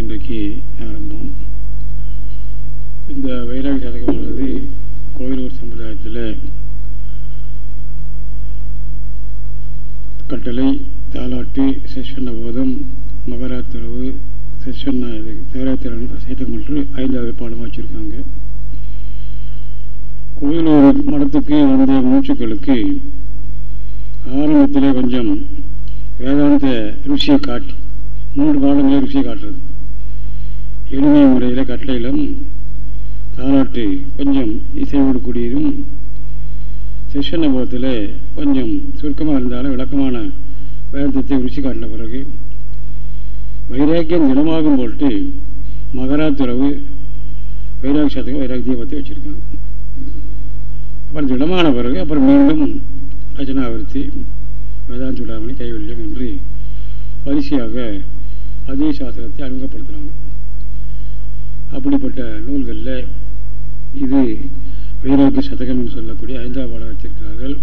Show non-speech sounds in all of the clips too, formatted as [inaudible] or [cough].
இன்றைக்கு ஆரம்பம். இந்த வைராகி சதகமானது கோயிலூர் சம்பிரதாயத்தில் கட்டளை தாலாட்டு செஸ்வண்ண போதம் மகராத்துறவு செஸ்வண்ண தேராத்திரன் சைத்தகம் என்று ஐந்தாவது பாடம் வச்சுருக்காங்க. கோயிலூர் மடத்துக்கு வந்த மூச்சுக்களுக்கு ஆரம்பத்திலே கொஞ்சம் வேதாந்த ருசியை காட்டி மூன்று பாடங்களே ருசியை காட்டுறது. எளிமை முறையில் கட்டளையிலும் தாலாட்டு கொஞ்சம் இசையோடு கூடியதும் செஷன் கொஞ்சம் சுருக்கமாக இருந்தாலும் விளக்கமான வேதத்தை ருசி காட்டின பிறகு வைராக்கியம் தினமாகும் போட்டு மகராத்துறவு வைராக சதகம் வைராக பற்றி வச்சுருக்காங்க. அப்புறம் திடமான பிறகு அப்புறம் மீண்டும் ரச்சனாவிருத்தி வேதாந்த சுடாமணி கைவல்யம் என்று வரிசையாக அதே சாஸ்திரத்தை அறிமுகப்படுத்துகிறாங்க அப்படிப்பட்ட நூல்களில் இது வைராக்கிய சதகம் என்று சொல்லக்கூடிய ஐந்தாவது பாடம் வச்சிருக்கிறார்கள்.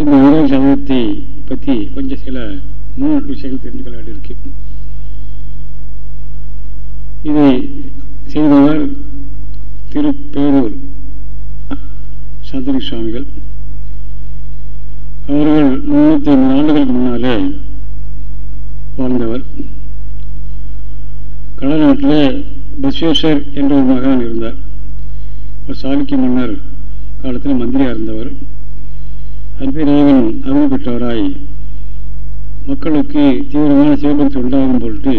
இந்த வைராக்கிய சதகத்தை பற்றி கொஞ்சம் சில மூணு விஷயங்கள் தெரிஞ்சுக்கொள்ள வேண்டியிருக்கு. இதை செய்தவர் திருப்பேரூர் சந்தனி சுவாமிகள் அவர்கள் முன்னூற்றி ஐம்பது ஆண்டுகளுக்கு முன்னாலே வாழ்ந்தவர். கடநாட்டில் விஸ்வேஸ்வர் என்ற ஒரு மகான் இருந்தார். ஒரு சாளுக்கிய மன்னர் காலத்தில் மந்திரியாக இருந்தவர். அன்பிரேவன் அருள் பெற்றவராய் மக்களுக்கு தீவிரமான சிவபக்தி உண்டாகும் பொருட்டு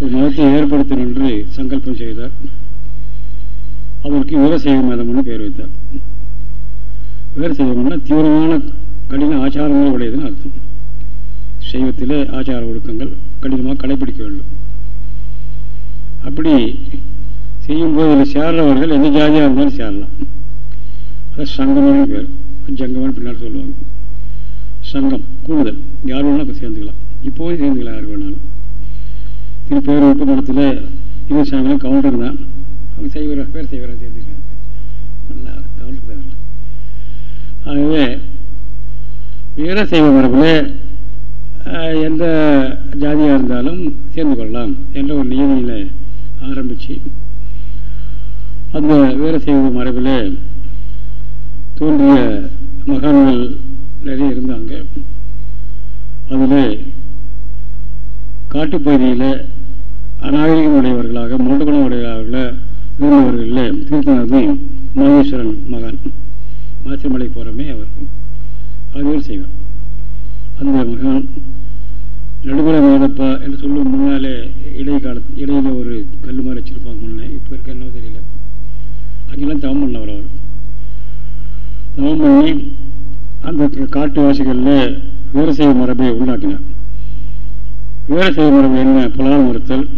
ஒரு மதத்தை ஏற்படுத்தும் என்று சங்கல்பம் செய்தார். அதற்கு வீரசைவ மதம்னு பெயர் வைத்தார். வீரசைவம்னா தீவிரமான கடின ஆச்சாரங்கள் உடையதுன்னு அர்த்தம். சைவத்திலே ஆச்சார ஒழுக்கங்கள் கடினமாக கடைபிடிக்க வேண்டும். அப்படி செய்யும்போது இதில் சேர்றவர்கள் எந்த ஜாதியாக இருந்தாலும் சேரலாம் அது சங்கம்னு பேர். ஜங்கம்னு பின்னாடி சொல்லுவாங்க. சங்கம் கூடுதல். யார் வேணாலும் சேர்ந்துக்கலாம். இப்போவும் சேர்ந்துக்கலாம் யார் வேணாலும். திருப்பேர் உப்பு மடத்தில் இது சாமியில் கவுண்டர் தான். அவங்க செய்வரா பேர் செய்வரா சேர்ந்துக்கிறாங்க நல்லா கவுண்டர் தான். ஆகவே வீர செய்வ மரபில் எந்த ஜாதியாக இருந்தாலும் சேர்ந்து கொள்ளலாம் என்ற ஒரு நியதியில் ஆரம்பிச்சு. அந்த வீரசைவ மரபில் தோன்றிய மகான்கள் நிறைய இருந்தாங்க. அதில் காட்டுப்பகுதியில் அநாகரிகம் உடையவர்களாக மூட்டுக்குணம் உடையவர்களாக இருந்தவர்களில் தீர்த்தனது மகேஸ்வரன் மகன் மாசிமலை போகிறமே அவர். அவர் செய்வார் அந்த மகான் நடுமுறை மாதப்பா என்று சொல்லும் முன்னாலே இடை கால இடையில ஒரு கல் மாதிரி வச்சிருப்பாங்க முன்னே. இப்போ இருக்க என்ன தெரியல. அங்கெல்லாம் தவம் பண்ணவர் அவர். தவம் பண்ணி அந்த காட்டுவாசிகளில் வீரசைவ மரபை உண்டாக்கினார். வீரசைவ மரபு என்ன? புலால் மறுத்தல்.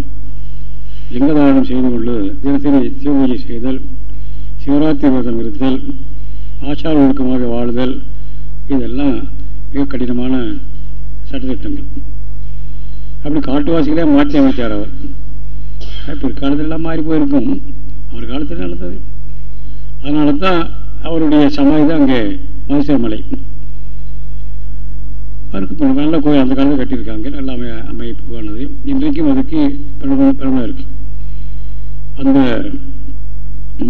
லிங்கதாரணம் செய்து கொண்டு தினசரி சிவபூஜை செய்தல். சிவராத்திரி விரதம் இருத்தல். ஆச்சார ஒழுக்கமாக வாழுதல். இதெல்லாம் மிக கடினமான சட்டத்திட்டங்கள். அப்படி காட்டுவாசிகளே மாற்றி அமைச்சார் அவர். பிற்காலத்திலாம் மாறி போயிருக்கும். அவர் காலத்தில் நடந்தது. அதனால தான் அவருடைய சமாதி தான் அங்கே மகேஸ்வர மலை. அவருக்கு நல்ல கோயில் அந்த காலத்தில் கட்டியிருக்காங்க. நல்ல அமை அமைப்புக்கானது இன்றைக்கும் அதுக்கு பிரபலம் இருக்கு. அந்த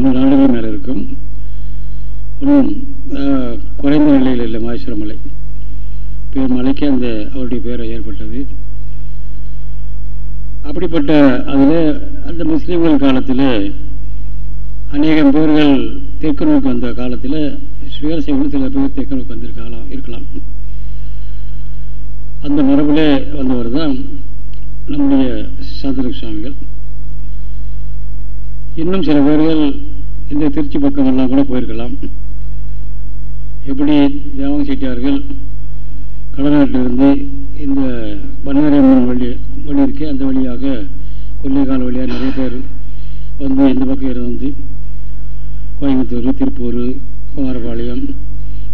மூணு ஆண்டுகள் மேலே இருக்கும். ஒன்றும் குறைந்த நிலையில் இல்லை மகேஸ்வர மலை. பேர் மலைக்கு அந்த அவருடைய பேரை ஏற்பட்டது. அப்படிப்பட்ட அதில் அந்த முஸ்லீம்கள் காலத்தில் அநேகம் பேர்கள் தெற்கு நோக்கி வந்த காலத்தில் சுயசைவம் சில பேர் தெற்கு நோக்கி வந்திருக்கலாம் இருக்கலாம். அந்த மரபில் வந்தவர் தான் நம்முடைய சாந்தனிக் சுவாமிகள். இன்னும் சில பேர்கள் இந்த திருச்சி பக்கம் எல்லாம் கூட போயிருக்கலாம். எப்படி தேவங்க செட்டியார்கள் கடநாட்டிலிருந்து இந்த பன்னாரியம்மன் வழி வழி இருக்கே அந்த வழியாக கொல்லைக்கால் வழியாக நிறைய பேர் வந்து இந்த பக்கம் இருந்து கோயம்புத்தூர் திருப்பூர் குமாரபாளையம்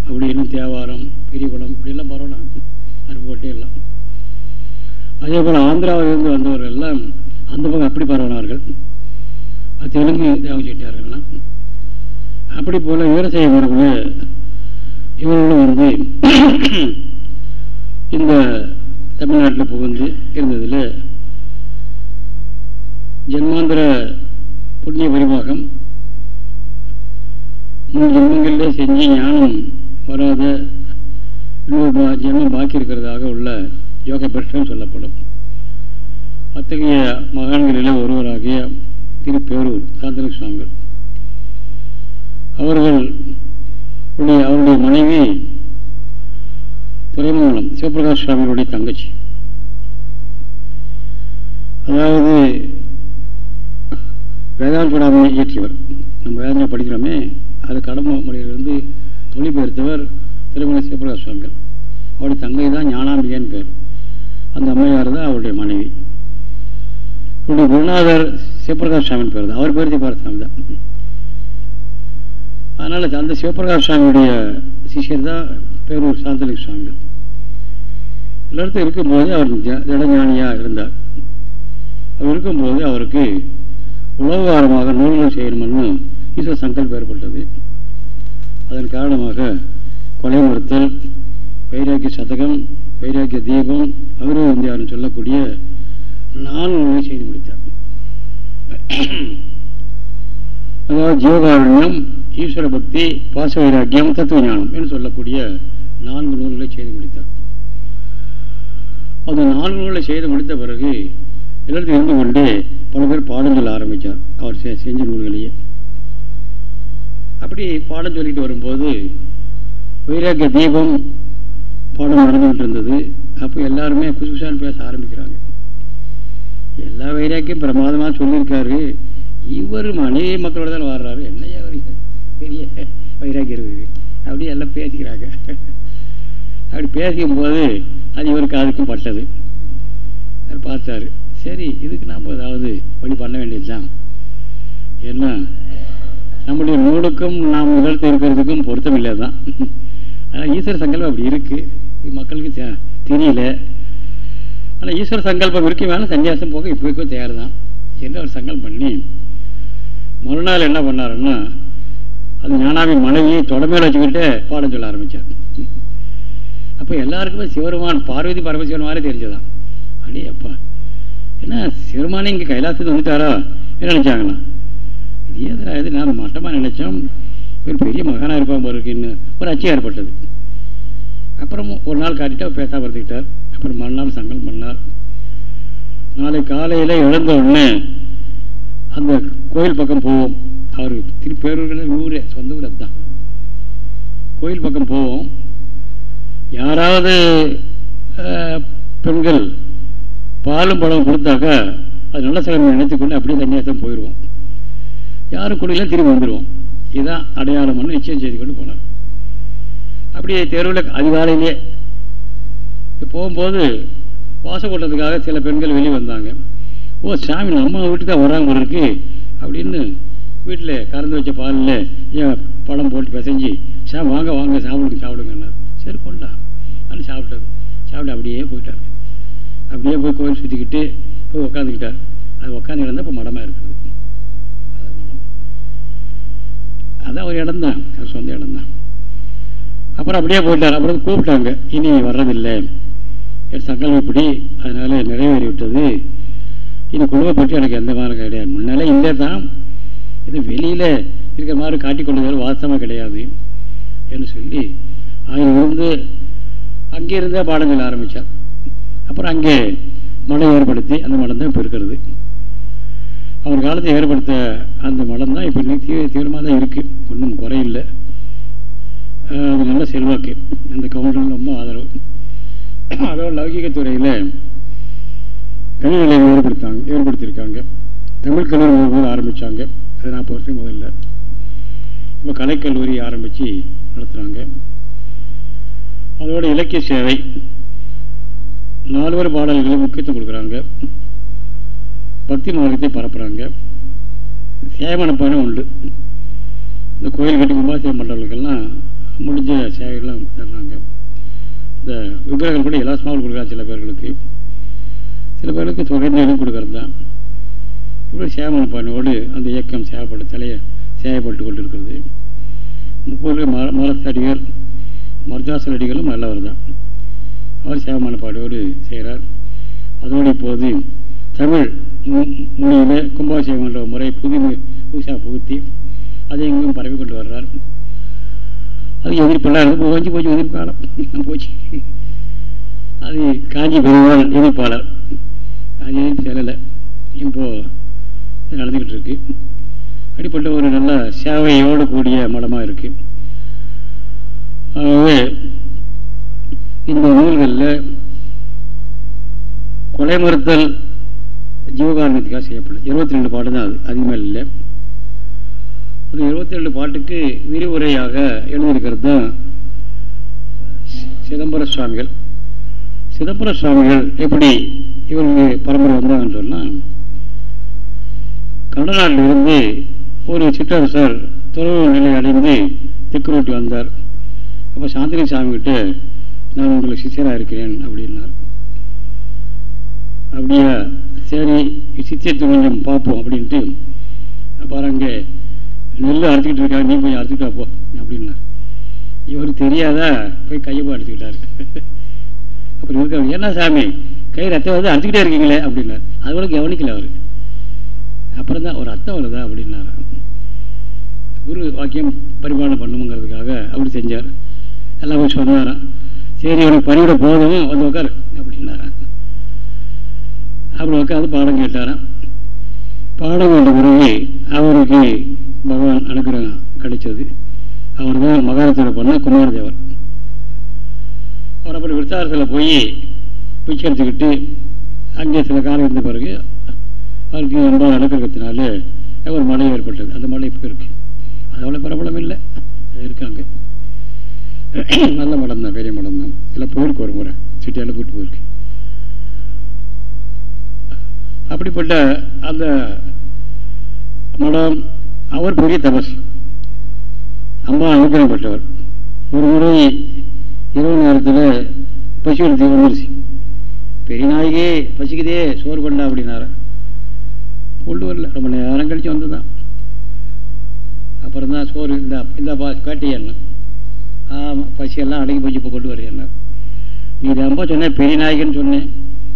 அப்படி இன்னும் தேவாரம் பெரியகுளம் இப்படியெல்லாம் பரவலாம் அனுப்பட்டே எல்லாம். அதே போல் ஆந்திராவிலிருந்து வந்தவர்கள் எல்லாம் அந்த பக்கம் அப்படி பரவினார்கள். தெலுங்கு தேவ செட்டியார்கள்லாம் அப்படி போல் வீரசைவ மரபில் இவர்களும் வந்து இந்த தமிழ்நாட்டில் புகுந்து இருந்ததில் ஜென்மாந்திர புண்ணிய பரிமாகம் மூணு ஜென்மங்களிலே செஞ்சு ஞானம் வராத இன்னொரு ஜென்மம் பாக்கி இருக்கிறதாக உள்ள யோக பிரஷ்டம் சொல்லப்படும். அத்தகைய மகான்களில் ஒருவராகிய திருப்பேரூர் சாந்தன சுவாமிகள் அவர்கள் அவருடைய மனைவி துறைமங்கலம் சிவபிரகாஷ் சுவாமிகளுடைய தங்கச்சி. அதாவது வேதாந்த சுடாமணி இயற்றியவர். நம்ம வேதனை படிக்கிறோமே அது கடம்பு மொழியிலிருந்து மொழிபெயர்த்தவர் திருமண சிவபிரகாஷ் சுவாமிகள். அவருடைய தங்கை தான் ஞானாம்பிகைன்னு பேர். அந்த அம்மையார் தான் அவருடைய மனைவி. இவருடைய குருநாதர் சிவபிரகாஷ் சுவாமின் பேர் தான். அவர் பேர் தீபாரசாமி தான். அதனால் அந்த சிவபிரகாஷ் சுவாமியுடைய சிஷியர் தான் பேரூர் சாந்தலிங்க சுவாமிகள் எல்லாத்தையும் இருக்கும்போது அவர் திடஞானியாக இருந்தார். அவர் இருக்கும்போது அவருக்கு உலகவாரமாக நூல்கள் செய்யணும்னு ஈஸ்வர சங்கல்பம் ஏற்பட்டது. அதன் காரணமாக கொலை மறுத்தல் வைராக்கிய சதகம் வைராக்கிய தீபம் அவரே இந்தியான்னு சொல்லக்கூடிய நாலு நூலை செய்து முடித்தார். அதாவது ஜீவகாரண்யம் ஈஸ்வர பக்தி பாச வைராக்கியம் தத்துவ ஞானம் என்று சொல்லக்கூடிய நான்கு நூல்களை செய்து முடித்தார். அந்த நான்கு நூல்களை செய்து முடித்த பிறகு எல்லாத்தையும் இருந்து கொண்டு பல பேர் பாடம் சொல்ல ஆரம்பித்தார். அவர் செஞ்ச நூல்களையே. அப்படி பாடம் சொல்லிட்டு வரும்போது வைராக்கிய தீபம் பாடம் நடந்துகிட்டு இருந்தது அப்போ எல்லாருமே குசுகுசான்னு பேச ஆரம்பிக்கிறாங்க. எல்லா வைராக்கியம் பிரமாதமாக சொல்லியிருக்காரு. இவர் மனைவி மக்களோட தான் வர்றாரு. என்னையா பெரிய வைராக்கியம் இருக்குது அப்படியே எல்லாம் பேசிக்கிறாங்க. அப்படி பேசிக்கும் போது அது இவருக்கு அதுக்கும் பட்டது. அவர் பார்த்தாரு சரி இதுக்கு நாம் ஏதாவது வழி பண்ண வேண்டியதுதான். ஏன்னா நம்முடைய நூலுக்கும் நாம் நிலத்து இருக்கிறதுக்கும் பொருத்தம் இல்லை தான் ஆனால் ஈஸ்வர சங்கல்பம் அப்படி இருக்குது மக்களுக்கு தெரியல. ஆனால் ஈஸ்வர சங்கல்பம் இருக்க வேணால் சன்னியாசம் போக இப்போ தயார் தான் என்று அவர் சங்கல்பம் பண்ணி மறுநாள் என்ன பண்ணாருன்னா அது ஞானாவின் மனைவியை தொடமையில் வச்சுக்கிட்டு பாடம் சொல்ல ஆரம்பித்தார் அப்போ எல்லாருக்குமே சிவருமான் பார்வதி பரமசிவன் மாதிரி தெரிஞ்சதான் அடே அப்பா. என்ன சிவருமானே இங்கே கைலாசத்துக்கு வந்துட்டாரா? என்ன இது ஏதா இது? நான் மட்டமாக நினைச்சோம். இவர் பெரிய மகனாக இருப்பான் போருக்குன்னு ஒரு அச்சம் ஏற்பட்டது. அப்புறம் ஒரு நாள் காட்டிட்டு அவர் பேசாம இருந்துக்கிட்டார். அப்புறம் மறுநாள் சங்கல் பண்ணார். நாளை காலையில் எழுந்த உடனே அந்த கோயில் பக்கம் போவோம். அவர் திருப்பேரூரில் ஊரே சொந்த ஊர் அதுதான். கோயில் பக்கம் போவோம். யாராவது பெண்கள் பாலும் பழம் கொடுத்தாக்கா அது நல்ல சிலமை நினைத்துக்கொண்டு அப்படியே சன்னியாசம் போயிடுவோம் யாரும் குடியில திரும்பி வந்துடுவோம் இதுதான் அடையாளம்னு நிச்சயம் செய்து கொண்டு போனார். அப்படியே தெருவில் அதிகாலையிலே போகும்போது வாசம் சில பெண்கள் வெளியே வந்தாங்க. ஓ சாமி நம்ம வீட்டுக்கு தான் வராங்க இருக்கு. அப்படின்னு வீட்டில் கறந்து வச்ச பாலில் ஏன் பழம் போட்டு பிசைஞ்சு சாமி வாங்க வாங்க சாப்பிடுங்க சாப்பிடுங்கன்னார். சரி கொண்டா அப்படின்னு சாப்பிட்டது சாப்பிட்டு அப்படியே போயிட்டார். அப்படியே போய் கோயில் சுற்றிக்கிட்டு போய் உக்காந்துக்கிட்டார். அது உட்காந்து இடம் இப்போ மடமாக இருக்குது. அதான் ஒரு இடம் தான் அது சொந்த இடம் தான் அப்புறம் அப்படியே போயிட்டார். அப்புறம் கூப்பிட்டாங்க. இனி வர்றதில்லை. என் சங்கல்பம் இப்படி. அதனால நிறைவேறி விட்டது இனி குடும்ப பற்றி எனக்கு எந்த மாதிரி கிடையாது. முன்னாலே இல்லை தான் இது வெளியில் இருக்கிற மாதிரி காட்டிக்கொண்டது வாசமாக கிடையாது. என்று சொல்லி இருந்து அங்கே இருந்தே பாடம் ஆரம்பித்தார் அப்புறம் அங்கே மழை ஏற்படுத்தி அந்த மடம் தான் இப்போ இருக்கிறது. அவர் காலத்தை ஏற்படுத்த அந்த மடம் தான் இப்போ தீவிர தீவிரமாக தான் இருக்குது ஒன்றும் குறையில்லை. அது நல்ல செல்வாக்கு. அந்த கவுண்டர் ரொம்ப ஆதரவு. அதோட லௌகிகத்துறையில் துறையில் நிலையம் ஏற்படுத்தாங்க ஏற்படுத்தியிருக்காங்க. தமிழ் கல்லூரி முதல் ஆரம்பித்தாங்க அது நாற்பது வருஷம் முதல்ல. இப்போ கலைக்கல்லூரி ஆரம்பித்து நடத்துகிறாங்க அதோட இலக்கிய சேவை. நால்வர் பாடல்களுக்கு முக்கியத்துவம் கொடுக்குறாங்க. பக்தி மார்க்கத்தை பரப்புகிறாங்க சேவனப்பான உண்டு. இந்த கோயில் கட்டி கும்பாசியம் பண்ணுறவங்களுக்கெல்லாம் முடிஞ்ச சேவைகள்லாம் தர்றாங்க. இந்த விக்கிரகங்கள் கூட இலவசமாக கொடுக்குறாங்க சில பேர்களுக்கு. சில பேருக்கு தொகைந்தைகளும் கொடுக்கறது. தான் இப்படி சேமனப்பானோடு அந்த இயக்கம் சேவைப்பட்டு தலையை சேவைப்பட்டு கொண்டு இருக்கிறது முப்பது மரத்தடிகர் மருதாசன் அடிகளும் நல்லவர் தான் அவர் சேவமான பாடோடு செய்கிறார். அதோடு இப்போது தமிழ் மொழியில் கும்பாபிஷேகம் என்ற முறை புது பூசா புகுத்தி அதை எங்கும் பரவி கொண்டு வர்றார். அது எதிர்ப்பெல்லாம் போச்சு போச்சு எதிர்ப்பாளம் போச்சு. அது காஞ்சி பெருமாள் எதிர்ப்பாளர். அது எதிர்ப்பு செல்லலை? இப்போ நடந்துக்கிட்டு இருக்கு. அப்படிப்பட்ட ஒரு நல்ல சேவையோடு கூடிய மடமாக இருக்கு. ஆகவே இந்த நூல்களில் கொலை மறுத்தல் ஜீவகாரணத்துக்காக செய்யப்படும் இருபத்தி ரெண்டு பாட்டு தான் அது. அதிகமாக இல்லை. அந்த இருபத்தி ரெண்டு பாட்டுக்கு விரிவுரையாக எழுதியிருக்கிறது தான் சிதம்பர சுவாமிகள். சிதம்பர சுவாமிகள் எப்படி இவருக்கு பரம்பரை வந்தாங்கன்னு சொன்னால் இருந்து ஒரு சிற்றரசர் துறவு நிலை அடைந்து திக்குரோட்டி வந்தார். அப்போ சாந்தினி சாமி கிட்ட நான் உங்களுக்கு சிஷியராக இருக்கிறேன் அப்படின்னார். அப்படியா? சரி சித்தியத்தை கொஞ்சம் பார்ப்போம் அப்படின்ட்டு அப்புறம் அங்கே நெல் அறுத்துக்கிட்டு இருக்காங்க நீ கொஞ்சம் அறுத்துக்கிட்டா போ அப்படின்னார். இவர் தெரியாதா? போய் கையை அடிச்சுக்கிட்டாரு அப்புறம் இருக்க என்ன சாமி கை ரத்தம் வந்து அறுத்துக்கிட்டே இருக்கீங்களே அப்படின்னார். அது கூட கவனிக்கல அவர். அப்புறம் தான் ஒரு அர்த்தம் வருதா அப்படின்னாரு. குரு வாக்கியம் பரிபாலனை பண்ணுங்கிறதுக்காக அப்படி செஞ்சார். எல்லாம் போய் சொன்னாராம் சரி உனக்கு பணியிட போதும் வந்து உட்காரு அப்படின்னாரான் அப்படி உட்காந்து பாடம் கேட்டாராம் பாடம் கேட்ட பிறகு அவருக்கு பகவான் அனுகிரகம் கிடைச்சது. அவர் தான் மகாரத்தில் பண்ண குமாரதேவர். அவர் அப்புறம் விசாரத்தில் போய் பிச்சை எடுத்துக்கிட்டு அங்கே சில காலம் இருந்த பிறகு அவருக்கு ரொம்ப அனுகிரகத்தினால ஒரு மழை ஏற்பட்டது. அந்த மழை இப்போ இருக்கு. அதோட பிரபலம் இல்லை. இருக்காங்க [coughs] நல்ல மடம் தான் பெரிய மடம் தான். எல்லாம் போயிருக்கு ஒரு முறை. சிட்டியால் கூட்டு போயிருக்கு. அப்படிப்பட்ட அந்த மடம் அவர் பெரிய தபஸ். அம்மா அனுப்பினப்பட்டவர் ஒரு முறை இரவு நேரத்தில் பசி எடுத்து வந்துருச்சு பெரிய நாயகே பசிக்குதே சோறு கொண்டா அப்படின்னாரா. கொண்டு வரல. ரொம்ப நேரம் கழிச்சு வந்ததுதான். அப்புறம் தான் சோறு இந்த இந்த பா ஆமாம் பசியெல்லாம் அடங்கி போய் இப்போ கொண்டு வரேன் நீ ரொம்ப சொன்னேன் பெரிய நாயகன்னு சொன்னேன்.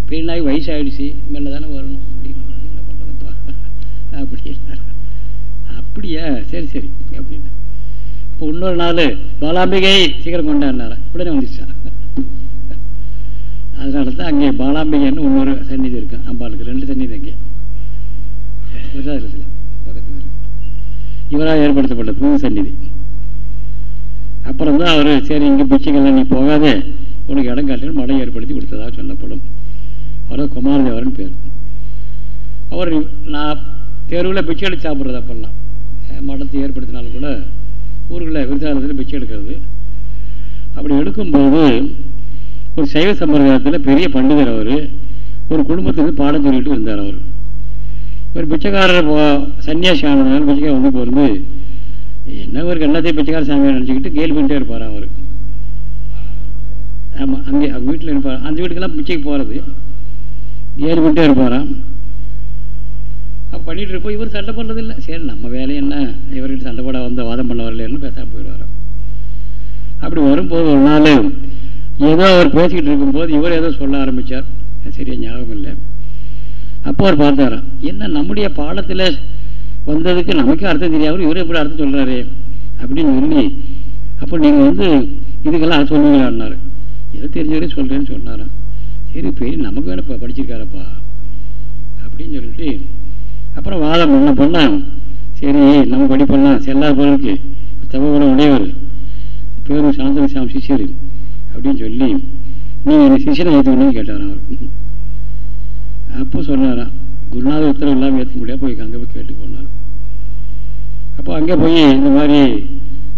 பெரிய நாய்க்கு வயசாகிடுச்சு மெல்ல தானே வரணும் அப்படின்னு என்ன பண்ணுறதுப்பா அப்படி அப்படியா? சரி சரி அப்படின்னு. இப்போ இன்னொரு நாள் பாலாம்பிகை சீக்கிரம் கொண்டாடினார? உடனே வந்துச்சா அதனால தான் அங்கே பாலாம்பிகைன்னு இன்னொரு சந்நிதி இருக்கு. அம்பாளுக்கு ரெண்டு சந்நிதி அங்கே. விசாரத்தில் பக்கத்தில் இருக்கு. இவராக ஏற்படுத்தப்பட்ட புது சந்நிதி. அப்புறம் தான் அவர் சரி இங்கே பிச்சைக்கெல்லாம் நீ போகாதே. உனக்கு இடம் காட்டில் மழை ஏற்படுத்தி கொடுத்ததாக சொல்லப்படும். அவர் குமாரதேவரன் பேர். அவர் நான் தேர்வில் பிச்சை எடுத்து சாப்பிட்றது அப்பெல்லாம். மடத்தை ஏற்படுத்தினாலும் கூட ஊர்களில் விருதாரத்தில் பிச்சை எடுக்கிறது. அப்படி எடுக்கும்போது ஒரு சைவ சம்பிரதாயத்தில் பெரிய பண்டிதர் அவர் ஒரு குடும்பத்துக்கு பாடம் சொல்லிட்டு இருந்தார் அவர். ஒரு பிச்சைக்காரர் சன்னியாசி ஆனதுனால பிச்சைக்கார வந்து போகிறது என்ன ஒரு எல்லாத்தையும் பிச்சைக்கார சாமியை நினச்சிக்கிட்டு கேள்வி பண்ணிட்டே இருப்பார் அவர்? ஆமாம் அங்கே அவங்க வீட்டில் இருப்பார்? அந்த வீட்டுக்கெல்லாம் பிச்சைக்கு போகிறது கேள்வி பண்ணிட்டே இருப்பாராம் அப்போ பண்ணிட்டு இருப்போம். இவர் சண்டை பண்ணுறதில்லை சரி நம்ம வேலை என்ன? இவர்கிட்ட சண்டை போட வந்த வாதம் பண்ண வரலன்னு பேசாமல் போயிடுவாராம் அப்படி வரும்போது ஒரு நாள் ஏதோ அவர் பேசிக்கிட்டு இருக்கும்போது இவர் ஏதோ சொல்ல ஆரம்பித்தார் சரியா ஞாபகம் இல்லை. அப்போ அவர் பார்த்தாராம் என்ன நம்முடைய பாடத்தில் வந்ததுக்கு நமக்கே அர்த்தம் தெரியாது இவரு எப்படி அர்த்தம் சொல்கிறாரு அப்படின்னு சொல்லி அப்போ நீங்கள் வந்து இதுக்கெல்லாம் அர்த்தம் சொல்லுவீங்களான்னாரு எதை தெரிஞ்சவரே சொல்கிறேன்னு சொன்னாராம் சரி பெரிய நமக்கு வேணப்பா படிச்சிருக்காரப்பா அப்படின்னு சொல்லிட்டு அப்புறம் வாதம் பண்ண பண்ணால் சரி நம்ம படிப்பெல்லாம் செல்லாத பொருளுக்கு தமிழோட உடையவர். பேரும் சாந்தன சாமி சிஷியர் அப்படின்னு சொல்லி நீ என்னை சிஷியனை ஏற்றுக்கணும்னு கேட்டாராம் அவர். அப்போ சொன்னாராம் குருநாத உத்தரவு இல்லாமல் ஏற்ற முடியாது. போய் அங்கே போய் கேட்டு போனார். அப்போ அங்கே போய் இந்த மாதிரி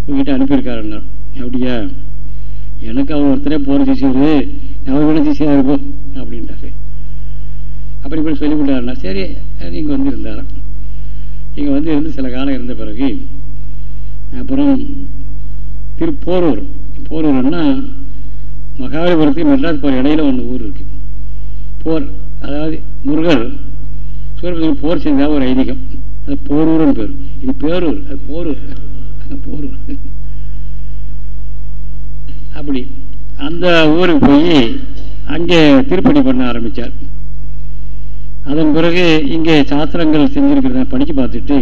உங்ககிட்ட அனுப்பியிருக்காருன்னா அப்படியா எனக்கு அவர் ஒருத்தரே போகிற சிஷியர் அவர் வேணும் சிஷியாக இருக்கும் அப்படின்ட்டாரு. அப்படி இப்படி சொல்லிவிட்டாருன்னா சரி இங்கே வந்து இருந்தாராம் இங்கே வந்து இருந்து சில காலம் இருந்த பிறகு அப்புறம் திருப்போரூர். போரூர்னா மகாபலிபுரத்துக்கு மெட்ராஸ் போகிற இடையில ஒன்று ஊர் இருக்குது போர் அதாவது முருகர் சூரியபுரம் போர் செஞ்சா ஒரு ஐதீகம். அது போரூர்னு பேர். இது பேரூர். அது போரூர். போரூர். அப்படி அந்த ஊருக்கு போய் அங்கே திருப்பணி பண்ண ஆரம்பித்தார் அதன் பிறகு இங்கே சாஸ்திரங்கள் செஞ்சுருக்கிறத படித்து பார்த்துட்டு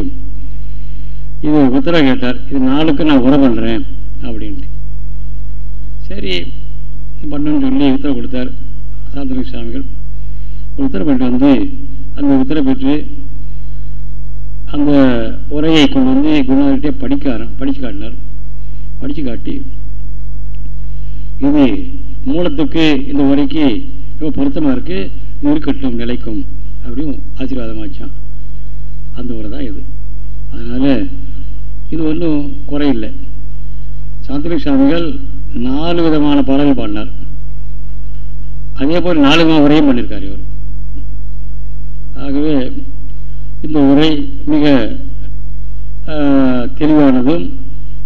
இது உத்தரவு கேட்டார். இது நாளுக்கு நான் உரை பண்ணுறேன் அப்படின்ட்டு. சரி பண்ணுன்னு சொல்லி உத்தரவு கொடுத்தார் சாந்தலிங்க சுவாமிகள் உத்தரவு பண்ணிட்டு வந்து அந்த உத்தரவு பெற்று அந்த உரையை கொண்டு வந்து குருநாதர்கிட்டே படிக்க படித்து காட்டினார். படித்து காட்டி இது மூலத்துக்கு இந்த உரைக்கு ரொம்ப பொருத்தமாக இருக்கு. இருக்கட்டும் நிலைக்கும் அப்படின்னு ஆசீர்வாதமாச்சான். அந்த உரை தான் இது. அதனால இது ஒன்றும் குறையில்லை. சாந்தலிங்க சுவாமிகள் நாலு விதமான பாடல்கள் பாடினார். அதே போல் நாலு விதமான உரையும் பண்ணியிருக்கார் இவர். ஆகவே இந்த உரை மிக தெளிவானதும்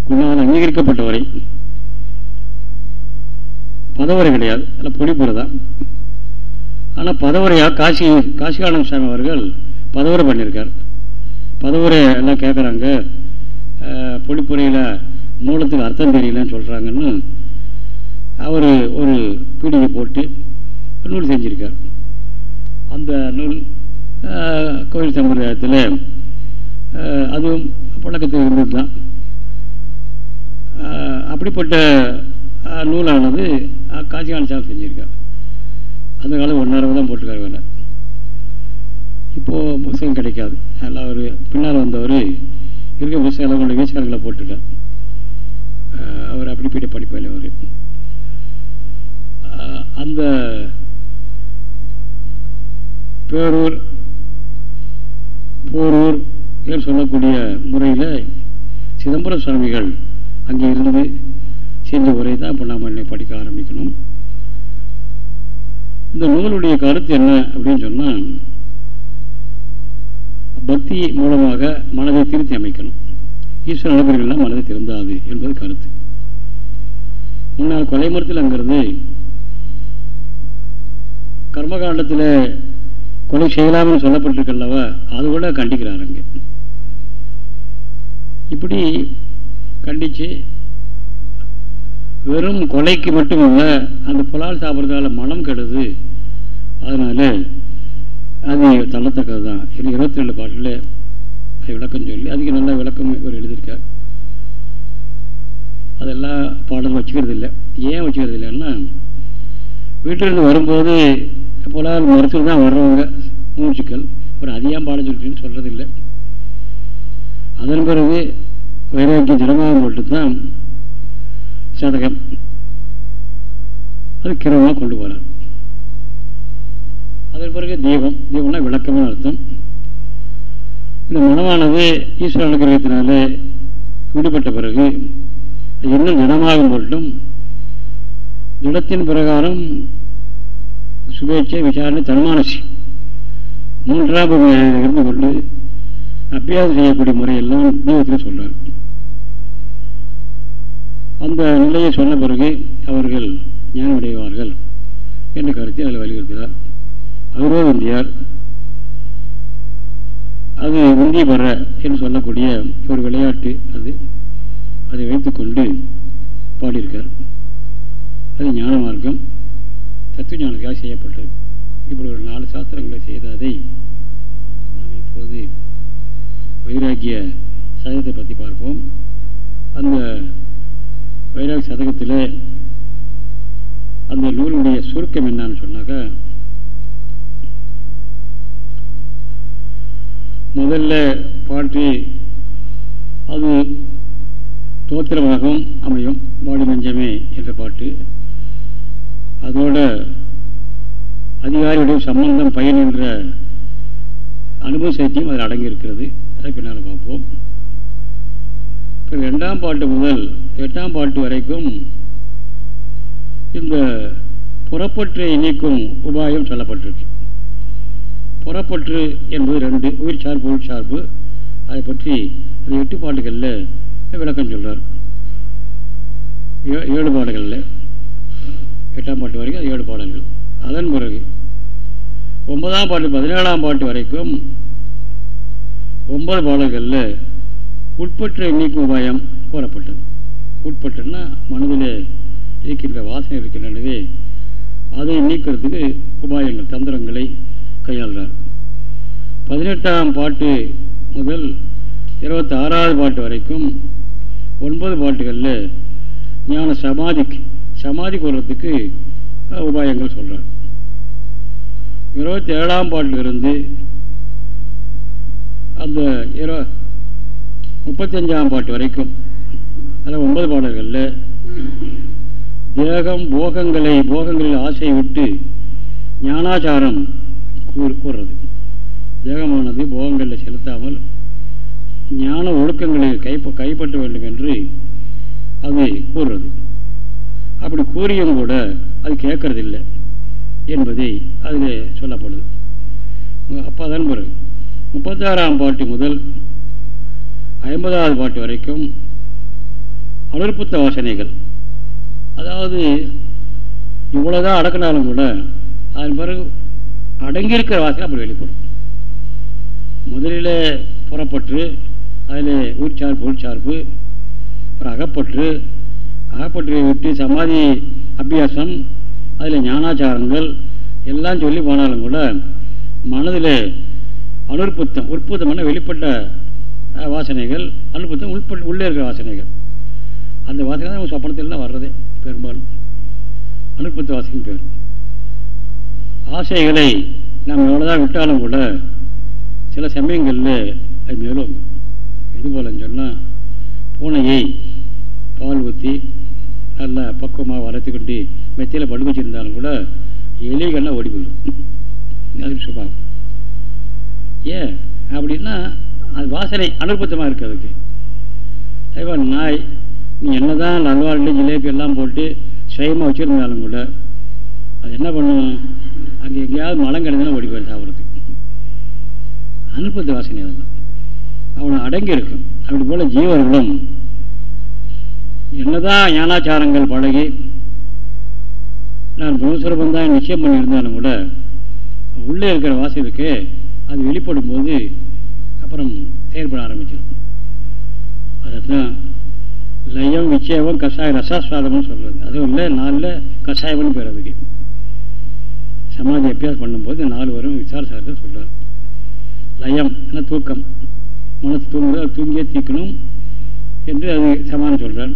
குணால் அங்கீகரிக்கப்பட்ட உரை. பதவரை கிடையாது. அல்ல பொடிப்புரை தான். ஆனால் பதவரையாக காசி காசிகானந்த சாமி அவர்கள் பதவரை பண்ணியிருக்கார். பதவரை எல்லாம் கேட்குறாங்க. பொடிப்புரையில் மூலத்துக்கு அர்த்தம் தெரியலன்னு சொல்கிறாங்கன்னு அவர் ஒரு பீடிகை போட்டு நூல் செஞ்சிருக்கார். அந்த நூல் கோவில் சம்பிரதாயத்தில் அதுவும் பழக்கத்தில் இருந்தது தான் அப்படிப்பட்ட நூலானது காட்சிகான சாமி செஞ்சிருக்கார். அந்த காலம் ஒன்றரை தான் போட்டிருக்காரு வேலை இப்போது புஸ்தகம் கிடைக்காது. எல்லாம் அவர் பின்னால் வந்தவர் இருக்க புஸ்தகம் கொண்டு வீச்சாளர்களை போட்டுட்டார் அவர் அப்படி போய்ட்டு படிப்பார் அவர் அந்த பேரூர் போரூர் என்று சொல்லக்கூடிய முறையில் சிதம்பரம் சுவாமிகள் அங்கே இருந்து செஞ்ச உரை தான் இப்போ நாம் என்னை படிக்க ஆரம்பிக்கணும். இந்த நூலுடைய கருத்து என்ன அப்படின்னு சொன்னால் பக்தி மூலமாக மனதை திருத்தி அமைக்கணும். ஈஸ்வர நடைபெறுகள்லாம் மனதை திருந்தாது என்பது கருத்து. முன்னால் கொலைமரத்தில்ங்கிறது கர்மகாண்டத்தில் கொலை செய்யலாம்னு சொல்லப்பட்டிருக்கல்லவா? அது கூட கண்டிக்கிறார் அங்கே. இப்படி கண்டித்து வெறும் கொலைக்கு மட்டுமல்ல அந்த புலால் சாப்பிட்றதால மனம் கெடுது. அதனால அது தள்ளத்தக்கது தான் இருபத்தி ரெண்டு பாட்டில் விளக்கம் சொல்லி அதுக்கு நல்ல விளக்கம் இவர் எழுதியிருக்கார். அதெல்லாம் பாடல் வச்சுக்கிறது இல்லை ஏன் வச்சுக்கிறது இல்லைன்னா வீட்டிலிருந்து வரும்போது புலால் மருத்துவர் தான் வர்றவங்க மூச்சுக்கள். அப்புறம் அதிகம் பாட சொல்லிட்டுன்னு சொல்கிறது அதன் பிறகு வைராக்கியம் திடமாக மட்டும்தான் சதகம் அது கிரமமாக கொண்டு போகிறார் அதன் பிறகு தீபம் தீபம்னா விளக்கம்னு அர்த்தம். இந்த மனமானது ஈஸ்வர அனுகிரகத்தினால விடுபட்ட பிறகு இன்னும் திடமாகும் பொருட்டும் திடத்தின் பிரகாரம் சுபேட்சை விசாரணை தன்மானசி. மூன்றாம் இருந்து கொண்டு அபியாசம் செய்யக்கூடிய முறையெல்லாம் தீபத்தில் சொல்றார். அந்த நிலையை சொன்ன பிறகு அவர்கள் ஞானமடைவார்கள் என்ற கருத்தை அதில் வலியுறுத்தினார். அவரோ வந்தியார் அது உந்தி பெற என்று சொல்லக்கூடிய ஒரு விளையாட்டு அது. அதை வைத்துக்கொண்டு பாடியிருக்கார். அது ஞான மார்க்கம் தத்துவ செய்யப்பட்டது. இப்படி ஒரு நாலு சாஸ்திரங்களை செய்ததை நாம் இப்போது வைராக்கிய சதகத்தை பற்றி பார்ப்போம். அந்த வைராகிய சதகத்தில் அந்த நூலுடைய சுருக்கம் என்னன்னு சொன்னாக்கா முதல்ல பாட்டு அது தோத்திரமாகவும் அமையும். பாடி மஞ்சமே என்ற பாட்டு. அதோட அதிகாரியுடைய சம்பந்தம் பயன் என்ற அனுபவ சைத்தியம் அதில் அடங்கியிருக்கிறது. அதை பின்னால் பார்ப்போம். இப்போ ரெண்டாம் பாட்டு முதல் எட்டாம் பாட்டு வரைக்கும் இந்த புறப்பற்றை நீக்கும் உபாயம் சொல்லப்பட்டிருக்கு. புறப்பற்று என்பது ரெண்டு உயிர் சார்பு உயிர் சார்பு. அதை பற்றி அந்த எட்டு பாட்டுகளில் விளக்கம் சொல்கிறார் ஏழு பாடுகளில் எட்டாம் பாட்டு வரைக்கும் அது ஏழு பாடல்கள். அதன் பிறகு ஒன்பதாம் பாட்டு பதினேழாம் பாட்டு வரைக்கும் ஒன்பது பாடல்களில் உட்பற்ற நீக்கும் உபாயம் கூறப்பட்டது உட்பட்டுன்னா மனதில் இருக்கின்ற வாசனை இருக்கின்றனவே அதை நீக்கிறதுக்கு உபாயங்கள் தந்திரங்களை கையாள்கிறார் பதினெட்டாம் பாட்டு முதல் இருபத்தி ஆறாவது பாட்டு வரைக்கும் ஒன்பது பாட்டுகளில் ஞான சமாதிக்கு சமாதி கொள்றதுக்கு உபாயங்கள் சொல்கிறார் இருபத்தி ஏழாம் பாட்டிலிருந்து அந்த இரு முப்பத்தஞ்சாம் பாட்டு வரைக்கும் அதில் ஒன்பது பாடல்களில் தேகம் போகங்களை போகங்களில் ஆசையை விட்டு ஞானாச்சாரம் கூறுறது. தேகமானது போகங்களில் செலுத்தாமல் ஞான ஒழுக்கங்களில் கைப்ப கைப்பற்ற வேண்டும் என்று அது கூறுறது. அப்படி கூறியும் கூட அது கேட்கறதில்லை என்பதை அதில் சொல்லப்படுது. அப்போ தான் பிறகு முப்பத்தாறாம் பாட்டு முதல் ஐம்பதாவது பாட்டு வரைக்கும் அனுற்புத்த வாசனைகள். அதாவது இவ்வளோதான் அடக்கினாலும் கூட அதன் பிறகு அடங்கியிருக்கிற வாசனை அப்படி வெளிப்படும். முதலில் புறப்பட்டு அதில் ஊர்ச்சார்பு உள்சார்பு அப்புறம் அகப்பற்று அகப்பற்றை விட்டு சமாதி அபியாசம் அதில் ஞானாச்சாரங்கள் எல்லாம் சொல்லி போனாலும் கூட மனதில் அனுற்புத்தம் உற்பத்தமான வெளிப்பட்ட வாசனைகள் அனுற்புத்தம் உள்பட்டு உள்ளே இருக்கிற வாசனைகள். அந்த வாசனை தான் சொப்பனத்திலாம் வர்றதே பெரும்பாலும். அனுற்புத்த வாசனை பேர். ஆசைகளை நாம் எவ்வளோதான் விட்டாலும் கூட சில சமயங்களில் அது மேலும் எது போலன்னு சொன்னால் பூனையை பால் ஊற்றி நல்லா பக்குவமாக வளர்த்துக்கிட்டு மெத்தையில் படுக்க வச்சுருந்தாலும் கூட எலிகள்லாம் ஓடி போயிடும். அது சுபாவம். ஏன்? அப்படின்னா அது வாசனை அனுபத்தமாக இருக்குது அதுக்கு. அதுபோல் நாய் நீ என்ன தான் நல்வாழ்வு ஜிலேபி எல்லாம் போட்டு சுயமாக வச்சுருந்தாலும் கூட அது என்ன பண்ணும்? அங்கே எங்கேயாவது மலம் கிடந்தாலும் ஓடி போயிடும் சாப்பிட்றதுக்கு. அனுபத்த வாசனை அதெல்லாம். அவனை அடங்கி இருக்கும். அப்படி போல ஜீவர்களும் என்னதான் ஞானாச்சாரங்கள் பழகி நான் பிரம்மஸ்வரூபம் தான் நிச்சயம் பண்ணியிருந்தாலும் கூட உள்ளே இருக்கிற வாசலுக்கு அது வெளிப்படும் போது அப்புறம் செயல்பட ஆரம்பிச்சிடும். அதுதான் லயம் விச்சேபம் கஷாய ரசாஸ்வாதம்னு சொல்றது. அதுவும் இல்லை நாளில் கஷாயம்னு பேர் அதுக்கு. சமாதி அபியாசம் பண்ணும்போது நாலு வரும் விசாரசாரத்தை சொல்கிறார் லயம் தூக்கம்? மனசு தூங்குறது தூங்கியே தீக்கணும். என்று அது சமானம் சொல்றார்.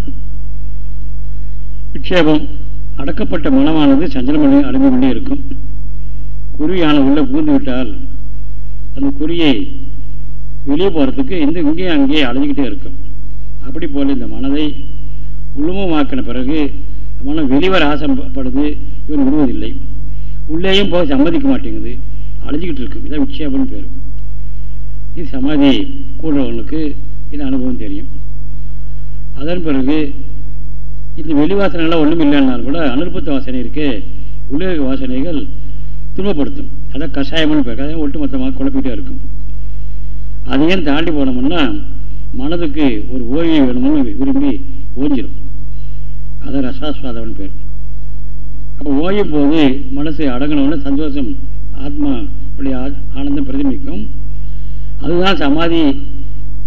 விட்சேபம் அடக்கப்பட்ட மனமானது சஞ்சலமணி அடைந்து கொண்டே இருக்கும். குருவியான உள்ள பூந்து விட்டால் அந்த குறியை வெளியே போகிறதுக்கு இந்த இங்கேயும் அங்கேயே அடைஞ்சிக்கிட்டே இருக்கும். அப்படி போல இந்த மனதை உளுமமாக்கின பிறகு மனம் வெளிவர ஆசைப்படுது இவன் விடுவதில்லை உள்ளேயும் போக சம்மதிக்க மாட்டேங்குது. அழிஞ்சிக்கிட்டு இருக்கும். இதான் விட்சேபம்னு பேரும் இது சமாதி கூடுறவங்களுக்கு இது அனுபவம் தெரியும். அதன் பிறகு இந்த வெளி வாசனைகள்லாம் ஒன்றும் இல்லைன்னாலும் கூட அனுற்பத்த வாசனை இருக்கு. உள்ளே வாசனைகள் துன்பப்படுத்தும். அதான் கஷாயம்னு பேர். ஒட்டு மொத்தமாக குழப்பிட்டே இருக்கும். அதையும் தாண்டி போனோம்னா மனதுக்கு ஒரு ஓய்வு வேணும்னு விரும்பி ஓஞ்சிடும் அதை ரசாஸ்வாதம்னு பேர். அப்போ ஓயும் போது மனசு அடங்கணும்னு சந்தோஷம் ஆத்மா ஆனந்தம் பிரதிபிக்கும் அதுதான் சமாதி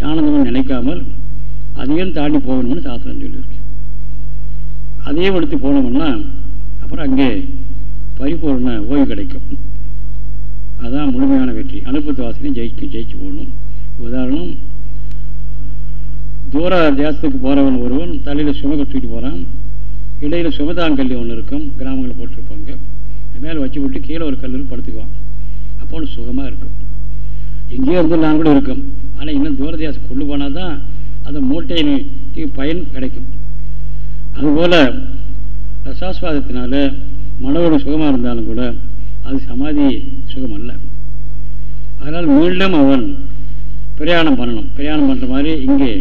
ஆனந்தம்னு நினைக்காமல் அதையும் தாண்டி போகணும்னு சாஸ்திரம் சொல்லியிருக்கு. அதையும் எடுத்து போனோம்னா அப்புறம் அங்கே பரிபூர்ண ஓய்வு கிடைக்கும். அதான் முழுமையான வெற்றி. அனுபவத்து வாசனை ஜெயிக்கும் ஜெயிச்சு போகணும். உதாரணம் தூர தேசத்துக்கு போகிறவன் ஒருவன் தலையில் சுமை கட்டிட்டு போகிறான் இடையில் சுமதாங்கல்லி ஒன்று இருக்கும் கிராமங்களில் போட்டிருப்பாங்க. மேலே வச்சு விட்டு கீழே ஒரு கல்லூரி படுத்துக்குவான். அப்போ ஒன்று சுகமாக இருக்கும். இங்கேயே இருந்துலாம் கூட இருக்கும். ஆனால் இன்னும் தூர தேசம் கொண்டு போனால் தான் அந்த மூட்டையினுக்கு பயன் கிடைக்கும். அதுபோல் ரசாஸ்வாதத்தினால மனோட சுகமாக இருந்தாலும் கூட அது சமாதி சுகம் அல்ல அதனால் மீண்டும் அவன் பிரயாணம் பண்ணணும். பிரயாணம் பண்ணுற மாதிரி இங்கே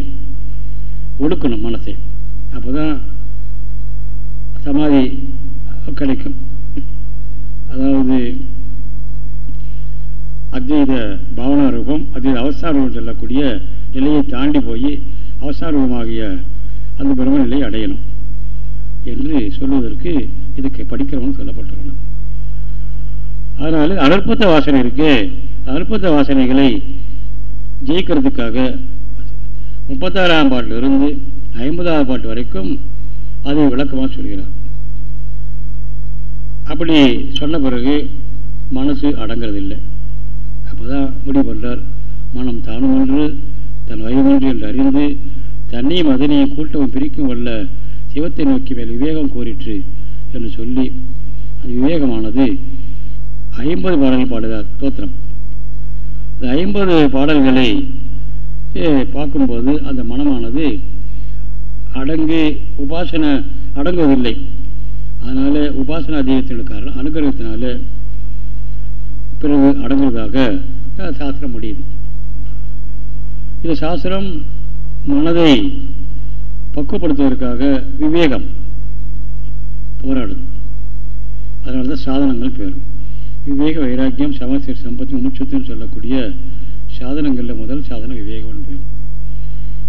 ஒடுக்கணும் மனசை. அப்போ தான் சமாதி கிடைக்கும். அதாவது அத்வைத பாவனா ரூபம் அத்வைத அவசாரம் சொல்லக்கூடிய நிலையை தாண்டி போய் அவசாரூபமாகிய அந்த பிரம்ம நிலையை அடையணும் என்று சொல்வதற்கு இதுக்கு படிக்கிறவன் சொல்லப்பட்டுள்ளன அதனால அற்புத வாசனை இருக்கு. அற்புத வாசனைகளை ஜெயிக்கிறதுக்காக முப்பத்தாறாம் பாட்டிலிருந்து ஐம்பதாம் பாட்டு வரைக்கும் அதை விளக்கமாக சொல்கிறார். அப்படி சொன்ன பிறகு மனசு அடங்கிறதில்லை. அப்போதான் முடிவு பண்ணுறார் மனம் தானும் ஒன்று தன் வயமொன்று என்று அறிந்து தன்னையும் அதனையும் கூட்டமும் பிரிக்கும் வல்ல சிவத்தை நோக்கி மேல் விவேகம் கூறிற்று என்று சொல்லி அது விவேகமானது. ஐம்பது பாடல்கள் பாடுகிறார் தோத்திரம் இந்த ஐம்பது பாடல்களை பார்க்கும்போது அந்த மனமானது அடங்கு உபாசனை அடங்குவதில்லை. அதனால் உபாசனா தெய்வத்தின் காரணம் அனுகிரகத்தினால பிறகு அடங்குவதாக சாஸ்திரம் முடியுது. இந்த சாஸ்திரம் மனதை பக்குவப்படுத்துவதற்காக விவேகம் போராடுது. அதனால தான் சாதனங்கள் பேர். விவேக வைராக்கியம் சமசீர் சம்பத்தி முச்சுத்துன்னு சொல்லக்கூடிய சாதனங்களில் முதல் சாதனம் விவேகம் பேர்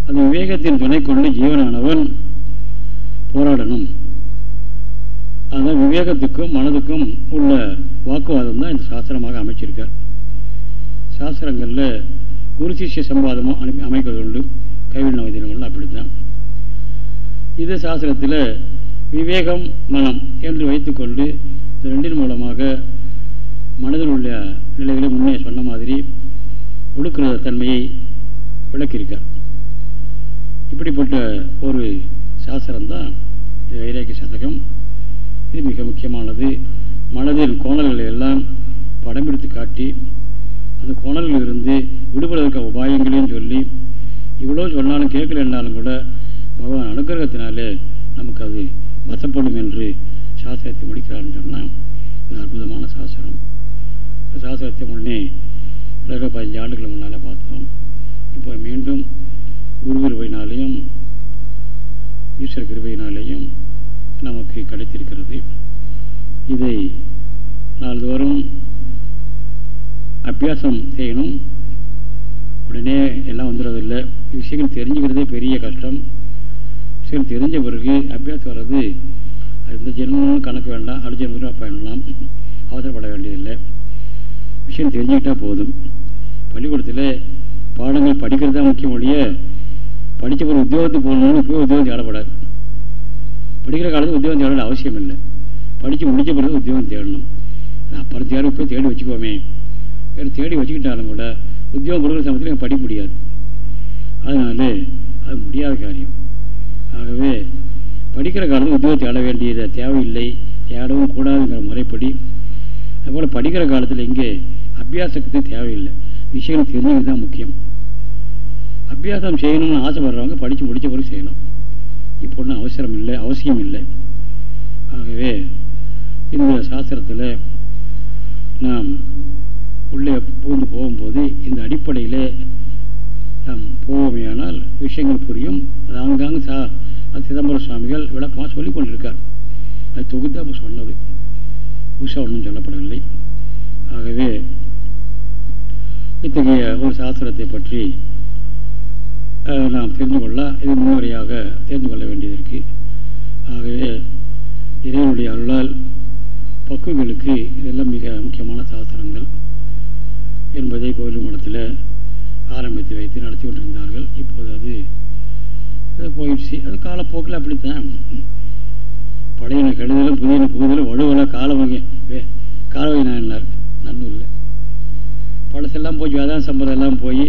அந்த விவேகத்தின் துணை கொண்டு ஜீவனானவன் போராடணும். அதான் விவேகத்துக்கும் மனதுக்கும் உள்ள வாக்குவாதம் தான் இந்த சாஸ்திரமாக அமைச்சிருக்கார். சாஸ்திரங்களில் குரு சிஷ்ய சம்பாதமும் அனுப்பி அமைக்கிறது உண்டு. கைவிட நவதினங்கள்லாம் அப்படித்தான். இது சாஸ்திரத்தில் விவேகம் மனம் என்று வைத்துக்கொண்டு இந்த ரெண்டின் மூலமாக மனதில் உள்ள நிலைகளை முன்னே சொன்ன மாதிரி ஒடுக்கிற தன்மையை விளக்கியிருக்கார். இப்படிப்பட்ட ஒரு சாஸ்திரம்தான் இது வைராக்கிய சதகம். இது மிக முக்கியமானது. மனதில் கோணல்களை எல்லாம் படம் எடுத்து காட்டி அந்த கோணலில் இருந்து விடுபடுவதற்கு உபாயங்களையும் சொல்லி இவ்வளோ சொன்னாலும் கேட்கலன்னாலும் கூட பகவான் அனுகிரகத்தினாலே நமக்கு அது வசப்படும் என்று சாஸ்திரத்தை முடிக்கிறான்னு சொன்னால் இது அற்புதமான சாஸ்திரம். சாஸ்திரத்தை முன்னே பதினஞ்சு ஆண்டுகள் முன்னால் பார்த்தோம். இப்போ மீண்டும் குரு கிருபையினாலேயும் ஈஸ்வர கிருபையினாலேயும் நமக்கு கிடைத்திருக்கிறது. இதை நாள்தோறும் அபியாசம் செய்யணும். உடனே எல்லாம் வந்துடுறதில்லை விஷயங்கள் தெரிஞ்சுக்கிறதே பெரிய கஷ்டம். விஷயம் தெரிஞ்ச பிறகு அபியாசம் வர்றது அது இந்த ஜென்மம் கணக்கு வேண்டாம். அடுத்த ஜென்மத்தில் பயணலாம் அவசரப்பட வேண்டியதில்லை. விஷயம் தெரிஞ்சுக்கிட்டால் போதும். பள்ளிக்கூடத்தில் பாடங்கள் படிக்கிறது தான் முக்கியம் ஒழிய படித்த பிறகு உத்தியோகத்துக்கு போகணும்னு இப்போ உத்தியோகம் தேடப்படாது. படிக்கிற காலத்தில் உத்தியோகம் தேட அவசியம் இல்லை படித்து முடித்த பிறகு உத்தியோகம் தேடணும். அப்புறம் தேடி போய் தேடி வச்சுக்கோமே தேடி வச்சுக்கிட்டாலும் கூட உத்தியோகம் கொடுக்குற சமயத்தில் படிக்க முடியாது. அதனால அது முடியாத காரியம். ஆகவே படிக்கிற காலத்தில் உத்தியோகம் தேட வேண்டியது தேவையில்லை. தேடவும் கூடாதுங்கிற முறைப்படி. அதுபோல் படிக்கிற காலத்தில் இங்கே அபியாசத்துக்கு தேவையில்லை. விஷயங்கள் தெரிஞ்சுக்கிறது தான் முக்கியம். அபியாசம் செய்யணும்னு ஆசைப்படுறவங்க படித்து முடித்த பிறகு செய்யலாம். இப்போ ஒன்றும் அவசரம் இல்லை அவசியம் இல்லை. ஆகவே இந்த சாஸ்திரத்தில் நாம் உள்ளே புகுந்து போகும்போது இந்த அடிப்படையில் நாம் போவோமேயானால் விஷயங்கள் புரியும். அது ஆங்காங்கு சா சிதம்பர சுவாமிகள் விளக்கமாக சொல்லி கொண்டிருக்கார். அது தொகுத்து அப்போ சொன்னது. புதுசாக ஒன்றும் சொல்லப்படவில்லை. ஆகவே இத்தகைய ஒரு சாஸ்திரத்தை பற்றி நாம் தெரிந்து கொள்ள இது முன்னுரையாக தெரிந்து கொள்ள வேண்டியது இருக்கு. ஆகவே இறைவனுடைய அருளால் பக்குவங்களுக்கு இதெல்லாம் மிக முக்கியமான சாஸ்திரங்கள். என்பதை கோவில் மடத்தில் ஆரம்பித்து வைத்து நடத்தி கொண்டிருந்தார்கள். இப்போது அது போயிடுச்சு. அது காலப்போக்கில் அப்படித்தான். பழையன கெடுதலும் புதியன புகுதலும் வடுவல காலவங்க காலவங்கினார் நன்னூரில் பழசெல்லாம் போய் வேதாந்த சம்பதம் எல்லாம் போய்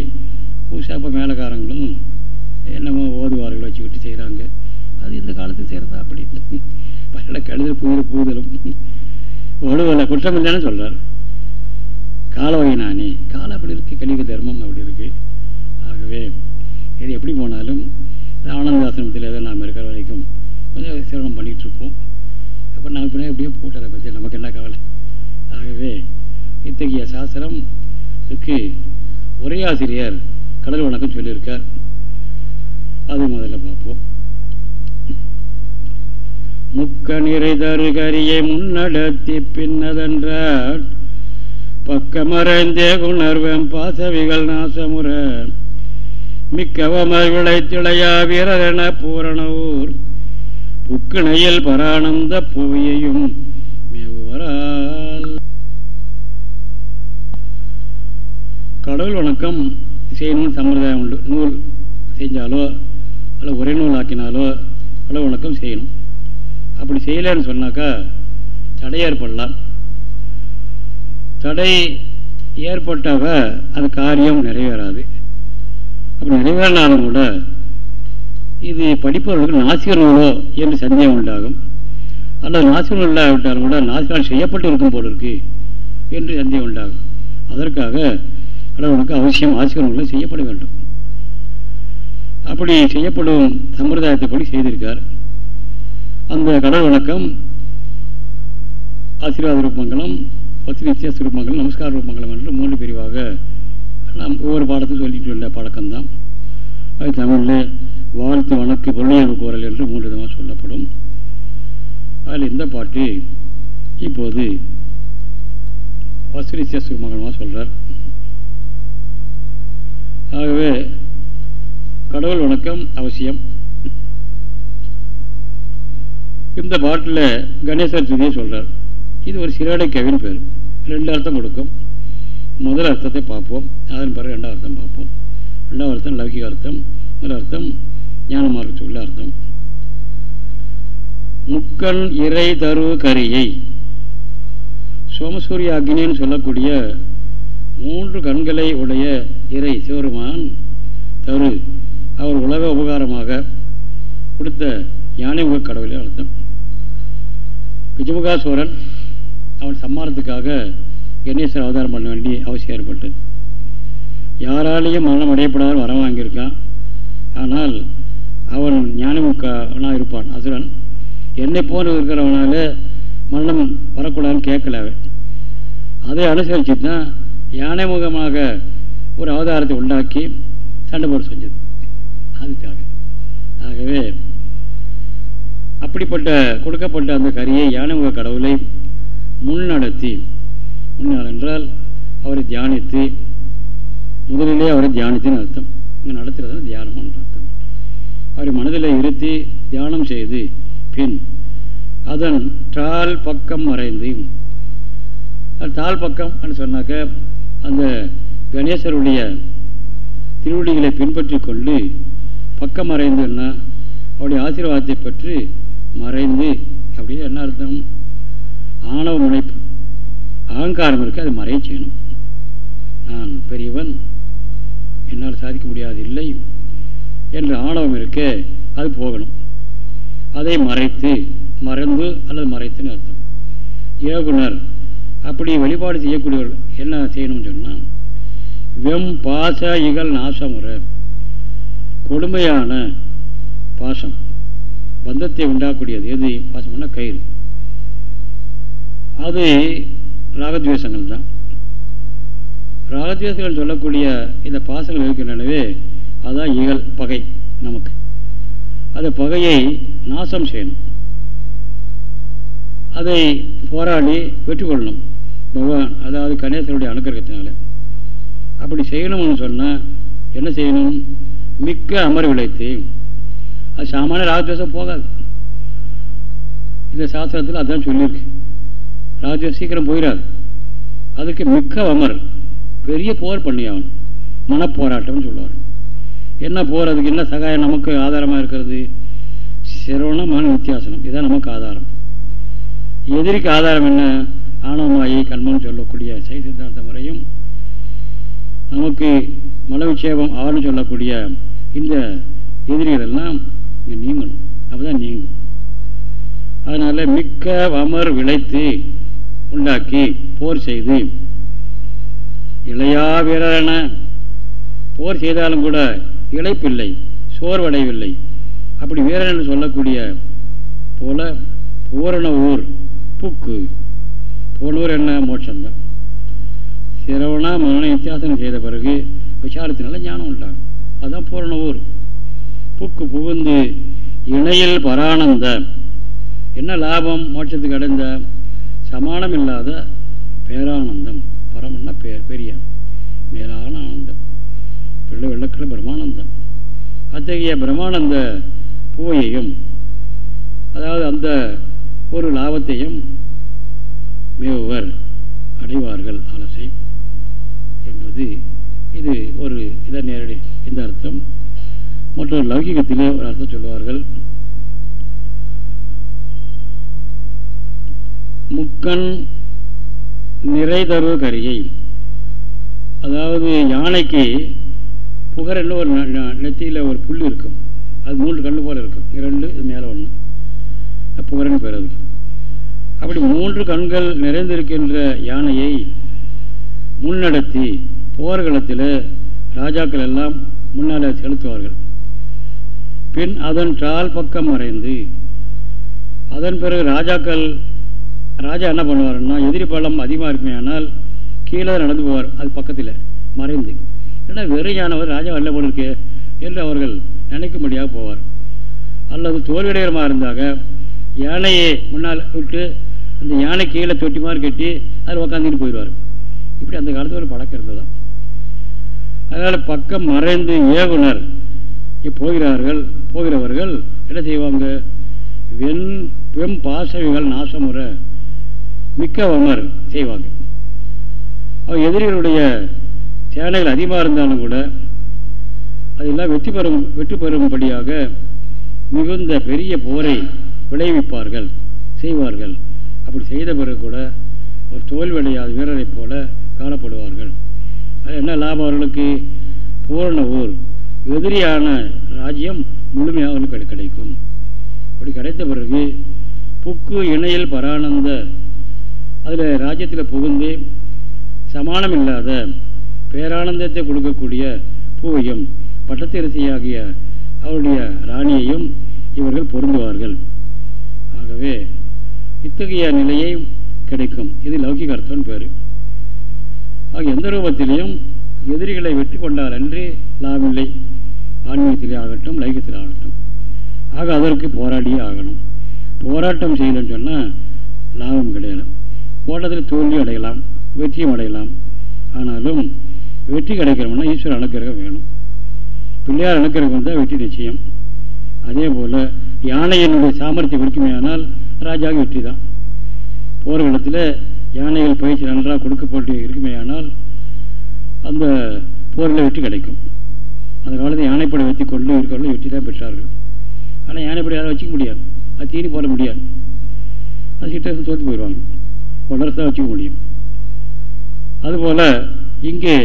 புதுசாக இப்போ மேலக்காரங்களும் என்னமோ ஓதுவார்கள் வச்சுக்கிட்டு செய்கிறாங்க. அது இந்த காலத்துக்கு செய்கிறதா? அப்படி பழைய கெடுதல் புதிய புகுதலும் வலுவில் குற்றம் இல்லைன்னு சொல்கிறார் காலவகை நானே காலம் அப்படி இருக்குது கலிக தர்மம் அப்படி இருக்குது ஆகவே இது எப்படி போனாலும் ஆனந்த ஏதோ நாம் இருக்கிற வரைக்கும் கொஞ்சம் சிரமம் பண்ணிகிட்ருப்போம். அப்புறம் நாங்கள் பின்னாடி எப்படியோ போட்டதை பற்றி நமக்கு என்ன கவலை? ஆகவே இத்தகைய சாஸ்திரத்துக்கு ஆசிரியர் கடல் வணக்கம் சொல்லியிருக்கார். அது முதல்ல பார்ப்போம். முக்க நிறை தருகரியை முன்னடத்தி பின்னதென்றால் பக்கமறைந்தே குணர்வம் பாசவிகள் நாசமுற. மிக்கவமர் விளைத்திளையா வீரரென பூரணவூர் புக்கிணையில் பரானந்த புவியையும் மேவுவரால். கடவுள் வணக்கம். செய்யணும்னு சம்பிரதாயம் உண்டு. நூல் செஞ்சாலோ அல்ல ஒரே நூல் ஆக்கினாலோ கடவுள் வணக்கம் செய்யணும். அப்படி செய்யலன்னு சொன்னாக்கா தடையேற்படலாம். தடை ஏற்பட்டவ அந்த காரியம் நிறைவேறாது. அப்படி நிறைவேறினாலும் கூட இது படிப்பவர்களுக்கு நாசிகர் நூலோ என்று சந்தேகம் உண்டாகும். அல்லது நாசிகர் இல்லாவிட்டாலும் கூட நாசிகால் செய்யப்பட்டு இருக்கும் போல் இருக்கு என்று சந்தேகம் உண்டாகும். அதற்காக கடவுளுக்கு அவசியம் ஆசிரியர் நூல்கள் செய்யப்பட வேண்டும். அப்படி செய்யப்படும் சம்பிரதாயத்தைப்படி செய்திருக்கார். அந்த கடவுள் வணக்கம். ஆசீர்வாத ரூபங்களும் பத்து வித்தியாச ரூபங்களும் நமஸ்கார ரூபங்களும் என்று மூன்று பிரிவாக நாம் ஒவ்வொரு பாடத்தையும் சொல்லிட்டு உள்ள பழக்கம்தான். அது தமிழில் வாழ்த்து வணக்கு பொருளியல் கோரல் என்று மூன்று விதமாக சொல்லப்படும். அதில் இந்த பாட்டு இப்போது வசூரிசிய சுமகமாக சொல்கிறார் ஆகவே கடவுள் வணக்கம் அவசியம். இந்த பாட்டில் கணேசர் சுதியை சொல்கிறார் இது ஒரு சிறுவடை கவின் பேர். ரெண்டு அர்த்தம் கொடுக்கும். முதல் அர்த்தத்தை பார்ப்போம். அதன் பிறகு ரெண்டாவது அர்த்தம் பார்ப்போம். ரெண்டாவது அர்த்தம் லௌகிக அர்த்தம். முதல் அர்த்தம் ஞானமார்க்க சொல்ல அர்த்தம். முக்கண் இறை தரு கரியை. சோமசூரிய அக்னின்னு சொல்லக்கூடிய மூன்று கண்களை உடைய இறை சிவருமான் தரு. அவர் உலக உபகாரமாக கொடுத்த யானைமுக கடவுளே அர்த்தம். பிஜமுகாசுவரன் அவன் சம்மானத்துக்காக கணேசர் அவதாரம் பண்ண வேண்டிய அவசியம் ஏற்பட்டது. யாராலையும் மரணம் அடையப்படாத வரம் வாங்கியிருக்கான். ஆனால் அவன் ஞானமுக்கவனாக இருப்பான். அசுரன் என்னை போன்று இருக்கிறவனால மரணம் வரக்கூடாதுன்னு கேட்கல அவன். அதை அனுசரித்து தான் யானை முகமாக ஒரு அவதாரத்தை உண்டாக்கி சண்டை போட செஞ்சது. அதுக்காக. ஆகவே அப்படிப்பட்ட கொடுக்கப்பட்ட அந்த கரியை யானைமுக கடவுளை முன்னடத்தி. நடத்தி என்றால் அவரை தியானித்து முதலிலே அவரை தியானித்துன்னு அர்த்தம். இங்கே நடத்துகிறதா தியானம் அர்த்தம். அவரை மனதில் இருத்தி தியானம் செய்து பின் அதன் டால் பக்கம் மறைந்து தால் பக்கம் சொன்னாக்க அந்த கணேசருடைய திருவடிகளை பின்பற்றி கொண்டு பக்கம் மறைந்துன்னா அவருடைய ஆசீர்வாதத்தை பற்றி மறைந்து அப்படின்னு என்ன அர்த்தம்? ஆணவ முனைப்பு. அகங்காரம் இருக்கு அது மறைய செய்யணும். நான் பெரியவன். என்னால் சாதிக்க முடியாது இல்லை என்ற ஆணவம் இருக்க அது போகணும். அதை மறைத்து மறந்து அல்லது மறைத்துன்னு அர்த்தம். ஏகுனர் அப்படி வழிபாடு செய்யக்கூடியவர்கள் என்ன செய்யணும்னு சொன்னால் வெம் பாச இகல் நாசமுறை கொடுமையான பாசம். பந்தத்தை உண்டாக்கூடியது எது? பாசம்னா கயிறு. அது ராகத்வேஷங்கள் தான் ராகத்வேஷங்கள் சொல்லக்கூடிய இந்த பாசங்கள் இருக்கின்றனவே அதுதான் இகழ் பகை நமக்கு. அந்த பகையை நாசம் செய்யணும் அதை போராடி வெற்றி கொள்ளணும் பகவான் அதாவது கணேசனுடைய அனுக்கிரகத்தினால. அப்படி செய்யணும்னு சொன்னால் என்ன செய்யணும்? மிக்க அமர் விளைத்து அது சாமானிய ராகத்வேஷம் போகாது. இந்த சாஸ்திரத்தில் அதான் சொல்லியிருக்கு. ராஜ்யம் சீக்கிரம் போயிடாது அதுக்கு மிக்க அமர். பெரிய போர் பண்ணியாகணும். மனப்போராட்டம்னு சொல்லுவார். என்ன போர்? அதுக்கு என்ன சகாயம்? நமக்கு ஆதாரமாக இருக்கிறது? சிரவணம் மன வித்தியாசனம். இதுதான் நமக்கு ஆதாரம். எதிரிக்கு ஆதாரம் என்ன? ஆணவமாயி கண்மன் சொல்லக்கூடிய சை சித்தாந்த முறையும் நமக்கு மல விட்சேபம் ஆறுன்னு சொல்லக்கூடிய இந்த எதிரிகள் எல்லாம் நீங்கணும். அப்பதான் நீங்கும். அதனால மிக்க அமர் விளைத்து உண்டாக்கி போர் செய்து இளையா வீரரான போர் செய்தாலும் கூட இழைப்பில்லை சோர்வடைவில்லை அப்படி வீரன் என்று சொல்லக்கூடிய போல பூரண ஊர் புக்கு. போனூர் என்ன மோட்சம்தான். சிரவணா மன வித்தியாசனம் செய்த பிறகு விசாரத்தினால ஞானம் உண்டாகும். அதுதான் பூரண ஊர். புக்கு புகுந்து இணையில் பரானந்த என்ன லாபம்? மோட்சத்துக்கு அடைந்த சமானம் இல்லாத பேரானந்தம். பரமன்னா பேர் பெரிய மேலான ஆனந்தம். பிள்ளை வெள்ளக்கிற பிரமானந்தம் அத்தகைய பிரமானந்த பூவையையும் அதாவது அந்த ஒரு லாபத்தையும் மேவுவர் அடைவார்கள் அலசை என்பது இது ஒரு இதன் நேரடி இந்த அர்த்தம். மற்றொரு லௌகிகத்திலே ஒரு அர்த்தம் சொல்லுவார்கள். முக்கண் நிறைதரு கரியை. அதாவது யானைக்கு புகரன்னு ஒரு நெத்தியில் ஒரு புல் இருக்கும். அது மூன்று கண்ணு போல் இருக்கும். இரண்டு இது மேலே ஒன்று புகரன்னு பேர் அதுக்கு. அப்படி மூன்று கண்கள் நிறைந்திருக்கின்ற யானையை முன்னடத்தி போர்களத்தில் ராஜாக்கள் எல்லாம் முன்னால் செலுத்துவார்கள். பின் அதன் டால் பக்கம் மறைந்து அதன் பிறகு ராஜாக்கள் ராஜா என்ன பண்ணுவார்னா எதிரி பள்ளம் அதிகமாக இருக்குமே ஆனால் கீழே நடந்து போவார் அது பக்கத்தில் மறைந்து. ஏன்னா வெறும் ராஜா வரல போல என்று அவர்கள் நினைக்கும்படியாக போவார். அல்லது தோல்வியடைகிறமாக இருந்தாக யானையை முன்னால் விட்டு அந்த யானை கீழே தொட்டி மாதிரி கட்டி அதில் உக்காந்துட்டு போயிடுவார். இப்படி அந்த காலத்தில் ஒரு பழக்கம் இருந்ததான் அதனால் பக்கம் மறைந்து ஏகுனர் போகிறார்கள் போகிறவர்கள் என்ன செய்வாங்க? வெண் வெம் பாசவிகள் நாசமுறை மிக்கவமர் செய்வாங்க. அவர் எதிரிகளுடைய சேனைகள் அதிகமாக இருந்தாலும் கூட அதெல்லாம் வெற்றி பெறும் வெற்றி பெறும்படியாக மிகுந்த பெரிய போரை விளைவிப்பார்கள் செய்வார்கள். அப்படி செய்த பிறகு கூட ஒரு தோல்வியடையாத வீரரைப் போல காணப்படுவார்கள். அது என்ன லாபம் அவர்களுக்கு? பூரண ஊர். எதிரியான ராஜ்யம் முழுமையாக அவர்களுக்கு கிடைக்கும். அப்படி கிடைத்த பிறகு புக்கு இணையில் பரானந்த அதில் ராஜ்யத்தில் புகுந்து சமானம் இல்லாத பேரானந்தத்தை கொடுக்கக்கூடிய பூவையும் பட்டத்திரசியாகிய அவருடைய ராணியையும் இவர்கள் பொருந்துவார்கள். ஆகவே இத்தகைய நிலையை கிடைக்கும். இது லௌகிக அர்த்தம் பேர். ஆக எந்த ரூபத்திலையும் எதிரிகளை வெற்றி கொண்டார் அன்று லாபில்லை ஆன்மீகத்திலே ஆகட்டும் லைகத்திலே ஆகட்டும். ஆக அதற்கு போராடியே ஆகணும். போராட்டம் செய்யலன்னு சொன்னால் லாபம் கிடையாது. ஓட்டத்தில் தோல்வி அடையலாம் வெற்றியும் அடையலாம். ஆனாலும் வெற்றி கிடைக்கிறோம்னா ஈஸ்வரர் அனுக்கிரகம் வேணும். பிள்ளையார் அனுக்கிரகம் வந்தால் வெற்றி நிச்சயம். அதே போல் யானையினுடைய சாமர்த்தியம் இருக்குமையானால் ஆனால் ராஜாவுக்கு வெற்றி தான். போர்க்களத்தில் யானைகள் பயிற்சி நன்றாக கொடுக்கப்பட்டு இருக்குமே ஆனால் அந்த போரில் வெற்றி கிடைக்கும். அந்த காலத்தில் யானைப்படை வைத்து கொண்டு இருக்கிறவர்கள் வெற்றி தான் பெற்றார்கள். ஆனால் யானைப்படை யாரும் வச்சுக்க முடியாது. அது தீனி போட முடியாது. அது கிட்ட தோற்று போயிடுவாங்க. வளர்த்து வச்சுக்க முடியும். அதுபோல் இங்கே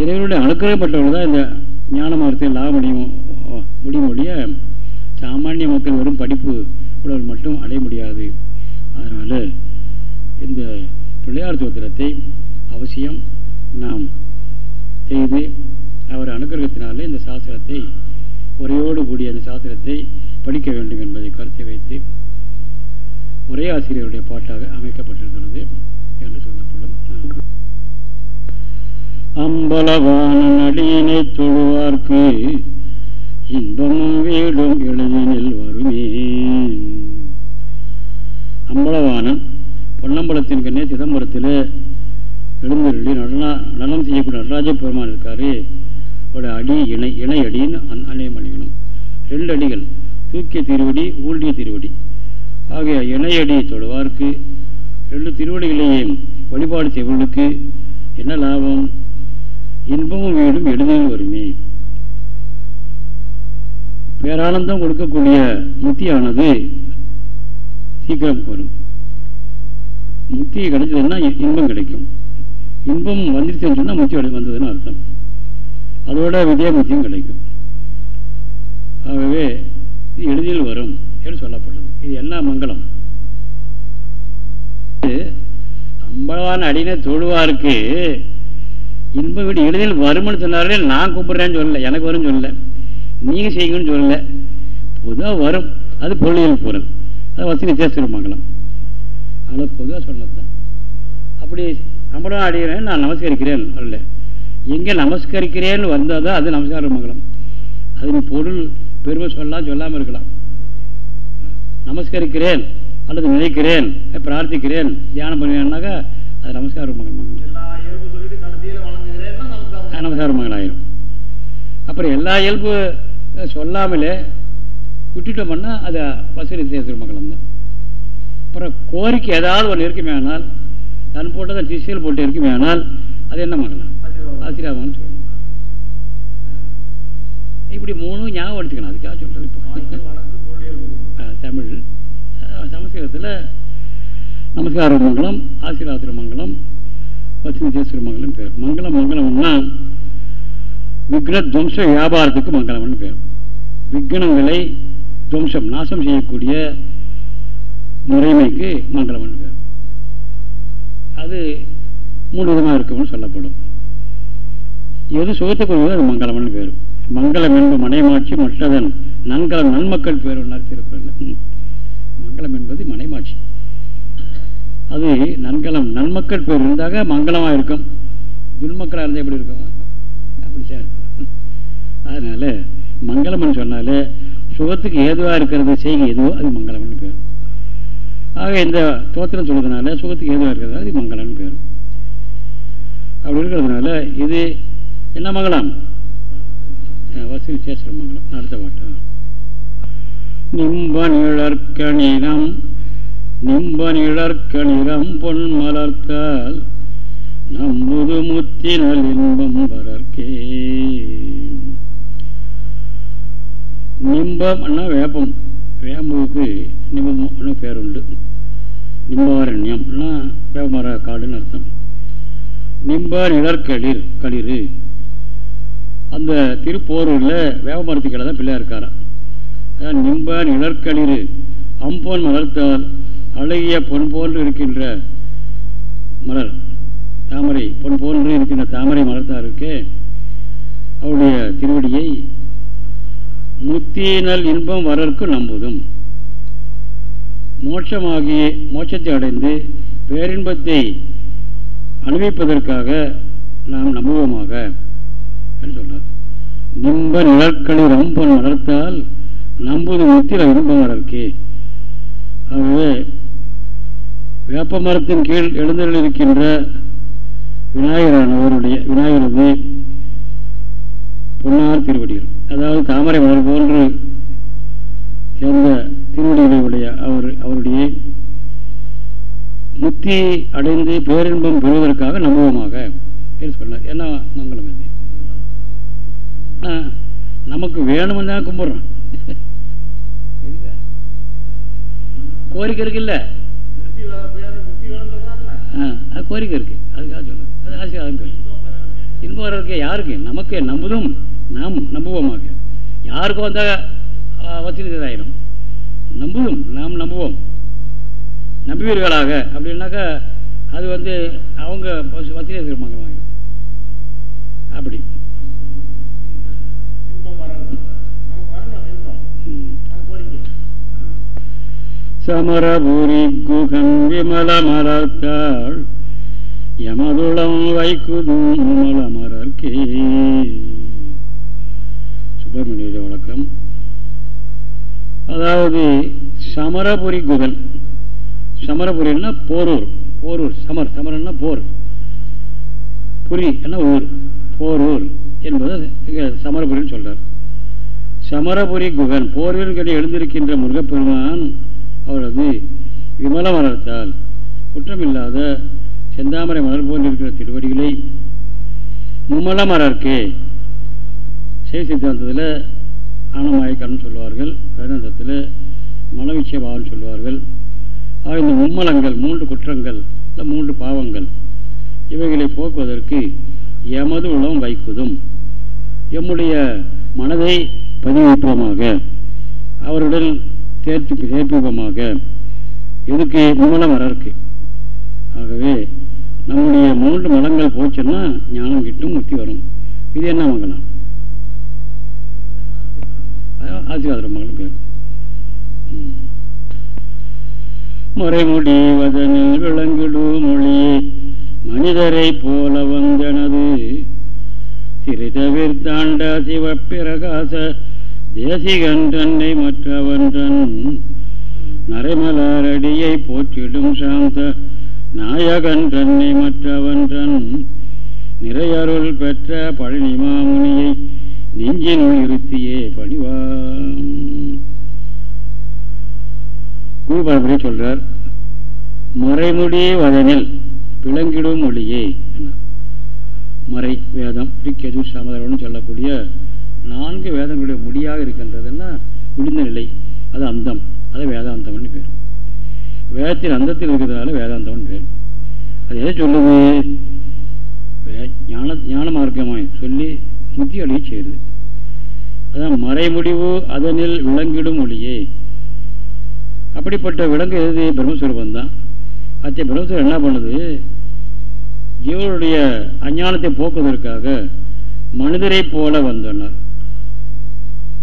இறைவனுடைய அனுக்கிரகப்பட்டவர்கள் தான் இந்த ஞான மரத்தை லாபம் அடையும் முடியும் ஒழிய சாமானிய மக்கள் வரும் படிப்பு உடல் மட்டும் அடைய முடியாது. அதனால் இந்த பிள்ளையார் சோத்திரத்தை அவசியம் நாம் செய்து அவர் அனுகிரகத்தினாலே இந்த சாஸ்திரத்தை உரையோடு கூடிய அந்த சாஸ்திரத்தை படிக்க வேண்டும் என்பதை கருத்தை வைத்து ஒரே ஆசிரியருடைய பாட்டாக அமைக்கப்பட்டிருக்கிறது என்று சொல்லப்படும். அம்பலவான நடியினை தொழுவார்க்கு இன்பமும் வீடும் எழுதினில் வருமே. அம்பலவானன் பொன்னம்பலத்தின் கண்ணே சிதம்பரத்தில் எழுந்தருளி நடனா நடனம் செய்யக்கூடிய நடராஜ பெருமான் இருக்காரு. அவருடைய அடி இணை இணை அடின்னு அணையம் பண்ணிக்கணும் ரெண்டு அடிகள் தூக்கிய திருவடி ஊழிய திருவடி. ஆகிய இணையடி தொழுவார்க்கு ரெண்டு திருவடிகளையும் வழிபாடு செய்வர்களுக்கு என்ன லாபம்? இன்பமும் வீடும் எளிதில் வருமே. பேரானந்தம் கொடுக்கக்கூடிய முத்தியானது சீக்கிரம் வரும். முத்தி கிடைச்சதுன்னா இன்பம் கிடைக்கும். இன்பம் வந்துருச்சுன்னு சொன்னால் முத்தி வந்ததுன்னு அர்த்தம். அதோட விஜயமுத்தியும் கிடைக்கும். ஆகவே எளிதில் வரும். என்று சொல்லப்பட்டது. இது என்ன மங்களம். அம்பளவான அடின தொழுவாருக்கு இன்ப வீடு எளிதில் வரும்னு சொன்னாரே நான் கூப்பிடுறேன்னு சொல்லல. எனக்கு வரும்னு சொல்லல. நீங்க செய்யுங்கன்னு சொல்லல. பொதுவாக வரும். அது பொருளியல் பொருள். அது வசதி வித்தியாசம் மங்களம். அவ்வளோ பொதுவாக சொன்னது தான் அப்படி நம்மளும் அடிகிறேன் நான் நமஸ்கரிக்கிறேன் வரல எங்கே நமஸ்கரிக்கிறேன்னு வந்தால் தான் அது நமஸ்கார மங்களம். அது பொருள் பெருமை சொல்லலாம் சொல்லாமல் இருக்கலாம். நமஸ்கரிக்கிறேன் அல்லது நினைக்கிறேன் பிரார்த்திக்கிறேன் தியானம் பண்ணுவேன்னாக்கா அது நமஸ்கார மகள் நமஸ்கார மகள் ஆயிரும். அப்புறம் எல்லா இயல்பு சொல்லாமலே விட்டுட்டோம்னா அது வசதி தேர்தல் மகளம் தான் அப்புறம் கோரிக்கை ஏதாவது ஒன்று இருக்குமே ஆனால் தன் போட்டதை திசையில் போட்டு இருக்குமே ஆனால் அது என்ன மகளம் ஆசீர்வாதம்னு சொல்லணும் இப்படி மூணும் ஞாபகம் எடுத்துக்கணும் அதுக்காக சொல்றது இப்போ. தமிழ் சமஸ்கிருதத்தில் நமஸ்கார மங்கலம் ஆசீர்வாத மங்கலம் வசந்தேஸ்வர மங்கலம் பேர். மங்களம் மங்களம்னா விக்ன துவம்ச வியாபாரத்துக்கு மங்களம்னு பேர். விக்னங்களை துவம்சம் நாசம் செய்யக்கூடிய முறைமைக்கு மங்களம்னு பேர். அது மூணு விதமாக இருக்கும்னு சொல்லப்படும். எது சுகத்தை கொள்வது அது மங்களம்னு பேர் மங்களம் என்பது மனைமாட்சி மற்றதன் நன்கலம் நன்மக்கள் பேர் திருக்குறள் மங்களம் என்பது மனைமாட்சி. அது நன்கலம் நன்மக்கள் பேர் இருந்தாக மங்களமாக இருக்கும். துன்மக்களாக இருந்தால் எப்படி இருக்கும்? அப்படித்தான் இருக்கும். அதனால மங்களம்னு சொன்னாலே சுகத்துக்கு ஏதுவாக இருக்கிறது செய்கை எதுவோ அது மங்களம்னு பேர். ஆக இந்த தோத்திரம் சொல்றதுனால சுகத்துக்கு ஏதுவாக இருக்கிறது அது மங்களம்னு பேர். அப்படி இருக்கிறதுனால இது என்ன மங்களம்? வாசி விசேஷமங்கலம் அடுத்த பாட்டு நிம்ப நிழற்கணினம் நிம்ப நிழற்கணிரம் பொன் மலர்த்தால் நம்முது முத்தினல் இன்பம் வரற்கே நிம்பம்னா வேப்பம் வேம்புக்கு நிம்பம்னு பேருண்டு. நிம்பாரண்யம்னா வேப்பமர காடுன்னு அர்த்தம். நிம்ப நிழற்களிர் களிர் அந்த திருப்போரூரில் வேப்பமரத்துக்கிட்ட தான் பிள்ளையா இருக்காராம். அதான் நிம்ப நிழற்களிர் அம்போன் மலர்த்தால் அழகிய பொன் போன்று இருக்கின்ற மலர் தாமரை பொன் போன்று இருக்கின்ற தாமரை மலர்த்தாருக்கு அவருடைய திருவடியை முத்தியினல் இன்பம் வரற்கு நம்புதும். மோட்சமாகி மோட்சத்தை அடைந்து பேரின்பத்தை அனுபவிப்பதற்காக நாம் நம்புவோமாக. சொல்றார். நிம்ப நிழற்களை ரொம்ப நடத்தால் நம்புது முத்திர இன்பம் வளர்க்கே ஆகவே வேப்ப மரத்தின் கீழ் எழுந்தருள் இருக்கின்ற விநாயகரானவருடைய விநாயகரது பொன்னார் திருவடிகள். அதாவது தாமரை மலர் போன்று சேர்ந்த திருவடிகளுடைய அவர் அவருடைய முத்தி அடைந்து பேரின்பம் பெறுவதற்காக நம்புவமாக. என்று சொன்னார். என்ன மங்களம் என்ன நமக்கு வேணும்னு தான் கும்பிட்றோம் கோரிக்கை இருக்குல்ல அது கோரிக்கை இருக்கு. அதுக்காக சொல்லுது அது ஆசீர்வாதம் இன்பம் வர்றதுக்கு யாருக்கு? நமக்கு நம்புதும் நாம் நம்புவோமாக யாருக்கும் வந்தால் வசதிதாயிரும் நம்புவோம் நாம் நம்புவோம். நம்புவீர்களாக அப்படின்னாக்கா அது வந்து அவங்க வசதி மங்களாகிடும் அப்படி. சமரபுரி குகன் விமல மரத்தாள் யமதுளம் வைக்குதும் விமல சுப்பிரமணிய வழக்கம். அதாவது சமரபுரி குகன். சமரபுரின்னா போரூர். போரூர். சமர். சமரன்னா போர். புரி என்ன ஊர்? போரூர் என்பது சமரபுரின்னு சொல்றார். சமரபுரி குகன். போரூர் கடி எழுந்திருக்கின்ற முருகப்பெருமான் அவரது விமல மலர்த்தால் குற்றமில்லாத செந்தாமரை மலர் போன்றிருக்கிற திருவடிகளை மும்மல மலர்க்கே செய் சித்தாந்தத்தில் ஆனமாயக்கரன் சொல்லுவார்கள். வேதாந்தத்தில் மனவிச்சயபாவன் சொல்லுவார்கள். ஆக இந்த மும்மலங்கள் மூன்று குற்றங்கள் இல்லை மூன்று பாவங்கள் இவைகளை போக்குவதற்கு எமது உள்ளம் வைக்குதும். எம்முடைய மனதை பதிவிப்போமாக அவருடன் சேர்த்து சேர்ப்பிப்போமாக எதுக்கு மும்மலம் வரற்கு ஆகவே நம்முடைய மூன்று மலங்கள் போச்சுன்னா ஞானம் கிட்டும் முத்தி வரும். இது என்ன மங்களம் ஆசீர்வாத மகளும் பேர். மறைமுடிவதனில் விளங்கிடும் மொழியே மனிதரை போல வந்தனது. திரை சிவப்பிரகாச தேசிகன்றன்னை மற்றவன்றன் நரைமலரடியை போற்றிடும் சாந்த நாயகன் தன்னை மற்றவன்றன் நிறையருள் பெற்ற பழனி மாமுனியை நெஞ்சினுள் இருத்தியே பணிவான் சொல்றார் மறைமுடி வதனில் விளங்கிடும் மொழியே மறை வேதம் ரிக்கெது சமதரம்னு சொல்லக்கூடிய நான்கு வேதங்களுடைய முடியாக இருக்கின்றதுன்னா முடிந்த நிலை. அது அந்தம். அது வேதாந்தம்னு பேர். வேதத்தின் அந்தத்தில் இருக்கிறதுனால வேதாந்தம்னு பேர். அது எதை சொல்லுது? ஞான ஞான மார்க்கமாய் சொல்லி முத்தி அடைய செய்யுது. அதான் மறைமுடிவு அதனில் விளங்கிடும் ஒளியே. அப்படிப்பட்ட விலங்கு எது? பிரம்மஸ்வரூபம் தான். அத்தை பிரம்மஸ்வரம் என்ன பண்ணுது? ஜீவனுடைய அஞ்ஞானத்தை போக்குவதற்காக மனிதரை போல வந்தனர்.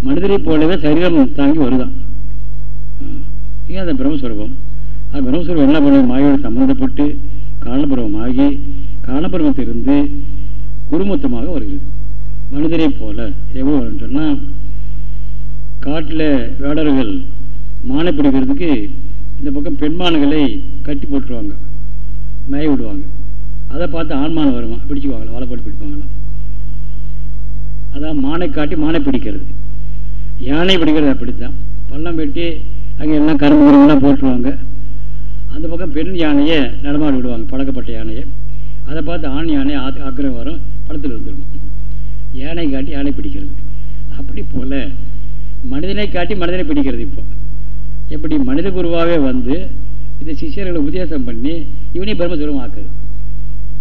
மனிதரை போலவே சரீரம் தாங்கி வருதான் ஏன் அந்த பிரம்மஸ்வரூபம்? அது பிரம்மஸ்வரூபம் என்ன பண்ணுது? மாயோடு சம்பந்தப்பட்டு காரணபுரமாகி காரணபுரமத்திலிருந்து குருமொத்தமாக வருகிறது. மனிதரை போல எவ்வளோ வரும்னு சொன்னால் காட்டில் வேடர்கள் மானை பிடிக்கிறதுக்கு இந்த பக்கம் பெண்மான்களை கட்டி போட்டுருவாங்க. மேய விடுவாங்க. அதை பார்த்து ஆண்மானம் வருமா? பிடிச்சிக்குவாங்களா? வாழைப்பாடு போட்டு பிடிப்பாங்களாம் அதான் மானை காட்டி மானை பிடிக்கிறது. யானை பிடிக்கிறது அப்படித்தான் பள்ளம் வெட்டி அங்கே எல்லாம் கரும்பு கரும்புலாம் போட்டுருவாங்க. அந்த பக்கம் பெண் யானையை நடமாடி விடுவாங்க பழக்கப்பட்ட யானையை. அதை பார்த்து ஆண் யானை ஆக்கிரம் வரும் பழத்தில் இருந்துடும் யானை காட்டி யானை பிடிக்கிறது. அப்படி போல மனிதனை காட்டி மனிதனை பிடிக்கிறது இப்போ. எப்படி மனித குருவாகவே வந்து இந்த சிஷியர்களை உபதேசம் பண்ணி இவனையும் பிரம்மசுரம் ஆக்குது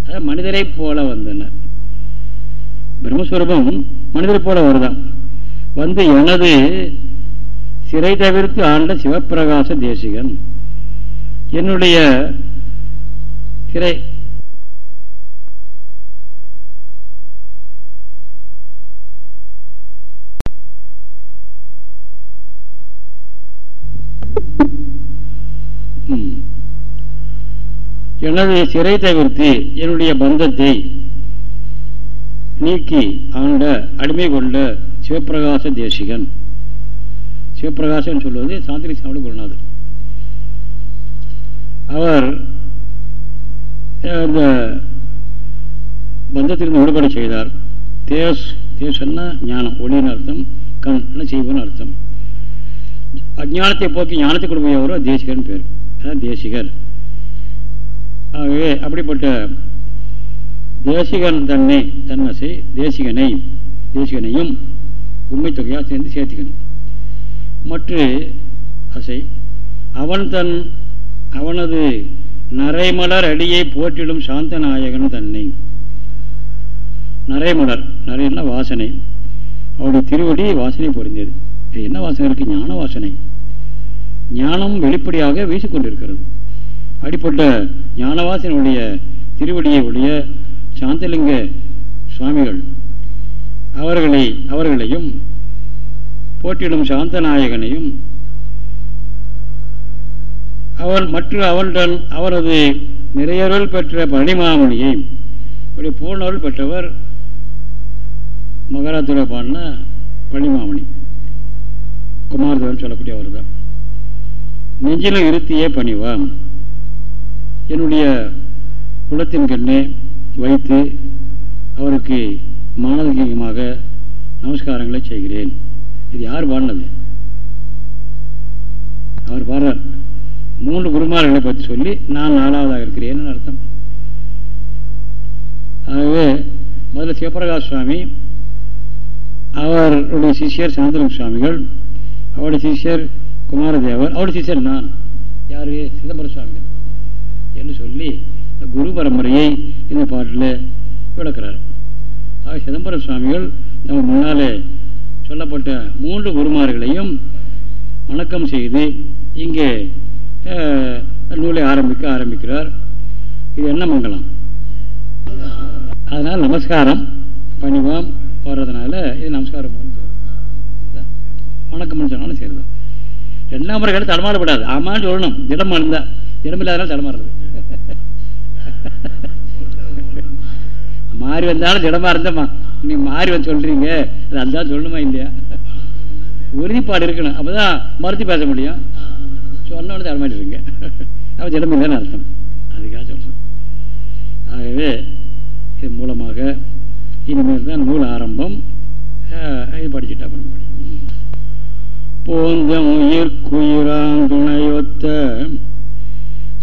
அதான் மனிதரை போல வந்தனர். பிரம்மஸ்வரூபம் மனிதரை போல வருதான். வந்து எனது சிறை தவிர்த்து ஆண்ட சிவப்பிரகாச தேசிகன். என்னுடைய சிறை எனது சிறை தவிர்த்து என்னுடைய பந்தத்தை நீக்கி ஆண்ட அடிமை கொண்ட சிவபிரகாச தேசிகன். சிவபிரகாசன் சொல்வது சாந்திரி சாமி குருநாதர். அவர் இந்த பந்தத்திலிருந்து விடுபட செய்தார். தேஸ் தேசன்னா ஞானம் ஒளியின் அர்த்தம் கண் செய்வன் அர்த்தம். அஜானத்தை போக்கி ஞானத்தை கொடுப்பவரோ தேசிகன் பேர். அதான் தேசிகர். ஆகவே அப்படிப்பட்ட தேசிகன் தன்னை தன்னசை தேசிகனை தேசிகனையும் உண்மை தொகையாக சேர்ந்து சேர்த்துக்கணும். மற்ற அசை அவன் தன் அவனது நரைமலர் அடியை போற்றிடும் சாந்த நாயகன் தன்னை. நரைமலர் நரைன்னா வாசனை? அவருடைய திருவடி வாசனை பொருந்தது என்ன வாசனை இருக்கு? ஞான வாசனை. ஞானம் வெளிப்படையாக வீசிக்கொண்டிருக்கிறது. அடிப்பட்ட ஞானவாசனுடைய திருவடியை உடைய சாந்தலிங்க சுவாமிகள் அவர்களை அவர்களையும் போட்டியிடும் சாந்தநாயகனையும் அவன் மற்ற அவனுடன் அவரது நிறையருள் பெற்ற பழனிமாமணியை இப்படி பூர்ணருள் பெற்றவர் மகாராத்துறை பாடின பழனிமாமணி குமாரதேவன் சொல்லக்கூடியவர் தான் நெஞ்சிலும் இருத்தியே பணிவான் என்னுடைய குலத்தின் கண்ணே வைத்து அவருக்கு மானதிகமாக நமஸ்காரங்களை செய்கிறேன். இது யார் பாடினது? அவர் பாடுறார் மூன்று குருமார்களை பற்றி சொல்லி நான் நாலாவதாக இருக்கிறேன் அர்த்தம். ஆகவே முதல்ல சிவபிரகாஷ் சுவாமி அவருடைய சிஷியர் சாந்தரம் சுவாமிகள் அவருடைய சிஷியர் குமாரதேவர் அவருடைய சிஷியர் நான். யாரு? சிதம்பர சுவாமிகள். என்று சொல்லி குரு பரம்பரையை இந்த பாட்டில் விளக்குறாரு. ஆக சிதம்பர சுவாமிகள் நம்ம முன்னாலே சொல்லப்பட்ட மூன்று குருமார்களையும் வணக்கம் செய்து இங்கே நூலை ஆரம்பிக்க ஆரம்பிக்கிறார். இது என்ன மங்கலம்? அதனால் நமஸ்காரம் பணிவாம் வர்றதுனால இது நமஸ்காரம் வணக்கம்னு சொன்னாலும் சரிதான். ரெண்டாம் முறை தடமாடப்படாது ஆமான்னு சொல்லணும். திடமா இருந்தா. திடம் இல்லாதனால தடமாறுறது. [laughs] மாறி வந்தாலும் திடமா இருந்தமா நீ மாறி வந்து சொல்றீங்க. அது அதான் சொல்லணுமா இல்லையா? உறுதிப்பாடு இருக்கணும். அப்பதான் மறுத்து பேச முடியும். சொன்னோன்னு தரமாட்டிருங்க அப்போ திடம் இல்லைன்னு அர்த்தம். அதுக்காக சொல்றேன். ஆகவே இது மூலமாக இனிமேல் தான் நூல் ஆரம்பம் இது படிச்சுட்டு அப்புறம் படி போந்த உயிர்க்குயிரான் துணையொத்த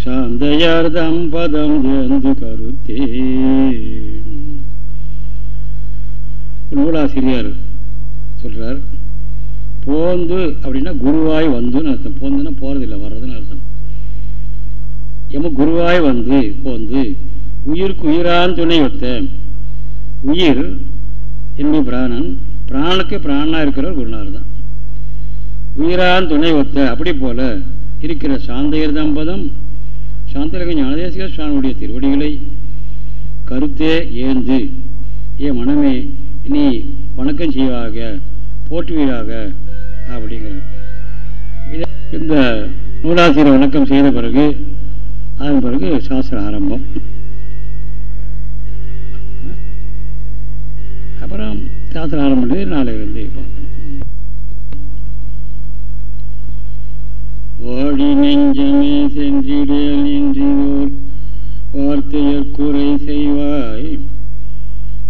சாந்தையார் தம்பதம் சேர்ந்து கருத்தே. நூலாசிரியர் சொல்கிறார் போந்து அப்படின்னா குருவாய் வந்துன்னு அர்த்தம். போந்துன்னா போறதில்லை வர்றதுன்னு அர்த்தம். எம குருவாய் வந்து போந்து உயிருக்கு உயிரான் துணை ஒத்த உயிர் என்பது பிராணன் பிராணனுக்கு பிராணனாக இருக்கிறவர் குருநாதர் தான். உயிரான் துணை ஒத்த அப்படி போல இருக்கிற சாந்தையர் தம்பதம் சாந்தலக ஞானதேசிக சுவாமியுடைய திருவடிகளை கருத்தே ஏந்து ஏ மனமே நீ வணக்கம் செய்வாக போற்றுவீராக அப்படிங்கிறார். இந்த நூலாசிரியர் வணக்கம் செய்த பிறகு அதன் பிறகு சாஸ்திர ஆரம்பம். அப்புறம் சாஸ்திர ஆரம்பம் நாளையிலிருந்து பார்க்கணும். வாடி நெஞ்சமே சென்றிடேல் என்று வார்த்தையர் குறை செய்வாய்.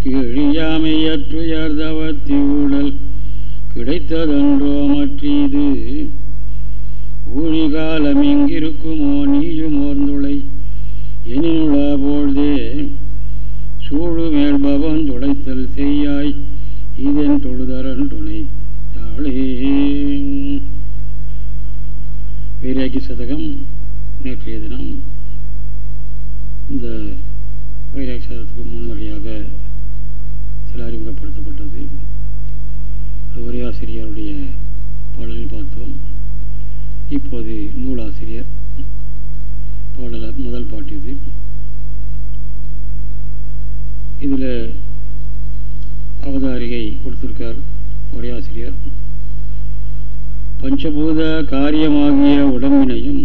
கிழியாமையற்றுயர் தவத்தி ஊழல் கிடைத்ததன்றோ மற்றீது. ஊழிகாலம் இங்கிருக்குமோ நீயும் ஓர்ந்துளை. எனினுள போழ்தே சூழு மேல்பவன் துடைத்தல் செய்யாய். இதன் தொழுதரன் துணை தாளே வீராக்கி சதகம் நேற்றைய தினம் இந்த வைராக்கி சதகத்துக்கு முன்முறையாக சில அறிமுகப்படுத்தப்பட்டது உரையாசிரியருடைய பாடலில் பார்த்தோம். இப்போது நூலாசிரியர் பாடல முதல் பாட்டு இது. இதில் அவதாரிகை கொடுத்திருக்கார் உரையாசிரியர் பஞ்சபூத காரியமாகிய உடம்பினையும்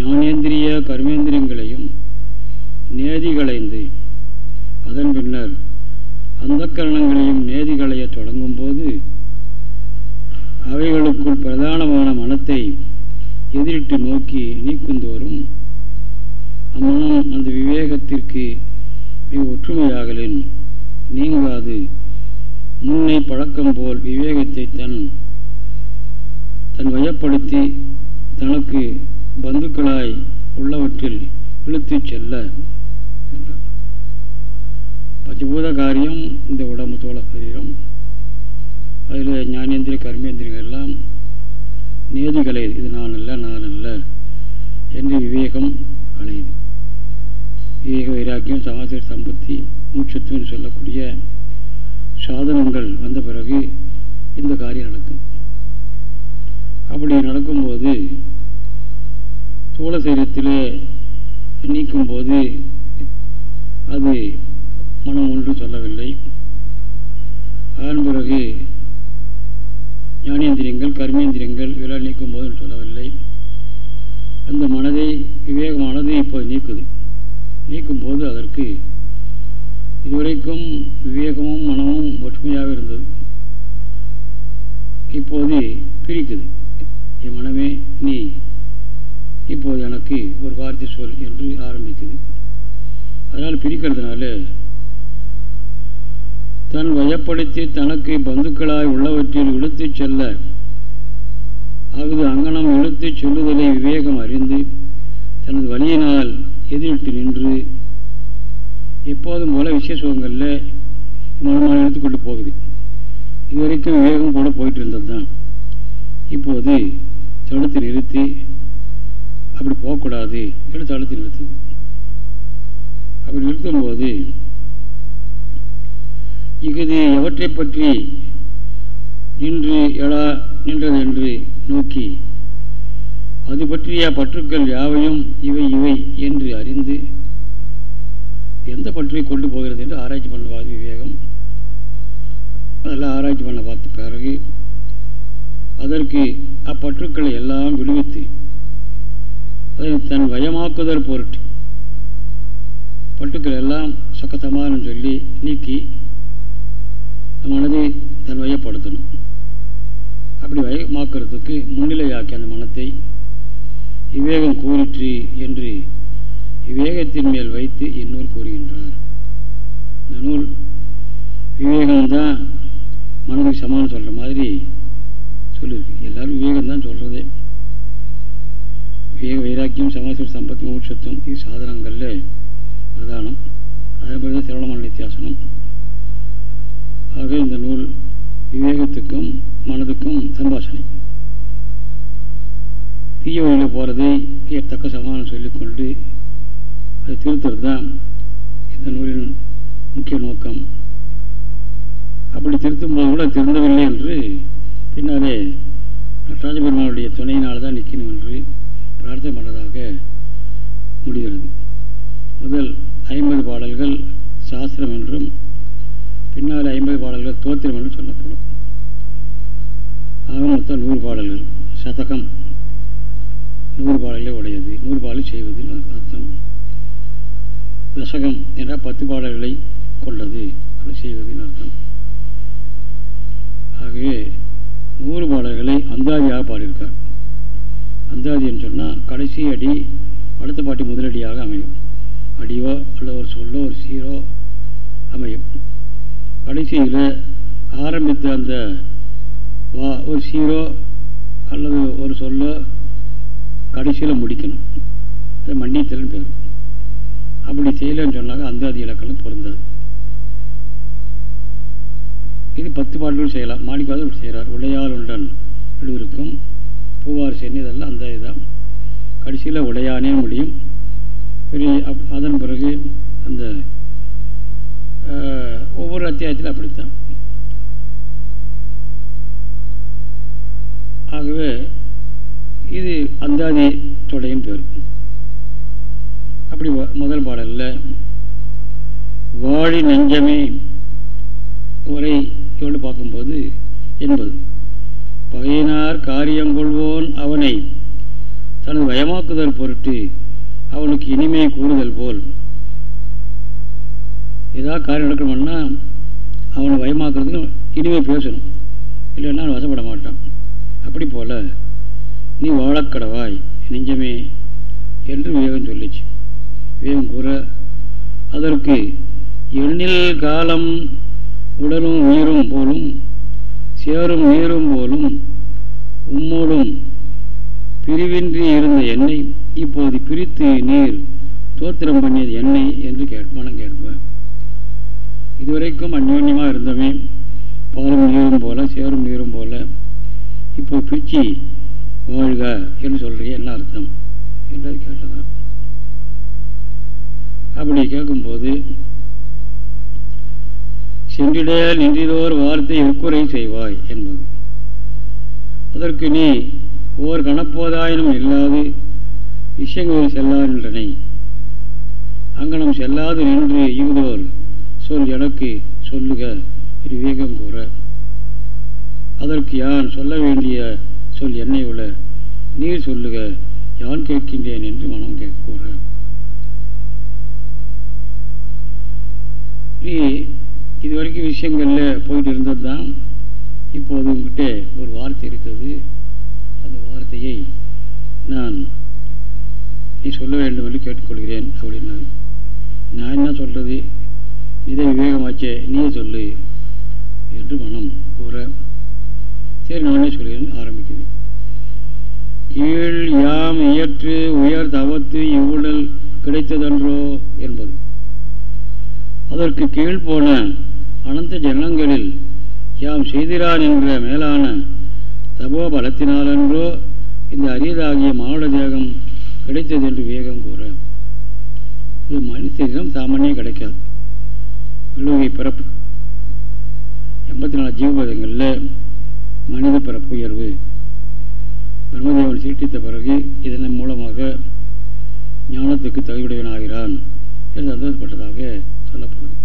ஞானேந்திரிய கர்மேந்திரியங்களையும் நேதிகளைந்து அதன் பின்னர் அந்த கரணங்களையும் நேதிகளைய தொடங்கும் போது அவைகளுக்குள் பிரதானமான மனத்தை எதிரிட்டு நோக்கி நீக்குந்தோறும் அம்மனம் அந்த விவேகத்திற்கு மிக ஒற்றுமையாகலின். நீங்காது. முன்னை பழக்கம் போல் விவேகத்தை தன் தன் வயப்படுத்தி தனக்கு பந்துக்களாய் உள்ளவற்றில் இழுத்துச் செல்ல. பஞ்சபூத காரியம் இந்த உடம்பு தோழ சரீரம். அதில் ஞானேந்திரிய கர்மேந்திரியங்கள் எல்லாம் நேதி கலையுது இது நான் அல்ல நான் அல்ல என்று விவேகம் கலையுது விவேக வைராக்கியம் சமாசார சம்பத்தி மூச்சத்துவம் சொல்லக்கூடிய சாதனங்கள் வந்த பிறகு இந்த காரியம் நடக்கும். அப்படி நடக்கும்போது தோள சரீரத்தில் நீக்கும்போது அது மனம் ஒன்று சொல்லவில்லை. அதன் பிறகு ஞானேந்திரியங்கள் கர்மேந்திரியங்கள் இதெல்லாம் நீக்கும் போது சொல்லவில்லை. அந்த மனதை விவேகமானது இப்போது நீக்குது. நீக்கும் போது அதற்கு இதுவரைக்கும் விவேகமும் மனமும் ஒற்றுமையாக இருந்தது. இப்போது பிரிக்குது. என் மனமே நீ இப்போது எனக்கு ஒரு வார்த்தை சொல் என்று ஆரம்பிக்குது. அதனால் பிரிக்கிறதுனால தன் வயப்படுத்தி தனக்கு பந்துக்களாய் உள்ளவற்றில் இழுத்துச் செல்ல அகுது அங்கனம் இழுத்துச் செல்லுதலை விவேகம் அறிந்து தனது வழியினால் எதிரிட்டு நின்று எப்போதும் போல விசேஷங்களில் மனமான எடுத்துக்கொண்டு போகுது. இதுவரைக்கும் விவேகம் கூட போயிட்டு இருந்தது தான் இப்போது தடுத்து நிறுத்தி அப்படி போகக்கூடாது என்று தடுத்து நிறுத்துது. அப்படி நிறுத்தும்போது இஃது எவற்றை பற்றி நின்று எழா நின்றது என்று நோக்கி அது பற்றிய பற்றுக்கள் யாவையும் இவை இவை என்று அறிந்து எந்த பற்றி கொண்டு போகிறது என்று ஆராய்ச்சி பண்ண பார்த்து விவேகம். அதெல்லாம் ஆராய்ச்சி பண்ண பார்த்த பிறகு அதற்கு அப்பற்றுக்களை எல்லாம் விடுவித்து அதை தன் வயமாக்குதல் பொருட்டு பட்டுக்கள் எல்லாம் சக்கத்தமானு சொல்லி நீக்கி மனதை தன் வயப்படுத்தணும். அப்படி வயமாக்குறதுக்கு முன்னிலையாக்கி அந்த மனத்தை விவேகம் கூறிற்று என்று விவேகத்தின் மேல் வைத்து இந்நூல் கூறுகின்றார். இந்த நூல் விவேகம்தான் மனதுக்கு சமானம் சொல்கிற மாதிரி சொல்லியிருக்கு எல்லாரும் விவேகம் தான் சொல்கிறதே விவேக வைராக்கியம் சமாசம் சம்பத்தி மூட்சத்துவம் இது சாதனங்களில் பிரதானம். அதன் பிறகு சிரவணமான நித்தியாசனம். ஆக இந்த நூல் விவேகத்துக்கும் மனதுக்கும் சம்பாஷணை. தீய வழியில் போகிறதை தக்க சமாதானம் சொல்லிக்கொண்டு அதை திருத்துறது தான் இந்த நூலின் முக்கிய நோக்கம். அப்படி திருத்தும் போது கூட திருந்தவில்லை என்று பின்னாலே நடராஜ பெருமானுடைய துணையினால் தான் நிற்கணும் என்று பிரார்த்தனை பண்ணுறதாக முடிகிறது. முதல் ஐம்பது பாடல்கள் சாஸ்திரம் என்றும் ஸ்தோத்திரம் என்று சொல்லப்படும். ஆக மொத்தம் நூறு பாடல்கள் சதகம் நூறு பாடல்களே உடையது நூறு பாடல் செய்வது அர்த்தம். தசகம் என்றால் பத்து பாடல்களை கொண்டது அது செய்வது அர்த்தம். ஆகவே நூறு பாடல்களை அந்தாதியாக பாடியிருக்கார். அந்தாதின்னு சொன்னால் கடைசி அடி அடுத்த பாட்டி முதலடியாக அமையும். அடியோ அல்ல ஒரு சொல்லோ ஒரு சீரோ அமையும். கடைசியில் ஆரம்பித்த அந்த வா ஒரு சீரோ அல்லது ஒரு சொல்லோ கடைசியில் முடிக்கணும். அது மன்னித்தல்னு பேர். அப்படி செய்யலன்னு சொன்னாங்க அந்தாதி இலக்கணம் பொருந்தாது. இது பத்து பாடல்கள் செய்யலாம். மாணிக்காவது செய்கிறார் உடையால் உண்டன் இருக்கும். பூவார் சென்னி இதெல்லாம் அந்த இதுதான் கடைசியில் உடையானே முடியும். அதன் பிறகு அந்த ஒவ்வொரு அத்தியாயத்திலும் அப்படித்தான். ஆகவே இது அந்தாதி தொடையின் பேர். அப்படி முதல் பாடலில் வாழி நெஞ்சமே உரை எவ்வளோ பார்க்கும்போது என்பது. பகையினார் காரியம் கொள்வோன் அவனை தனது வயமாக்குதல் பொருட்டு அவனுக்கு இனிமை கூறுதல் போல் ஏதாவது காரியம் நடக்கணும்னா அவனை பயமாக்குறதுக்கு இனிமே பேசணும். இல்லைன்னா வசப்பட மாட்டான். அப்படி போல நீ வாழக்கடவாய் நெஞ்சமே என்று விவேகம் சொல்லிச்சு. விவேகம் கூற அதற்கு எண்ணில் காலம் உடலும் உயிரும் போலும் சேரும் நீரும் போலும் உம்மோடும் பிரிவின்றி இருந்த எண்ணெய் இப்போது பிரித்து நீர் தோத்திரம் பண்ணியது எண்ணெய் என்று கேட்பானம் கேட்பேன் இதுவரைக்கும் அந்யோன்யமாக இருந்தமே பாலும் நீரும் போல சேரும் நீரும் போல இப்போ பிச்சு வாழ்க என்று சொல்றீங்க என்ன அர்த்தம்? என்று கேட்டதான். அப்படி கேட்கும்போது சென்றிட நின்றிதோர் வார்த்தை உக்குறை செய்வாய் என்பது. அதற்கு நீ ஓர் கணப்போதாயினும் இல்லாது விஷயங்களில் செல்லாதனை அங்கனம் செல்லாது நின்று இவதோர் சொல் எனக்கு சொல்லுக. விவேகம் கூற. அதற்கு யான் சொல்ல வேண்டிய சொல் என்னை உள்ள நீர் சொல்லுக யான் கேட்கின்றேன் என்று மனம் கூற. நீ இதுவரைக்கும் விஷயங்களில் போயிட்டு இருந்தது தான் இப்போது உங்ககிட்ட ஒரு வார்த்தை இருக்குது. அந்த வார்த்தையை நான் நீ சொல்ல வேண்டும் என்று கேட்டுக்கொள்கிறேன் அப்படின்னாரு. நான் என்ன சொல்றது? இதை விவேகமாச்சே நீயே சொல்லு என்று மனம் கூற சரி நானே சொல்கிறேன் ஆரம்பிக்குது. கீழ் யாம் இயற்று உயர் தவத்து இவ்வுடல் கிடைத்ததன்றோ என்பது. அதற்கு கீழ் போன அனந்த ஜனங்களில் யாம் செய்திரான் என்ற மேலான தபோ பலத்தினாலன்றோ இந்த அரியதாகிய மானுட தேகம் கிடைத்தது என்று வேகம் கூற. இது மனிதனிடம் சாமானியம் கிடைக்காது. விழுகை பிறப்பு. எண்பத்தி நாலு ஜீவபதங்களில் மனித பிறப்பு உயர்வு. பிரம்மதேவன் சீட்டித்த பிறகு இதன் மூலமாக ஞானத்துக்கு தகுதியுடையவனாகிறான் என்று சந்தோஷப்பட்டதாக சொல்லப்படுது.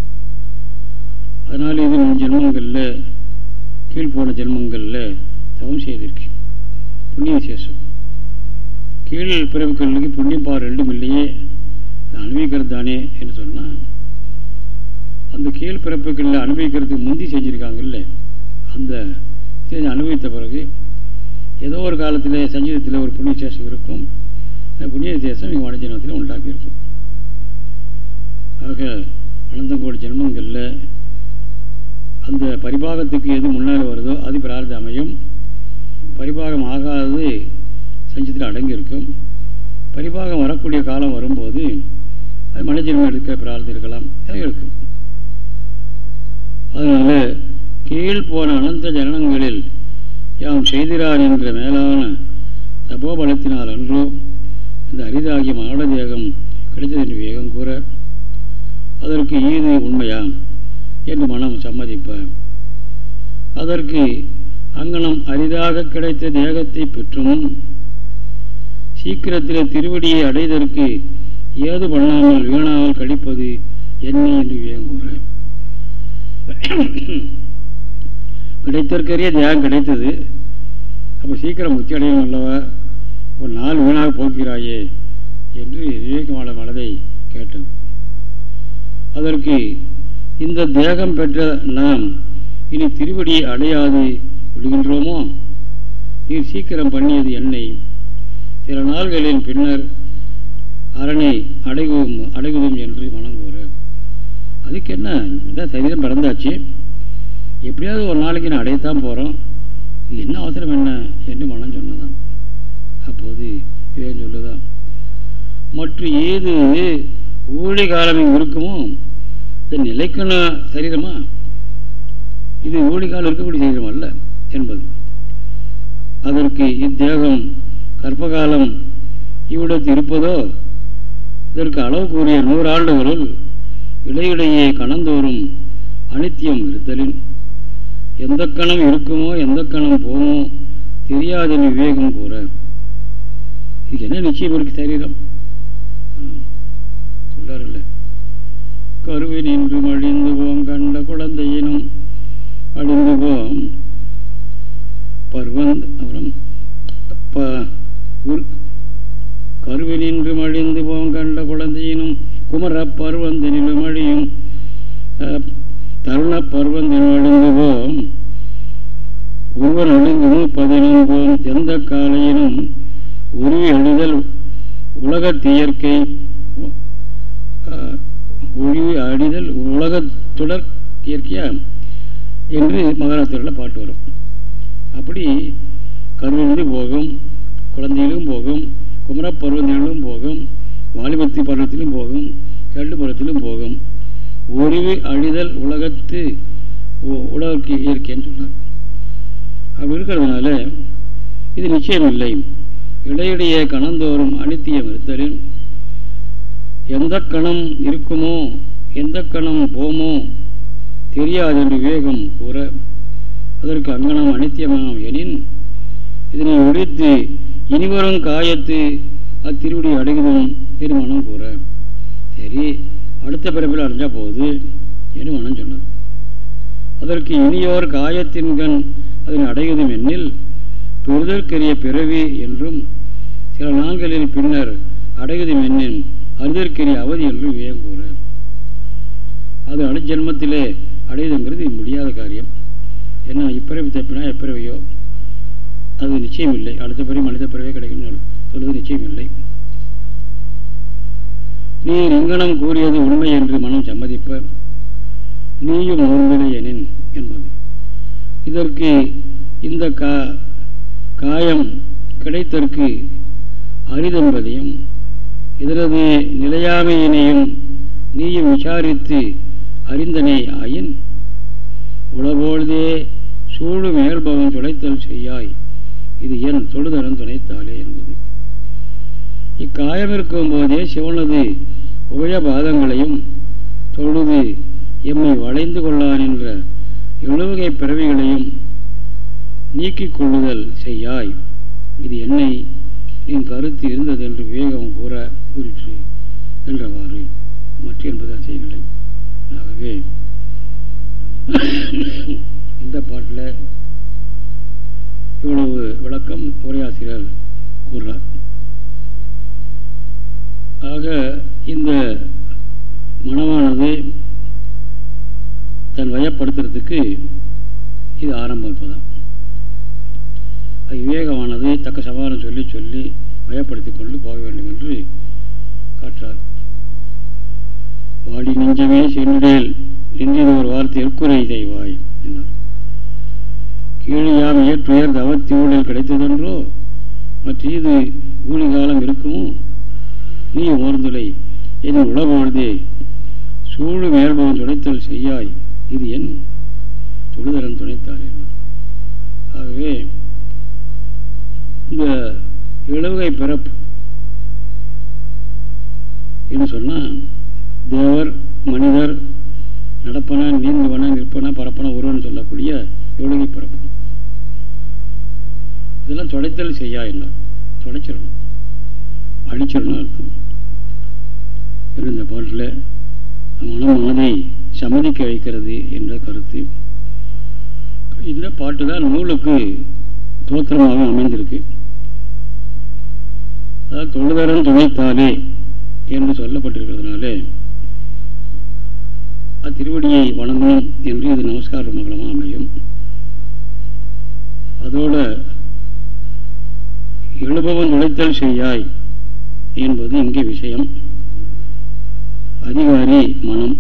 அதனால் இது ஜென்மங்களில் கீழ்போன ஜென்மங்களில் தவம் செய்திருக்கு. புண்ணிய விசேஷம். கீழ் பிறப்புகளுக்கு புண்ணியம் பார் ரெண்டும் இல்லையே அனுபவிக்கிறது தானே என்று சொன்னால் அந்த கீழ் பிறப்புகளில் அனுபவிக்கிறதுக்கு முந்தி செஞ்சுருக்காங்கல்ல. அந்த செஞ்சு அனுபவித்த பிறகு ஏதோ ஒரு காலத்தில் சஞ்சீதத்தில் ஒரு புண்ணிய சேஷம் இருக்கும். அந்த புண்ணிய சேஷம் இங்கே வடஜனத்தில் உண்டாக்கியிருக்கும். ஆக அனந்தங்கோடி ஜென்மங்களில் அந்த பரிபாகத்துக்கு எது முன்னால் வருதோ அது பிரார்த்த அமையும். பரிபாகம் ஆகாதது சஞ்சீதத்தில் அடங்கியிருக்கும். பரிபாகம் வரக்கூடிய காலம் வரும்போது அது மனஜென்மம் எடுக்க பிரார்த்தம் இருக்கலாம் இருக்கும். அதனால கீழ் போன அனந்த ஜனனங்களில் யாம் செய்திரார் என்ற மேலான தபோபலத்தினால் அன்றோ இந்த அரிதாகிய மாட தேகம் கிடைத்தது என்று வேகம் கூற அதற்கு ஈது உண்மையா என்று மனம் சம்மதிப்ப. அதற்கு அங்கனம் அரிதாக கிடைத்த தேகத்தை பெற்றும் சீக்கிரத்தில் திருவடியை அடைதற்கு ஏது பண்ணாமல் வீணாமல் கழிப்பது என்ன என்று வேகம் கூறேன் கிடைத்திருக்கிற தேகம் கிடைத்தது. அப்போ சீக்கிரம் முத்தி அடையணும் அல்லவா? ஒரு நாள் வீணாக போக்கிறாயே என்று விவேகமான மனதை கேட்டது. அதற்கு இந்த தேகம் பெற்ற நாம் இனி திருவடியை அடையாது விடுகின்றோமோ? நீர் சீக்கிரம் பண்ணியது என்னை. சில நாள்களின் பின்னர் அரணை அடைகுவோம் அடைகுவோம் என்று மனம் கூற அதுக்கு என்ன இதான் சரீரம் பிறந்தாச்சு. எப்படியாவது ஒரு நாளைக்கு நான் அடையத்தான் போகிறோம் இது என்ன அவசரம் என்ன? என்று மனம் சொன்னதான் அப்போது இவன் சொல்லுதான் மற்றும் ஏது ஊழி காலம் இருக்குமோ? இது நிலைக்கண சரீரமா? இது ஊழி காலம் இருக்கக்கூடிய சரீரம் அல்ல என்பது. அதற்கு இத்தேகம் கற்பகாலம் இவ்விடத்து இருப்பதோ? இதற்கு அளவு கூறிய நூறாண்டுகளுள் இடையிடையே கணந்தோறும் அனித்தியம் இருத்தலின். எந்த கணம் இருக்குமோ எந்த கணம் போமோ தெரியாத விவேகம் கூற இதுக்கு என்ன நிச்சயம் இருக்கு சரீரம்? சொல்லாருல்ல. கருவி நின்று மழிந்து போம் கண்ட குழந்தையினும் அழிந்து போம் பருவந்த் அப்புறம் கருவி நின்று மழிந்து போம் கண்ட குழந்தையினும் குமர பருவந்தினிலும் அழியும். தருண பருவந்தினும் அழிந்து ஒருவன் அழிந்தும் பதினொன்போம் எந்த காலையிலும் உருவி அழிதல் உலகத்தியற்கை ஒழிவு அடிதல் உலக தொடர் இயற்கையா என்று மகாராஷ்டிரில் பாட்டு வரும். அப்படி கருவிலிருந்து போகும் குழந்தையிலும் போகும் குமர போகும் வாலிபத்தி பருவத்திலும் போகும் கேட்டு பருவத்திலும் போகும். ஒருவி அழிதல் உலகத்து உலகக்கு இயற்கைன்னு சொன்னார். அப்படி இருக்கிறதுனால இது நிச்சயம் இல்லை இடையிடையே கணந்தோறும் அனித்தியம் இருத்தலின் எந்த கணம் இருக்குமோ எந்த கணம் போமோ தெரியாது என்று விவேகம் கூற அதற்கு அங்கனம் அனித்தியமானம் எனின் இதனை ஒழித்து இனிவரும் காயத்து அத்திருவடி அடைகுதும் என்று மனம் கூற சரி அடுத்த பிறப்பில் அடைஞ்சா போகுது என்று மனம் சொன்னது. அதற்கு இனியோர் காயத்தின் கண் அதனை அடையுதும் எண்ணில் பெறுதற்கரிய பிறவி என்றும் சில நாள்களில் பின்னர் அடையுதும் எண்ணின் அறுதற்கரிய அவதி என்றும் வியம் கூற. அது அணுஜென்மத்திலே அடையுதுங்கிறது முடியாத காரியம். ஏன்னா இப்பிறவி தப்பினா எப்பிறவையோ? அது நிச்சயம் இல்லை அடுத்த பிறகு மனித பிறவே கிடைக்கும் சொல்வது நிச்சயம் இல்லை நீ இங்கனம் கூறியது உண்மை என்று மனம் சம்மதிப்ப நீயும் நோன்பினை எனின் என்பது. இதற்கு இந்த கா காயம் கிடைத்தற்கு அரிதென்பதையும் இதனது நிலையாமையினையும் நீயும் விசாரித்து அறிந்தனே ஆயின். உளபோழ்தே சூழும் இயல்பவன் துளைத்தல் செய்யாய். இது என் தொழுதரன் துணைத்தாலே என்பது. இக்காயம் இருக்கும் போதே சிவனது உபய பாதங்களையும் தொழுது எம்மை வளைந்து கொள்ளான் என்ற எழுவகை பிறவிகளையும் நீக்கிக் கொள்ளுதல் செய்யாய். இது என்னை என் கருத்து இருந்தது என்று விவேகம் கூற கூறிற்று என்றவாறு மற்ற என்பதால் செய்யவில்லை. ஆகவே இந்த பாட்டில் இவ்வளவு விளக்கம் உரையாசிரியர் கூறுறார் ஆக இந்த மனமானது படுத்துறதுக்கு இது ஆரம்பம் இப்போதான். அது விவேகமானது தக்க சமாதானம் சொல்லி சொல்லி வயப்படுத்தி கொண்டு போக வேண்டும் என்று காற்றார் வாடி நெஞ்சமே சென்றேல் என்று ஒரு வார்த்தை எற்குறை செய்வாய் என்றார். கீழியாம் ஏற்றுயர் தவத்தி ஊழல் கிடைத்ததென்றோ மற்ற இது ஊழி காலம் இருக்குமோ? நீ ஓர்ந்துளை என் உளபொழுதே சூழ் மேல்பவன் துடைத்தல் செய்யாய் இது என் தொழுதரன் துணைத்தார் ஆகவே இந்த இளவகை பிறப்பு என்று சொன்னால் தேவர் மனிதர் நடப்பன நீந்துவன நிற்பன பரப்பன ஒருவன் சொல்லக்கூடிய எவ்வளவு பிறப்பு. இதெல்லாம் தொடைத்தல் செய்யா என்ன? தொடைச்சிடணும். அழிச்சிடணும் அர்த்தம். இருந்த பாட்டில் மனம் மனதை சம்மதிக்க வைக்கிறது என்ற கருத்து. இந்த பாட்டு தான் நூலுக்கு தோத்திரமாக அமைந்திருக்கு. அதாவது தொழுதரன் துணைத்தாலே என்று சொல்லப்பட்டிருக்கிறதுனாலே அத்திருவடியை வணங்கணும் என்று இது நமஸ்கார மகளமாக அமையும். அதோட எழுபவன் உழைத்தல் செய்யாய் என்பது இங்கே விஷயம். அதிகாரி மனம்.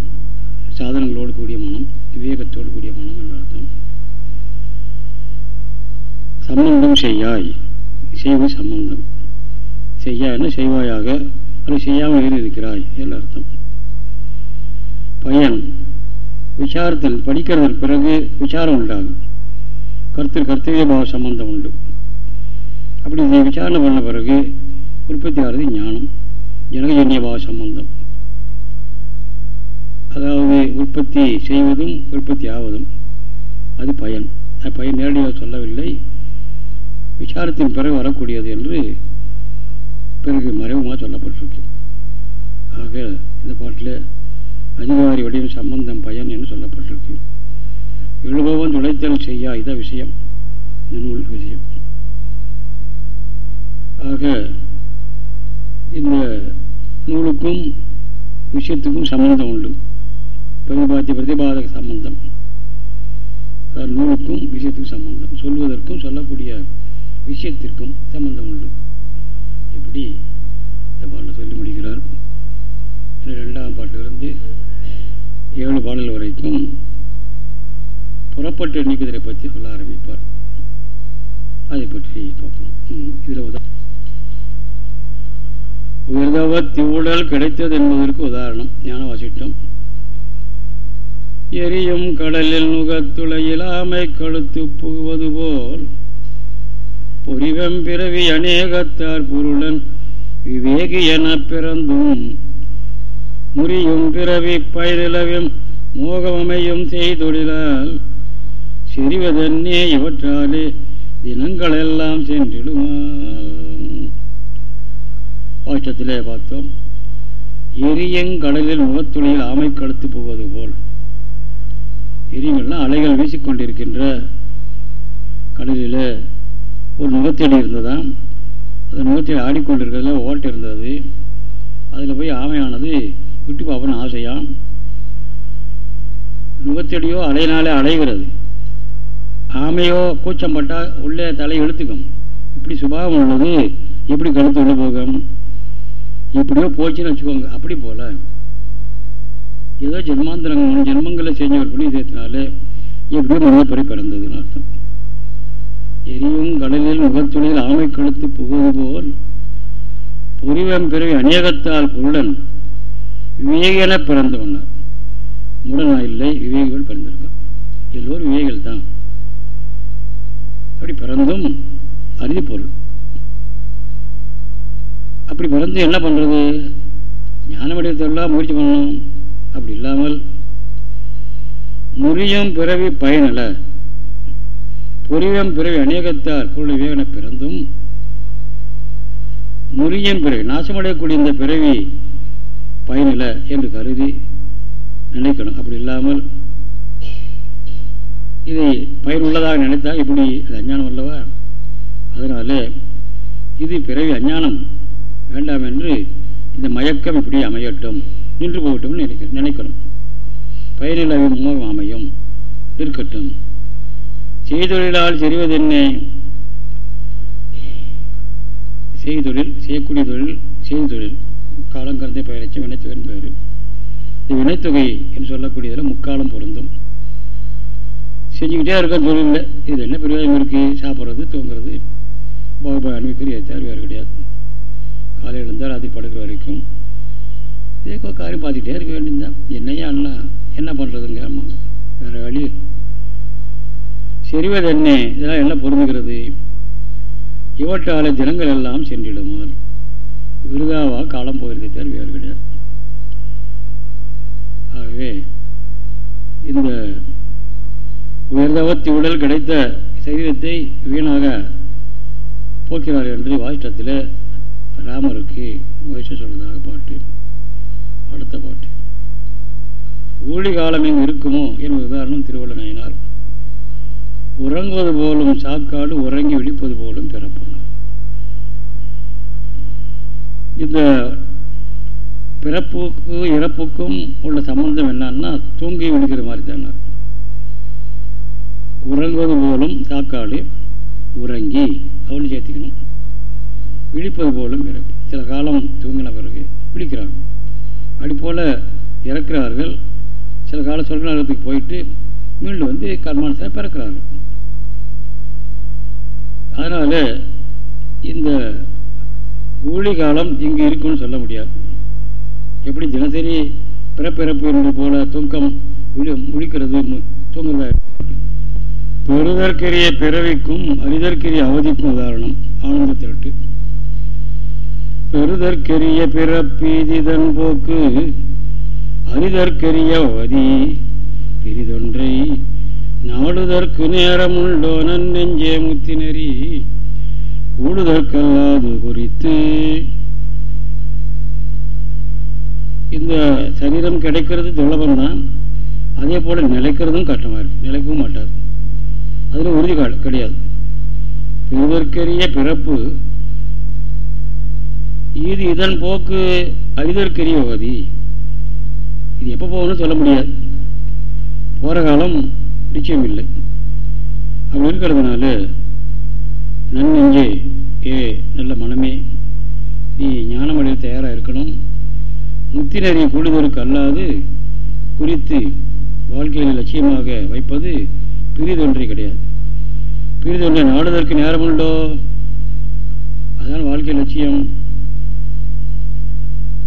சாதனங்களோடு கூடிய மனம் விவேகத்தோடு கூடிய மனம் என்று அர்த்தம். சம்பந்தம் செய்யாய் செய்வது சம்பந்தம். செய்யாய்னா செய்வாயாக அது செய்யாமல் இருக்கிறாய் என்று அர்த்தம். பயன். விசாரத்தில் படிக்கிறதற்கு பிறகு விசாரம் உண்டாகும். கருத்து கர்த்தவிய பாவ சம்பந்தம் உண்டு. அப்படி இதை விசாரணை பண்ண பிறகு உற்பத்தி ஆகிறது ஞானம் ஜனகஜன்ய பாவ சம்பந்தம். அதாவது உற்பத்தி செய்வதும் உற்பத்தி ஆவதும் அது பயன். அது பயன் நேரடியாக சொல்லவில்லை. விசாரத்தின் பிறகு வரக்கூடியது என்று பிறகு மறைமுகமாக சொல்லப்பட்டிருக்கு. ஆக இந்த பாட்டில் அதிகாரி வடிவம் சம்பந்தம் பயன் என்று சொல்லப்பட்டிருக்கு. எழுபவன் துளைத்தல் செய்யா இதான் விஷயம். இந்த நூல் விஷயம். ஆக இந்த நூலுக்கும் விஷயத்துக்கும் சம்பந்தம் உண்டு. பிரதிபாத்திய பிரதிபாதக சம்பந்தம். நூலுக்கும் விஷயத்துக்கும் சம்பந்தம். சொல்வதற்கும் சொல்லக்கூடிய விஷயத்திற்கும் சம்பந்தம் உண்டு. இப்படி இந்த பாட்டில் சொல்லி முடிக்கிறார். ரெண்டாம் பாட்டிலிருந்து ஏழு பாடல் வரைக்கும் புறப்பட்டு நீக்குதலை பற்றி சொல்ல ஆரம்பிப்பார். அதை பற்றி பார்க்கணும் இதில் உதா உயர்தவ திவுடல் கிடைத்தது என்பதற்கு உதாரணம். ஞான வாசிட்டம் எரியும் கடலில் நுகத்துளையில் ஆமை கழுத்து புகுவது போல். பொறிவம் பிறவி அநேகத்தார் பொருளன் விவேகி என பிறந்தும். முறியும் பிறவி பயிரிலவும் மோகமமையும் செய்தொழிலால். செறிவதன்னே இவற்றாலே தினங்களெல்லாம் சென்றிடுமால் பாஷ்டத்திலே பார்த்தோம் எரியங்கடலில் முகத்துளியில் ஆமை கழுத்து போவது போல். எரியங்கள்லாம் அலைகள் வீசிக்கொண்டிருக்கின்ற கடலில் ஒரு நுகத்தடி இருந்ததாம். அந்த நுகத்தடி ஆடிக்கொண்டிருக்கிறதுல ஓட்டு இருந்தது. அதில் போய் ஆமையானது விட்டு பார்ப்பன்னு ஆசையாம். நுகத்தடியோ அலையினாலே அலைகிறது. ஆமையோ கூச்சம் பட்டால் உள்ளே தலை எழுத்துக்கும் இப்படி சுபாவம் உள்ளது. எப்படி கழுத்து உள்ள போகும்? எப்படியோ போச்சுன்னு வச்சுக்கோங்க. அப்படி போல. ஏதோ ஜென்மாந்திரங்க ஜென்மங்களை செஞ்ச ஒரு புனிதத்தினால எப்படியோ மனிதப்பறி பிறந்ததுன்னு அர்த்தம். எரியும் கடலில் முகத்துணியில் ஆமை கழுத்து புகுவது போல் புரிவம் பிறவி அநேகத்தால் பொருடன் விவேகன பிறந்தவனார் முடனா இல்லை விவேகிகள் பிறந்திருக்கான். எல்லோரும் விவேகிகள் தான் அப்படி பிறந்தும் அறுதி பொருள். அப்படி பிறந்து என்ன பண்ணுறது ஞான வடிவத்தெல்லாம் முயற்சி பண்ணணும். அப்படி இல்லாமல் முறியும் பிறவி பயனல பொறியம் பிறவி அநேகத்தார் பொருள் விவேகன பிறந்தும் முறியும் பிறவி நாசமடையக்கூடிய இந்த பிறவி பயனில்லை என்று கருதி நினைக்கணும். அப்படி இல்லாமல் இதை பயனுள்ளதாக நினைத்தால் இப்படி அது அஞ்ஞானம் அல்லவா? அதனால இது பிறவி அஞ்ஞானம் வேண்டாம் என்று இந்த மயக்கம் இப்படி அமையட்டும். நின்று போகட்டும் நினைக்க நினைக்கணும் பயனில் மோகம் அமையும். இருக்கட்டும். செய்தொழிலால் என்ன செய்தொழில் செய்யக்கூடிய தொழில் செய்த தொழில் காலங்கரந்தை பெயரச்ச வினைத்தொகையின் பெயர். இந்த வினைத்தொகை என்று சொல்லக்கூடியதில் முக்காலம் பொருந்தும். செஞ்சுக்கிட்டே இருக்க தொழில் இது என்ன பிரயோஜனம் இருக்குது சாப்பிட்றது தூங்குறது. பாபா அனுபவிக்கிறது ஏற்றால் வேறு கிடையாது. காலையில் இருந்தால் ராத்திரி படுக்கிற வரைக்கும் இதே காரியம் பார்த்துக்கிட்டே இருக்க வேண்டியதுதான். என்னையா அண்ணா என்ன பண்ணுறதுங்க ஆமாங்க வேறு வழி செறிவது என்ன? இதெல்லாம் என்ன பொருந்துகிறது? இவற்றால தினங்கள் எல்லாம் சென்றிடுமால் விருதாவாக காலம் போயிருக்க வேறு கிடையாது. ஆகவே இந்த உயர்தவத்தி உடல் கிடைத்த சரீரத்தை வீணாக போக்கிறார் என்று வாஷ்டத்தில் ராமருக்கு வயசு சொல்வதாக பாட்டு. அடுத்த பாட்டு ஊழி காலம் எங்கு இருக்குமோ என்பது உதாரணம் திருவள்ள உறங்குவது போலும் சாக்காடு உறங்கி விழிப்பது போலும் பிறப்பானார் இந்த பிறப்புக்கு இறப்புக்கும் உள்ள சம்பந்தம் என்னன்னா தூங்கி விடுக்கிற மாதிரி தானார் உறங்குவது போலும் சாக்காடு உறங்கி அவனு சேர்த்திக்கணும். விழிப்பது போலும் பிறப்பு. சில காலம் தூங்கின பிறகு விழிக்கிறாங்க. அப்படி போல் இறக்கிறார்கள். சில கால சொர்க்கநகரத்துக்கு போயிட்டு மீண்டும் வந்து கர்மானத்தில் பிறக்கிறார்கள். அதனால் இந்த ஊழி காலம் இங்கே இருக்குன்னு சொல்ல முடியாது. எப்படி தினசரி பிறப்பிறப்பு என்று போல தூக்கம் முழிக்கிறது தூங்குறதா பெறுதற்கரிய பிறவிக்கும் அறிதற்கரிய அவதிக்கும் உதாரணம் ஆனந்த திரட்டு பெறுதற்கெரிய பிறப்பீதிதன் போக்கு அறிதற்கெரிய அவதி பிரிதொன்றை நாடுதற்கு நேரமுள்ளோ நெஞ்சே முத்தினறி கூடுதற்கல்லாது குறித்து இந்த சரீரம் கிடைக்கிறது துலபம்தான் அதே போல நிலைக்கிறதும் கஷ்டமா இருக்கு. நிலைக்கவும் மாட்டாது. அதில் உறுதி கிடையாது. பெறுதற்கரிய பிறப்பு இது இதன் போக்கு அறிதற்கரிய உகதி இது எப்போ போகணும்னு சொல்ல முடியாது. போகிற காலம் நிச்சயம் இல்லை அப்படி இருக்கிறதுனால நன்னெஞ்சே ஏ நல்ல மனமே நீ ஞானமடைய தயாராக இருக்கணும். முத்தினரை கூடுதலுக்கு அல்லாது குறித்து வாழ்க்கையில் லட்சியமாக வைப்பது பிரிதொன்றே கிடையாது. பிரிதொன்றை நாடுவதற்கு நேரம் உண்டோ? அதான் வாழ்க்கை லட்சியம்.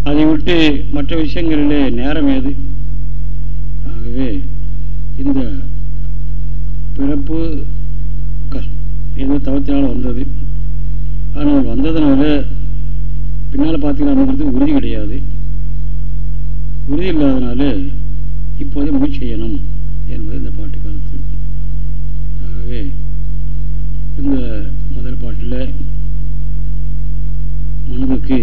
அதை விட்டு மற்ற விஷயங்களிலே நேரம் ஏது? ஆகவே இந்த பிறப்பு கஷ்ட ஏதோ தவத்தினால் வந்தது. ஆனால் வந்ததுனால பின்னால் பார்த்தீங்கன்னா உறுதி கிடையாது. உறுதி இல்லாதனால இப்போதே முயற்சி செய்யணும் என்பது இந்த பாட்டு கருத்து. ஆகவே இந்த முதல் பாட்டில் மனதுக்கு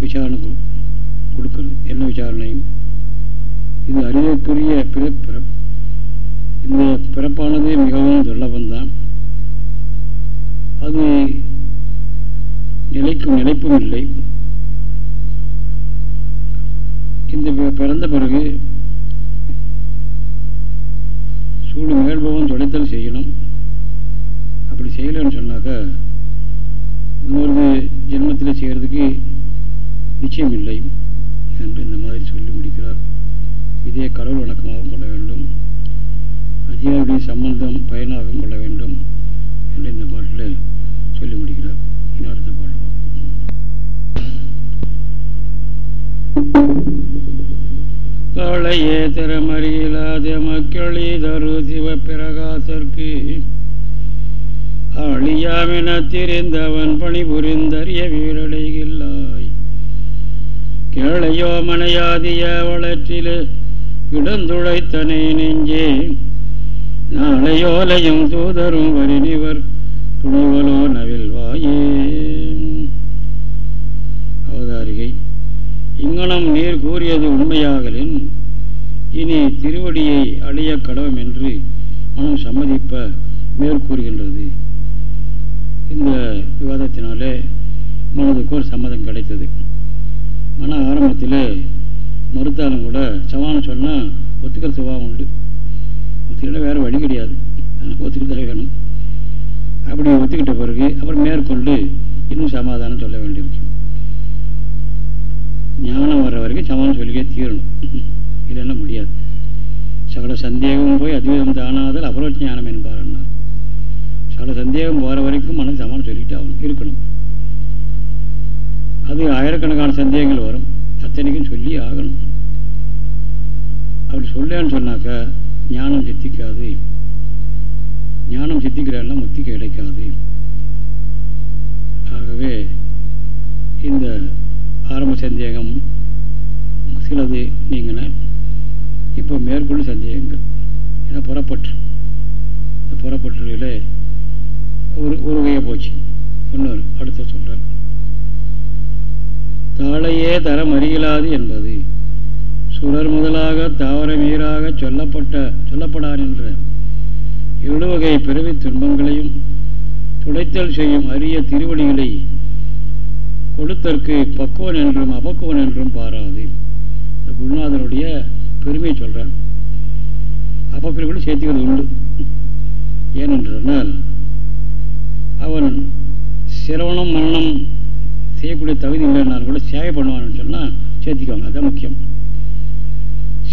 விசாரணை கொடுக்கணும். என்ன விசாரணை? இது அறிவுக்குரிய பிற இந்த பிறப்பானது மிகவும் துர்லபந்தான் அது நிலைக்கும் நிலைப்பும் இல்லை. இந்த பிறந்த பிறகு சூடு மேல்பவன் தொலைத்தல் செய்யணும். அப்படி செய்யலன்னு சொன்னாக்கா இன்னொரு ஜென்மத்தில் செய்கிறதுக்கு நிச்சயம் இல்லை என்று இந்த மாதிரி சொல்லி முடிக்கிறார். இதே கடவுள் வணக்கமாகவும் கொள்ள வேண்டும். அஜியாவுடைய சம்பந்தம் பயனாகவும் கொள்ள வேண்டும் என்று இந்த பாட்டில் சொல்லி முடிக்கிறார். இனி அடுத்த பாட்டு காளையே திறமறியலாத மக்களே தரு சிவப்பிரகாசர்க்கு அழியாமென தெரிந்தவன் பணிபுரிந்தறிய வீரடைகில்லாய். கேளையோ மனையாதிய வளற்றிலே கிடந்துழைத்தனை நெஞ்சே. நாளையோலையும் தூதரும் வரினிவர் துணிவலோ நவில்வாயே அவதாரிகை இங்கனம் நீர் கூறியது உண்மையாகலின் இனி திருவடியை அழிய கடவும் என்று மனம் சம்மதிப்ப மேற்கூறுகின்றது. இந்த விவாதத்தினாலே மனதுக்கு ஒரு சம்மதம் கிடைத்தது. ஆனால் ஆரம்பத்தில் மறுத்தாலும் கூட சமானம் சொன்னால் ஒத்துக்கிற சுபாவம் உண்டு. ஒத்துக்கிட்ட வேறு வழி கிடையாது. ஒத்துக்கிட்டு வேணும் அப்படி ஒத்துக்கிட்ட பிறகு அப்புறம் மேற்கொண்டு இன்னும் சமாதானம் சொல்ல வேண்டியிருக்கு. ஞானம் வர்ற வரைக்கும் சமாதானம் சொல்லிக்கே தீரணும். இல்லைன்னா முடியாது. சகல சந்தேகம் போய் அதிவேதம் தானாதல் அபரோட்ச ஞானம் என்பார் சகல சந்தேகம் போகிற வரைக்கும் மனம் சமாதானம் சொல்லிக்கிட்டு ஆகணும் இருக்கணும். அது ஆயிரக்கணக்கான சந்தேகங்கள் வரும். அத்தனைக்கும் சொல்லி ஆகணும். அப்படி சொல்லன்னு சொன்னாக்கா ஞானம் சித்திக்காது. ஞானம் சித்திக்கிறன்னா முத்தி கிடைக்காது. ஆகவே இந்த ஆரம்ப சந்தேகம் சிலது நீங்கின இப்போ மேற்கொண்டு சந்தேகங்கள். ஏன்னா புறப்பற்று. இந்த புறப்பற்றுகளில் ஒரு ஒரு வகையை போச்சு. இன்னொரு அடுத்த சொல்றார் தாளையே தரம் அறியலாது என்பது சுடர் முதலாக தாவரமீராக சொல்லப்பட்ட சொல்லப்படான் என்ற எழுவகை பிறவி துன்பங்களையும் துடைத்தல் செய்யும் அரிய திருவடிகளை கொடுத்தற்கு பக்குவன் என்றும் அபக்குவன் என்றும் பாராது. குருநாதனுடைய பெருமையை சொல்றார். அபக்குவன் சேர்த்துக்கிறது உண்டு. ஏனென்றால் அவன் சிரவணம் மரணம் செய்யக்கூடிய தகுதி இல்லைன்னாலும் கூட சேவை பண்ணுவான்னு சொன்னால் சேர்த்திக்குவாங்க. அதுதான் முக்கியம்.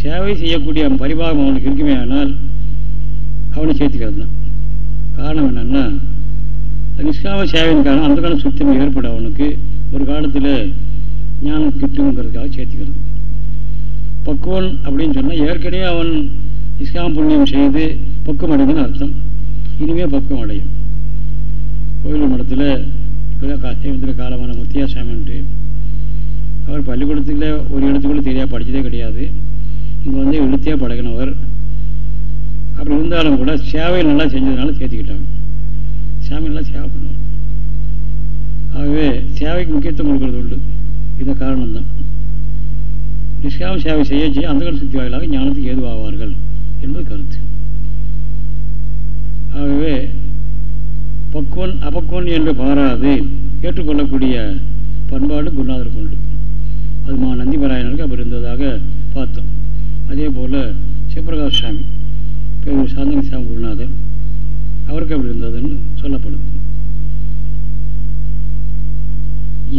சேவை செய்யக்கூடிய பரிபாகம் அவனுக்கு இருக்குமே ஆனால் அவனை சேர்த்துக்கிறது தான். காரணம் என்னன்னா நிஷ்காம சேவையின் காரணம் அந்த காலம் சுத்தம் ஏற்படும் அவனுக்கு ஒரு காலத்தில் ஞானம் கிட்டுங்கிறதுக்காக சேர்த்துக்கிறது பக்குவன் அப்படின்னு சொன்னால் ஏற்கனவே அவன் நிஷ்காம புண்ணியம் செய்து பக்குவம் அடைந்தன்னு அர்த்தம். இனிமே பக்குவம் அடையும். கோயில் மடத்தில் இப்போதான் காலமான முத்தியாசாமின்ட்டு அவர் பள்ளிக்கூடத்தில் ஒரு இடத்துக்குள்ள தெரியா படித்ததே கிடையாது இங்கே வந்து எழுத்தியாக பழகினவர் அப்படி இருந்தாலும் கூட சேவை நல்லா செஞ்சதுனால சேர்த்துக்கிட்டாங்க சாமி நல்லா சேவை பண்ணுவார் ஆகவே சேவைக்கு முக்கியத்துவம் கொடுக்கறது உண்டு இதை காரணம்தான் நிஷ்காம சேவை செய்ய செய்ய அந்த சுத்தி வாயிலாக ஞானத்துக்கு ஏதுவாவார்கள் என்பது கருத்து ஆகவே பக்குவன் அபக்குவன் என்று பாராது. ஏற்றுக்கொள்ளக்கூடிய பண்பாடு குருநாதருக்கு உண்டு. அது மா நந்திபராயனருக்கு அப்படி இருந்ததாக பார்த்தோம். அதே போல் சிவபிரகாஷ் சாமி பேர் சாந்தனி சாமி குருநாதர் அவருக்கு அப்படி இருந்ததுன்னு சொல்லப்படுது.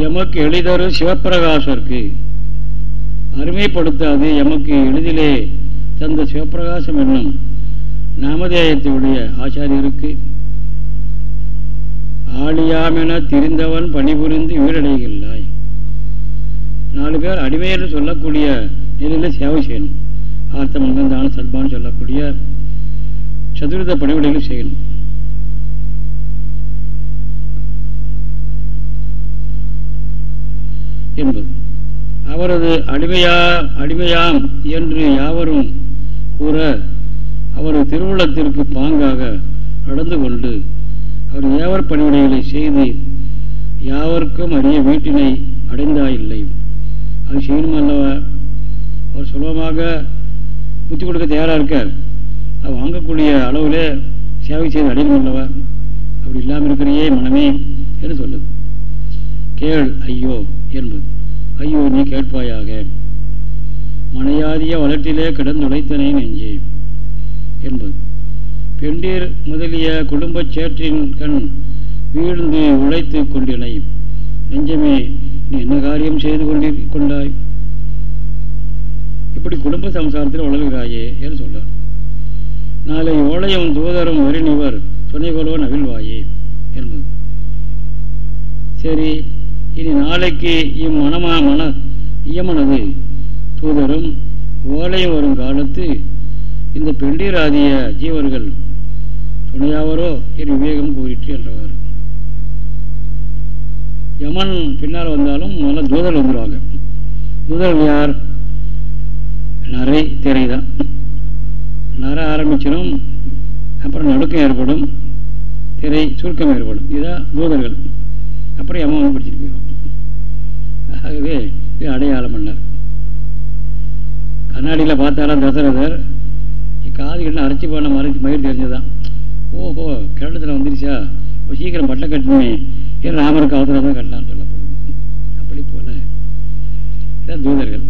எமக்கு எளிதரு சிவப்பிரகாசருக்கு அருமைப்படுத்தாது எமக்கு எளிதிலே தந்த சிவப்பிரகாசம் என்னும் நாமதேயத்தினுடைய ஆச்சாரியருக்கு. ஆளியாமென திரிந்தவன் பணிபுரிந்து வீரடைகின்றாய் நாலு பேர் அடிமை என்று சொல்லக்கூடிய நிலையில் சேவை செய்யணும் ஆர்த்தம் அங்கந்தான சல்பான்னு சொல்லக்கூடிய சதுர்த பணிவிடைகள் செய்யணும். என்பது. அவரது அடிமையா அடிமையாம் என்று யாவரும் கூற அவரது திருவுள்ளத்திற்கு பாங்காக நடந்து கொண்டு அவர் ஏவர் பணிவிடைகளை செய்து யாவருக்கும் அரிய வீட்டினை அடைந்தாயில்லை. அது செய்யணும் அல்லவா? அவர் சுலபமாக புத்தி கொடுக்க தயாராக இருக்கார். அவர் வாங்கக்கூடிய அளவில் சேவை செய்து அடையணும் அல்லவா? அப்படி இல்லாமல் இருக்கிறையே மனமே என்று சொல்லுது. கேள் ஐயோ என்பது. ஐயோ நீ கேட்பாயாக. மனையாதிய வளர்ச்சியிலே கிடந்துழைத்தனை நெஞ்சே என்பது. பெண்டீர் முதலிய குடும்பச் சேற்றின் கண் வீழ்ந்து உழைத்து கொண்டினை. நெஞ்சமே நீ என்ன காரியம் செய்து கொண்டி கொண்டாய்? இப்படி குடும்ப சம்சாரத்தில் வளர்கிறாயே என்று சொல்றார் நாளை ஓலையும் தூதரும் வருணிவர் துணைகொலோ நவிழ்வாயே என்பது. சரி இனி நாளைக்கு இம்மனமா மன இயமனது? தூதரும் ஓலையும் வரும் காலத்து இந்த பெண்டீராதிய ஜீவர்கள் துணையாவரோ என் விவேகம் கூறிட்டு என்றவர். யமன் பின்னால் வந்தாலும் முதல்ல தூதர் வந்துடுவாங்க தூதர் யார்? நரை திரை தான் நர ஆரம்பிச்சிடும் அப்புறம் நடுக்கம் ஏற்படும் திரை சுருக்கம் ஏற்படும். இதுதான் தூதர்கள். அப்புறம் யமன் வந்து பிடிச்சிட்டு போயிடும் ஆகவே இது அடையாளம் பண்ணார். கண்ணாடியில் பார்த்தாலும் தசரதர்? காது அரைச்சி போன மறை மயிர் தெரிஞ்சதான் ஓஹோ கிரண்டத்தில் வந்துருச்சா? சீக்கிரம் பட்டை கட்டணுமே ஏன் ராமருக்கு அவசரம் தான் கட்டலான்னு சொல்லப்படுது அப்படி போல. இதான் தூதர்கள்.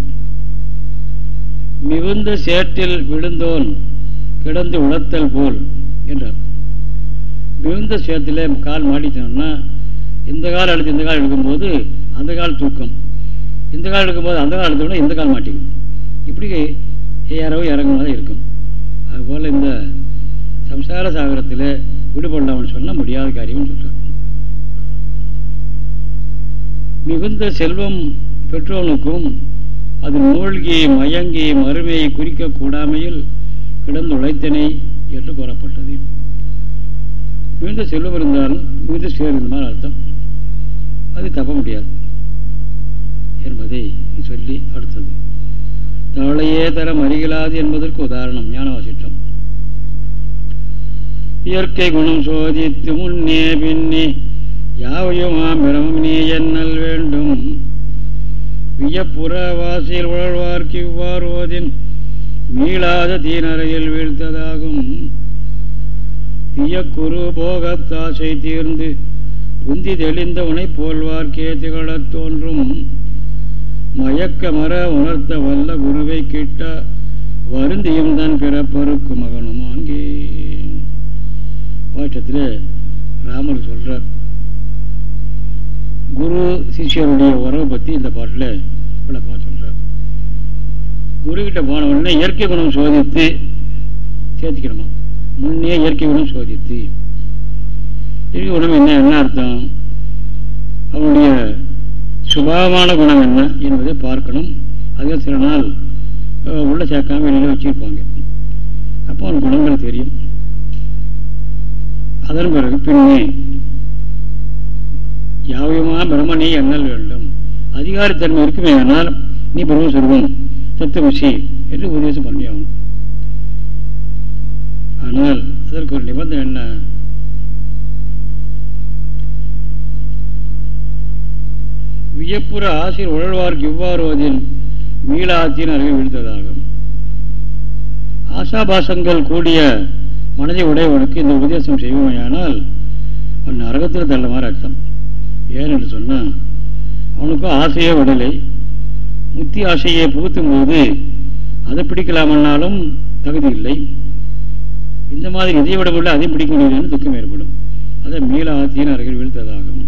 மிகுந்த சேற்றில் விழுந்தோன் கிடந்து உணர்த்தல் போல் என்றார். மிகுந்த சேத்துல கால் மாடிச்சோம்னா இந்த கால் அழுத்து இந்த கால் எடுக்கும்போது அந்த கால் தூக்கம். இந்த கால் எடுக்கும்போது அந்த கால் எடுத்தோம்னா இந்த கால் மாட்டிக்கும். இப்படி ஏறவும் இறங்கும் இருக்கும். அதுபோல் இந்த சம்சார சாகரத்தில் விடுபடலாம்னு சொன்னால் முடியாத காரியம்னு சொல்கிறார் மிகுந்த செல்வம் பெற்றோனுக்கும் அது மூழ்கி மயங்கி மறுமையை குறிக்க கூடாமையில் கிடந்து உழைத்தனை என்று கூறப்பட்டது. மிகுந்த செல்வம் இருந்தாலும் மிகுந்த சேர்ந்தால் அர்த்தம். அது தப்ப முடியாது என்பதை சொல்லி அடுத்தது. தவளையே தரம் அறிகலாது என்பதற்கு உதாரணம் ஞானவாசிட்டம் இயற்கை குணம் சோதித்து முன்னே பின்னே யாவையுமாம் பிரமம் நீ என்னல் வேண்டும். வியப்புற வாசியில் உழல்வார்க்கு இவ்வாறுவதின் மீளாத தீனறையில் வீழ்த்ததாகும். தீயக்குரு போகத்தாசை தீர்ந்து உந்தி தெளிந்த உனை போல்வார்க்கே திகழத் தோன்றும். மயக்க மர உணர்த்த வல்ல குருவை கிட்ட வருந்தியும் தன் பிறப்பருக்கு மகனும் அங்கே வாட்டத்தில் ராமர் சொல்கிறார் குரு சிஷியருடைய உறவை பற்றி இந்த பாட்டில் விளக்கமாக சொல்கிறார் குருக்கிட்ட போன உடனே இயற்கை குணம் சோதித்து சேர்த்துக்கணுமா? முன்னே இயற்கை குணம் சோதித்து. இயற்கை குணம் என்ன என்ன அர்த்தம்? அவனுடைய சுபாவமான குணம் என்ன என்பதை பார்க்கணும். அதே சில நாள் உள்ள சேர்க்காம வெளியில் வச்சிருப்பாங்க. அப்போ அவன் குணங்கள் தெரியும். அதன் பிறகு பின்னே யாவையுமா பிரம்மனே எண்ணல் வேண்டும்? அதிகாரத்தன்மை இருக்குமே ஆனால் நீ பிரம்ம சொருவம் தத்துவசி என்று உபதேசம் பண்ணியாகும். ஆனால் அதற்கு ஒரு நிபந்தனை என்ன? வியப்புற ஆசிரியர் உழல்வார்க்கு இவ்வாறுவதில் மீளாத்தின் அறிவை விழுந்ததாகும். ஆசாபாசங்கள் கூடிய மனதை உடையவனுக்கு இந்த உபதேசம் செய்வோமையானால் அவன் நரகத்தில் தள்ள மாதிரி அர்த்தம் ஏன்னு சொன்னால் அவனுக்கும் ஆசையே விடலை. முத்தி ஆசையை புகுத்தும் போது அதை பிடிக்கலாமன்னாலும் தகுதி இல்லை. இந்த மாதிரி இதை விட முடியல அதையும் பிடிக்க முடியலன்னு துக்கம் ஏற்படும். அதை மீள ஆத்தியின் அருகில் வீழ்த்ததாகும்.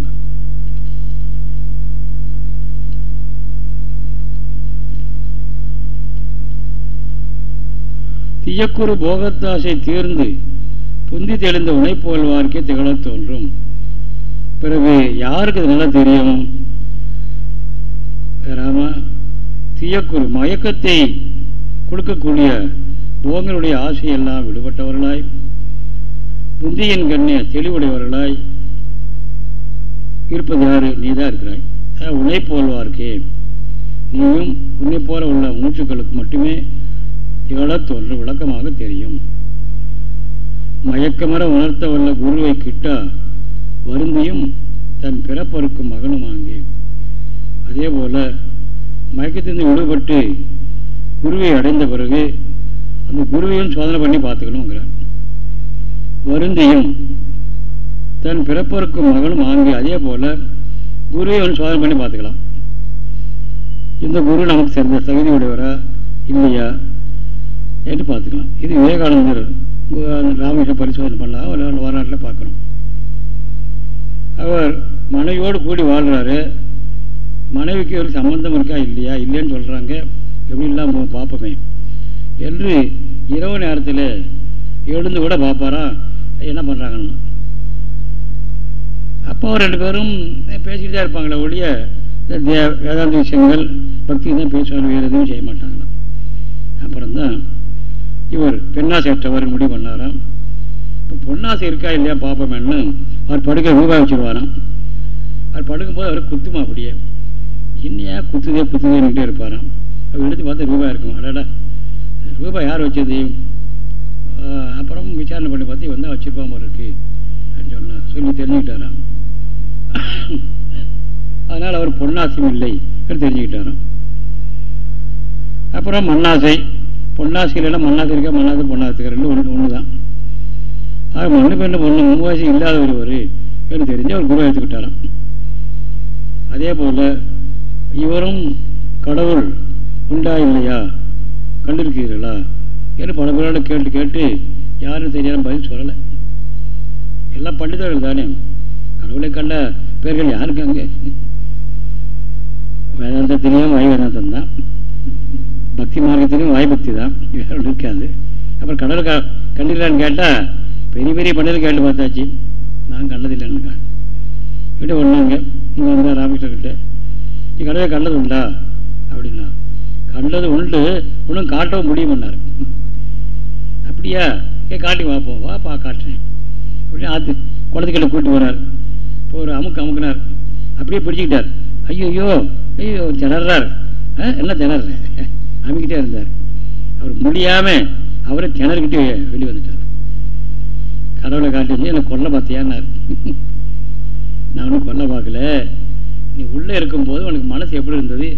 தீயக்குறு போகத்தாசை தீர்ந்து புந்தி தெளிந்த உழைப்புகள் வாழ்க்கை திகழத் தோன்றும். பிறகு யாருக்கு இது நல்லா தெரியும்? ராமா தீயக்குறு மயக்கத்தை கொடுக்கக்கூடிய போகங்களுடைய ஆசையெல்லாம் விடுபட்டவர்களாய் புந்தியின் கண்ணிய தெளிவுடையவர்களாய் இருப்பது யாரு நீ தான் இருக்கிறாய் உன்னை போல்வார்க்கே. நீயும் உன்னை போல உள்ள மூச்சுக்களுக்கு மட்டுமே திகழத் தோன்று விளக்கமாக தெரியும். மயக்கமர உணர்த்த வல்ல குருவை கிட்ட வருந்தியும் தன் பிறப்பருக்கும் மகனுமாங்கே அதே போல மயக்கத்திலிருந்து விடுபட்டு குருவை அடைந்த பிறகு அந்த குருவையும் சோதனை பண்ணி பார்த்துக்கணுங்கிறார். வருந்தியும் தன் பிறப்பருக்கும் மகனும் ஆங்கே. அதே போல குருவை வந்து சோதனை பண்ணி பார்த்துக்கலாம். இந்த குரு நமக்கு சேர்ந்த தகுதி உடையவரா இல்லையா? என்று பார்த்துக்கலாம். இது விவேகானந்தர் ராமகிருஷ்ண பரிசோதனை பண்ணலாம் வரலாற்றில் பார்க்குறோம் அவர் மனைவியோடு கூடி வாழ்கிறாரு மனைவிக்கு ஒரு சம்பந்தம் இருக்கா இல்லையா? இல்லைன்னு சொல்கிறாங்க எப்படி இல்லாமல் பார்ப்போமே. என்று இரவு நேரத்தில் எழுந்து கூட பார்ப்பாரா? என்ன பண்ணுறாங்கன்னு அப்போ ரெண்டு பேரும் பேசிக்கிட்டு தான் இருப்பாங்களே ஒழிய வேதாந்த விஷயங்கள் பக்தி தான் பேசுவாங்க வேறு எதுவும் செய்ய மாட்டாங்களாம். அப்புறம்தான் இவர் பெண்ணாசையற்றவர் முடிவு பண்ணாராம் இப்போ பொன்னாசை இருக்கா இல்லையா பார்ப்போமேன்னு அவர் படுக்க ரூபாய் வச்சுருவாராம் அவர் படுக்கும்போது அவர் குத்துமா அப்படியே? இன்னையா குத்துதே குத்துதேன்னுட்டே இருப்பாராம் அவர் எடுத்து பார்த்தா ரூபாய் இருக்கும். அடடா. ரூபாய் யார் வச்சது? அப்புறம் விசாரணை பண்ணி பார்த்து வந்தால் தான் இருக்கு. அப்படின்னு சொன்னார். சொல்லி தெரிஞ்சுக்கிட்டாராம் அதனால் அவர் பொன்னாசையும் இல்லை. தெரிஞ்சுக்கிட்டாராம் அப்புறம் மண்ணாசை. பொன்னாசையில் மண்ணாசை இருக்கா மண்ணாசை பொன்னாசை ரெண்டு ஒன்று ஒன்று தான் ஆக மண்ணு பெண்ணு பொண்ணு மும்பாசி இல்லாத ஒருவர் என்று தெரிஞ்சு அவர் குரு எடுத்துக்கிட்டாராம் அதே போல இவரும் கடவுள் உண்டா இல்லையா கண்டிருக்கிறீர்களா? என்று பல பேரோட கேட்டு கேட்டு யாரும் சரியான பதில் சொல்லலை. எல்லாம் பண்டிதர்கள் தானே. கடவுளை கண்ட பேர்கள் யாருக்கு அங்கே? வேதாந்தத்திலையும் வாய் வேதாந்தம் தான். பக்தி மார்க்கத்திலையும் வாய்பக்தி தான். வேற ஒன்று இருக்காது. அப்புறம் கடவுள் கண்டிருக்கான்னு கேட்டால் பெரிய பெரிய பண்டிகை கேட்டு பார்த்தாச்சு. நான் கண்டதில்லைன்னு கிட்ட ஒன்றாங்க இங்கே வந்தா ராமகிருஷ்ண நீ கடவுளை கண்டது உண்டா? அப்படின்னா கண்டது உண்டு. ஒன்றும் காட்டவும் முடியுமன்னாரு அப்படியா? ஏ காட்டி பார்ப்போம் வா பா காட்டுறேன். அப்படின்னு ஆத்து குளத்துக்கிட்ட கூப்பிட்டு போனார். இப்போ ஒரு அமுக்கு அமுக்குனார். அப்படியே பிடிச்சிக்கிட்டார். ஐயோ ஐயோ ஐயோ திணறார் என்ன திணற அமைக்கிட்டே இருந்தார். அவர் முடியாமல் அவரை கிணறுக்கிட்டே வெளியே வந்துட்டார். கடவுளை காட்டி என்னை கொல்ல பார்த்தியான்னார். நான் ஒன்றும் கொல்ல பார்க்கல. நீ உள்ளே இருக்கும்போது உனக்கு மனசு எப்படி இருந்தது?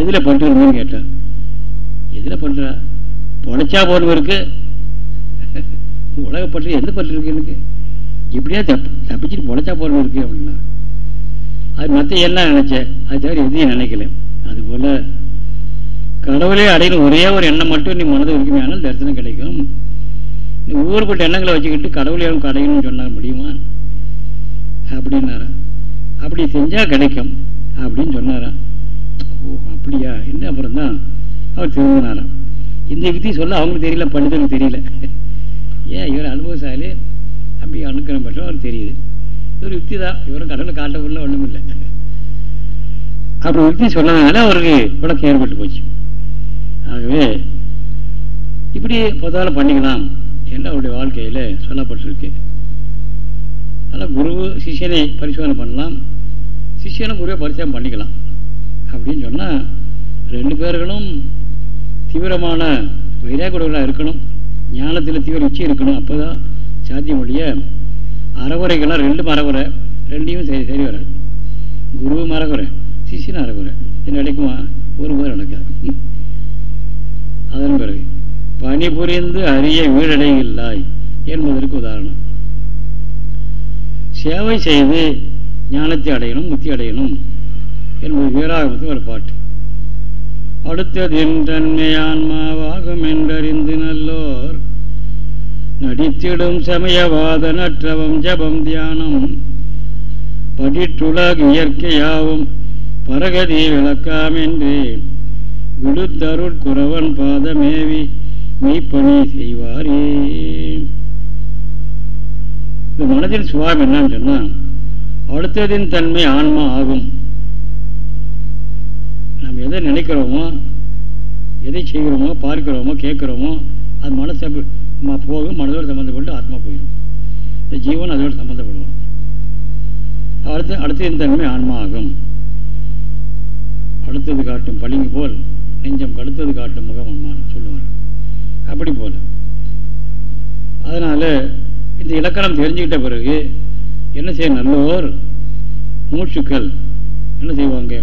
எதில் பண்ணுறதுன்னு கேட்டார் எதில் பண்ணுறா பொழைச்சா போகணும் இருக்கு. உலகப்பட்டு எந்த பட்டு இருக்கு எனக்கு? இப்படியா தப்பு தப்பிச்சுட்டு பொழைச்சா போகணும் இருக்கு அப்படின்னா. அது மற்ற எல்லாம் நினைச்சேன் அது தவிர எதையும் நினைக்கல. அதுபோல் கடவுளே அடையிற ஒரே ஒரு எண்ணம் மட்டும் நீ மனது இருக்குமே ஆனால் தரிசனம் கிடைக்கும். நீ ஊர்பட்ட எண்ணங்களை வச்சுக்கிட்டு கடவுளே கடையணும்னு சொன்னா முடியுமா? அப்படின்னாரா. அப்படி செஞ்சால் கிடைக்கும் அப்படின்னு சொன்னாரா. ஓ அப்படியா? என்ன அப்புறம் தான்? அவர் திரும்பினாராம். இந்த யுக்தி சொல்ல அவங்களுக்கு தெரியல பண்டிதனுக்கு தெரியல. ஏன்? இவர் அனுபவசாலி அப்படி அனுக்கிறம் பெற்றோம் அவர் தெரியுது. இவர் யுக்தி தான். இவரும் கடவுளை காட்டக்குள்ள ஒன்றும் இல்லை அப்படி யுக்தி சொன்னதுனால அவருக்கு விளக்கம் ஏற்பட்டு போச்சு. ஆகவே இப்படி பதால பண்ணிக்கலாம் என்று அவருடைய வாழ்க்கையில் சொல்லப்பட்டிருக்கு. அதனால் குரு சிஷியனை பரிசோதனை பண்ணலாம். சிஷியனை குருவை பரிசோதனை பண்ணிக்கலாம். அப்படின்னு சொன்னால் ரெண்டு பேர்களும் தீவிரமான வைராகுடர்களாக இருக்கணும். ஞானத்தில் தீவிர உச்சி இருக்கணும். அப்போ தான் சாத்தியம் ஒழிய அறகுறைகள்லாம் ரெண்டும் அறகுறை. ரெண்டையும் சரி சரி வராது. குருவும் அறகுறை சிஷியனும் அறகுறை. என்ன நடக்குமா ஒரு முறை நடக்காது. அதன் பிறகு பணிபுரிந்து அரிய வீடடையில்லாய் என்பதற்கு உதாரணம். சேவை செய்து ஞானத்தை அடையணும் முத்தி அடையணும் என்பது வீராகமத்து ஒரு பாட்டு. அடுத்ததின் தன்மையான்மாவாகும் என்றறிந்து நல்லோர் நடித்திடும் சமயவாத நற்றவம் ஜபம் தியானம் படிட்டுலக இயற்கையாவும் பரகதி விளக்காமென்று விடுத்தருள் துறவன் பாதமேவி மெய்ப்பணி செய்வாரே. இந்த மனதின் சுபாவம் என்னன்னு சொன்னா அடுத்ததின் தன்மை ஆன்மா ஆகும். நாம் எதை நினைக்கிறோமோ எதை செய்கிறோமோ பார்க்கிறோமோ கேட்கிறோமோ அது மனசை போகும் மனதோடு சம்மந்தப்பட்டு ஆத்மா போயிடும். இந்த ஜீவன் அதோடு சம்மந்தப்படுவோம் அடுத்து அடுத்ததின் தன்மை ஆன்மா ஆகும். அடுத்தது காட்டும் பளிங்கு போல் நெஞ்சம் கடுத்தது காட்டும் முகம் அம்மான் சொல்லுவார். அப்படி போல. அதனால இந்த இலக்கணம் தெரிஞ்சுக்கிட்ட பிறகு என்ன செய்ய நல்லோர்? மூச்சுக்கள். என்ன செய்வாங்க?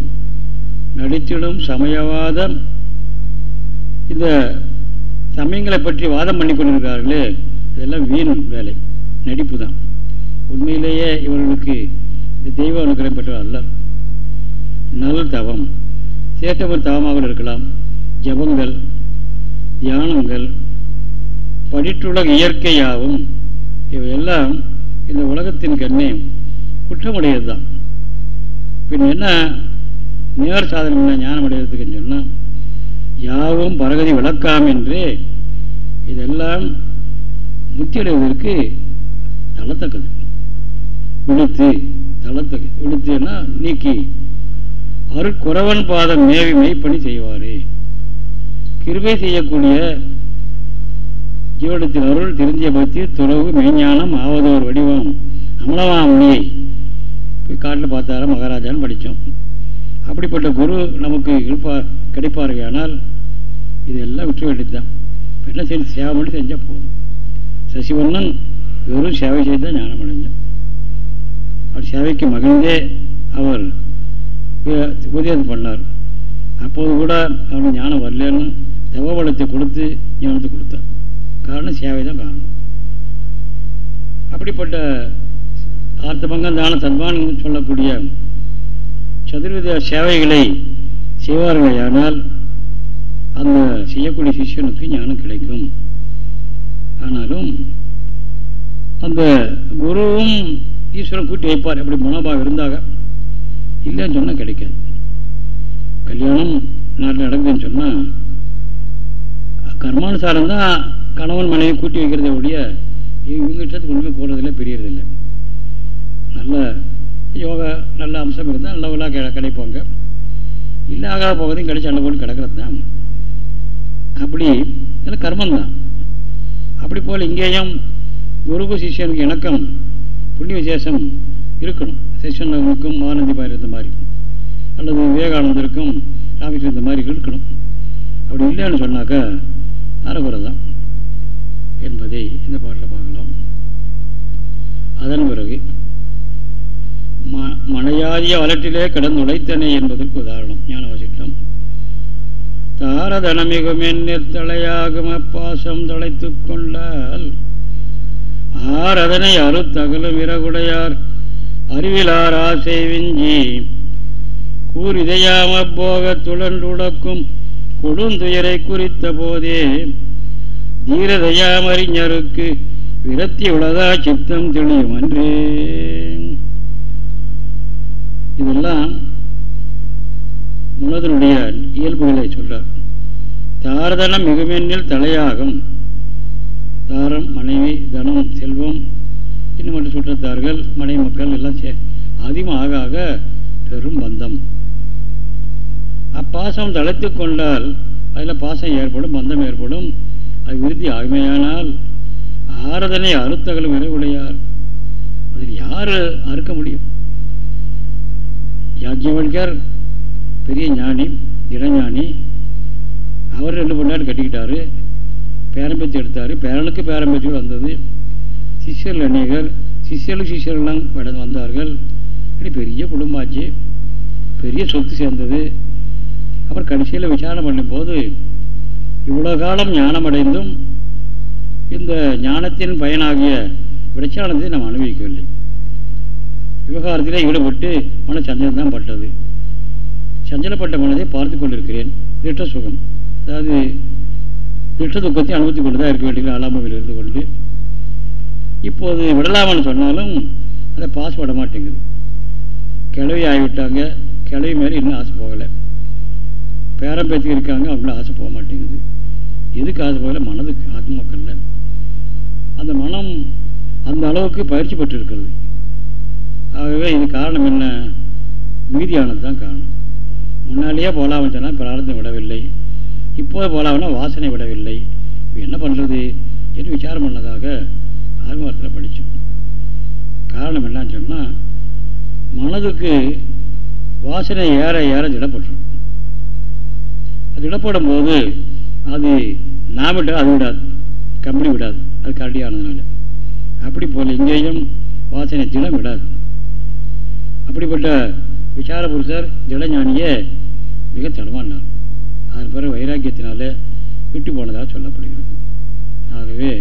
நடித்திடும் சமயவாதம். இந்த சமயங்களை பற்றி வாதம் பண்ணி கொண்டிருக்கிறார்களே இதெல்லாம் வீண் வேலை நடிப்பு தான் உண்மையிலேயே இவர்களுக்கு இந்த தெய்வ அனுகிரகம் பெற்றவர் அல்ல நல் தவம். சேட்டவர் தவமாக இருக்கலாம். ஜபங்கள் தியானங்கள் படிற்றுலக இயற்கையாகும் இவையெல்லாம் இந்த உலகத்தின் கண்ணே குற்றமுடையது தான் பின் என்ன? நேர் சாதனம் என்ன ஞானம் அடைகிறதுக்குன்னு சொன்னால் யாவும் பரகதி விளக்காம் என்று இதெல்லாம் முத்தியடைவதற்கு தளத்தக்கது. விடுத்து தளத்தக்க விடுத்துன்னா நீக்கி. அருட்குறவன் பாதம் மேவி மெய்ப்பணி செய்வாரே. கிருபை செய்யக்கூடிய ஜீவனத்தின் அருள் திருந்திய பக்தி துறவு மெய்ஞானம் ஆவதோர் வடிவம் அமலமாமணியை போய் காட்டில் பார்த்தார? மகாராஜான்னு படித்தோம். அப்படிப்பட்ட குரு நமக்கு இருப்பா கிடைப்பார்கள் இதெல்லாம் விட்டு வேண்டியதுதான் என்ன செய்ய சேவை பண்ணி செஞ்சால் போதும். சசிவண்ணன் வெறும் சேவை செய்தால் ஞானம் அடைஞ்சான். அவர் சேவைக்கு மகிழ்ந்தே அவர் உபதேசம் பண்ணார். அப்போது கூட அவனுக்கு ஞானம் வரலன்னு தவவளத்தை கொடுத்து ஞானத்தை கொடுத்தார். காரணம் சேவை தான் காரணம். அப்படிப்பட்ட ஆர்த்தபங்கம் தான சன்மான் சொல்லக்கூடிய சதுர்வித சேவைகளை செய்வார்களேயானால் அந்த செய்யக்கூடிய சிஷியனுக்கு ஞானம் கிடைக்கும். ஆனாலும் அந்த குருவும் ஈஸ்வரன் கூட்டி வைப்பார். அப்படி மனோபாவம் இருந்தாக இல்லைன்னு சொன்னால் கிடைக்காது. கல்யாணம் நாட்டில் நடக்குதுன்னு சொன்னால் கர்மானுசாரம் தான் கணவன் மனைவி கூட்டி வைக்கிறத ஒழிய இவங்ககிட்ட ஒன்றுமே கூடுறதில்லை பெரியறதில்லை. நல்ல யோகா நல்ல அம்சம் இருந்தால் நல்லவெல்லாம் கிடைப்பாங்க. இல்லை ஆகாத போகிறதையும் கிடைச்சி நல்ல போட்டு கிடக்கிறது தான் அப்படி இதில் கர்மந்தான் அப்படி போல் இங்கேயும் குருகு சிஷியனுக்கு இணக்கம் புண்ணிய விசேஷம் இருக்கணும். சிஷனுக்கும் மானந்தி பாய் இருந்த மாதிரி அல்லது விவேகானந்தருக்கும் ராமகிருஷ்ணன் இருந்த மாதிரி இருக்கணும். அப்படி இல்லைன்னு சொன்னாக்கா அறகுறை தான் என்பதை இந்த பாட்டில் பார்க்கலாம். அதன் பிறகு ம மனையாதிய வளட்டிலே கடந்துழைத்தனை என்பதற்கு உதாரணம். ஞான வசிட்டம் தாரதனமிகும் தலையாகும் அப்பாசம் தொலைத்து கொண்டால் ஆரதனை அறுத்தகலும் இறகுடையார் அறிவிலார் ஆசை விஞ்சி கூறிதையாம போக துளன்றுடக்கும் கொடுந்துயரை குறித்த போதே தீரதையாமறிஞருக்கு விரத்தி உலகா சித்தம் தெளியும் அன்றே இதெல்லாம் முனதனுடைய இயல்புகளை சொல்றார். தாரதனம் மிகுமென்னில் தலையாகும். தாரம் மனைவி தனம் செல்வம் சின்ன மற்ற சுற்றத்தார்கள் மனை மக்கள் எல்லாம் அதிகமாக ஆக பெரும் பந்தம். அப்பாசம் தளர்த்து கொண்டால் அதில் பாசம் ஏற்படும் பந்தம் ஏற்படும். அது விருத்தி ஆகுமையானால் ஆரதனை அறுத்தகளும் விரைவுடையார் அதில் யார் அறுக்க முடியும்? யாஜ்யவல்கர் பெரிய ஞானி இளஞானி அவர் ரெண்டு பொண்ணாடு கட்டிக்கிட்டாரு. பேரம்பத்தி எடுத்தார். பேரனுக்கு பேரம்பேத்தியோடு வந்தது. சிஷியர்கள் அநேகர் சிஷியர்கள் சிஷியர்கள்லாம் வந்தார்கள். இப்படி பெரிய குடும்பமாச்சு பெரிய சொத்து சேர்ந்தது. அப்புறம் கடைசியில் விசாரணை பண்ணும்போது இவ்வளோ காலம் ஞானம் அடைந்தும் இந்த ஞானத்தின் பயனாகிய விடச்சானத்தை நாம் அனுபவிக்கவில்லை. விவகாரத்திலே ஈடுபட்டு மன சஞ்சலம் தான் பட்டது. சஞ்சலப்பட்ட மனதை பார்த்து கொண்டிருக்கிறேன். திட்ட சுகம் அதாவது திட்ட துக்கத்தை அனுபவித்துக் கொண்டு தான் இருக்க வேண்டிய அலாமல் இருந்து கொண்டு இப்போது விடலாமன்னு சொன்னாலும் அதை பாஸ் விட மாட்டேங்குது. கிளவி ஆகிவிட்டாங்க. கிளவி மேலே இன்னும் ஆசை போகலை. பேரம்பேத்துக்கு இருக்காங்க அவங்கள ஆசை போக மாட்டேங்குது. எதுக்கு ஆசை போகல? மனதுக்கு ஆத்மக்கல்ல அந்த மனம் அந்த அளவுக்கு பயிற்சி பெற்று இருக்கிறது ஆகவே இது காரணம் என்ன? மீதியானது தான் காரணம். முன்னாலேயே போலாமல் சொன்னால் பிரார்த்தம் விடவில்லை. இப்போது போலாம்னா வாசனை விடவில்லை. என்ன பண்ணுறது என்று விசாரம் பண்ணதாக? ஆகமத்தில் படித்தோம் காரணம் என்னன்னு சொன்னால் மனதுக்கு வாசனை ஏற ஏற திடப்பட்டுரும். அது திடப்படும் போது அது நாம் விட்டால் அது விடாது. கம்பெனி விடாது. அது கரடியானதுனால. அப்படி போல் இங்கேயும் வாசனை திடம் விடாது. அப்படிப்பட்ட விசார புருஷர் திடஞானியே மிக திடமானார் அதன் பிறகு வைராக்கியத்தினால விட்டு போனதாக சொல்லப்படுகிறது. ஆகவே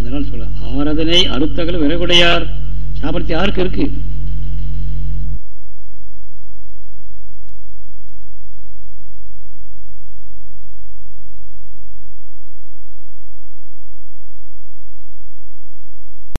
அதனால் சொல்ல ஆராதனை அறுத்தகல் விறகுடையார் சாமர்த்தியம் யாருக்கு இருக்கு?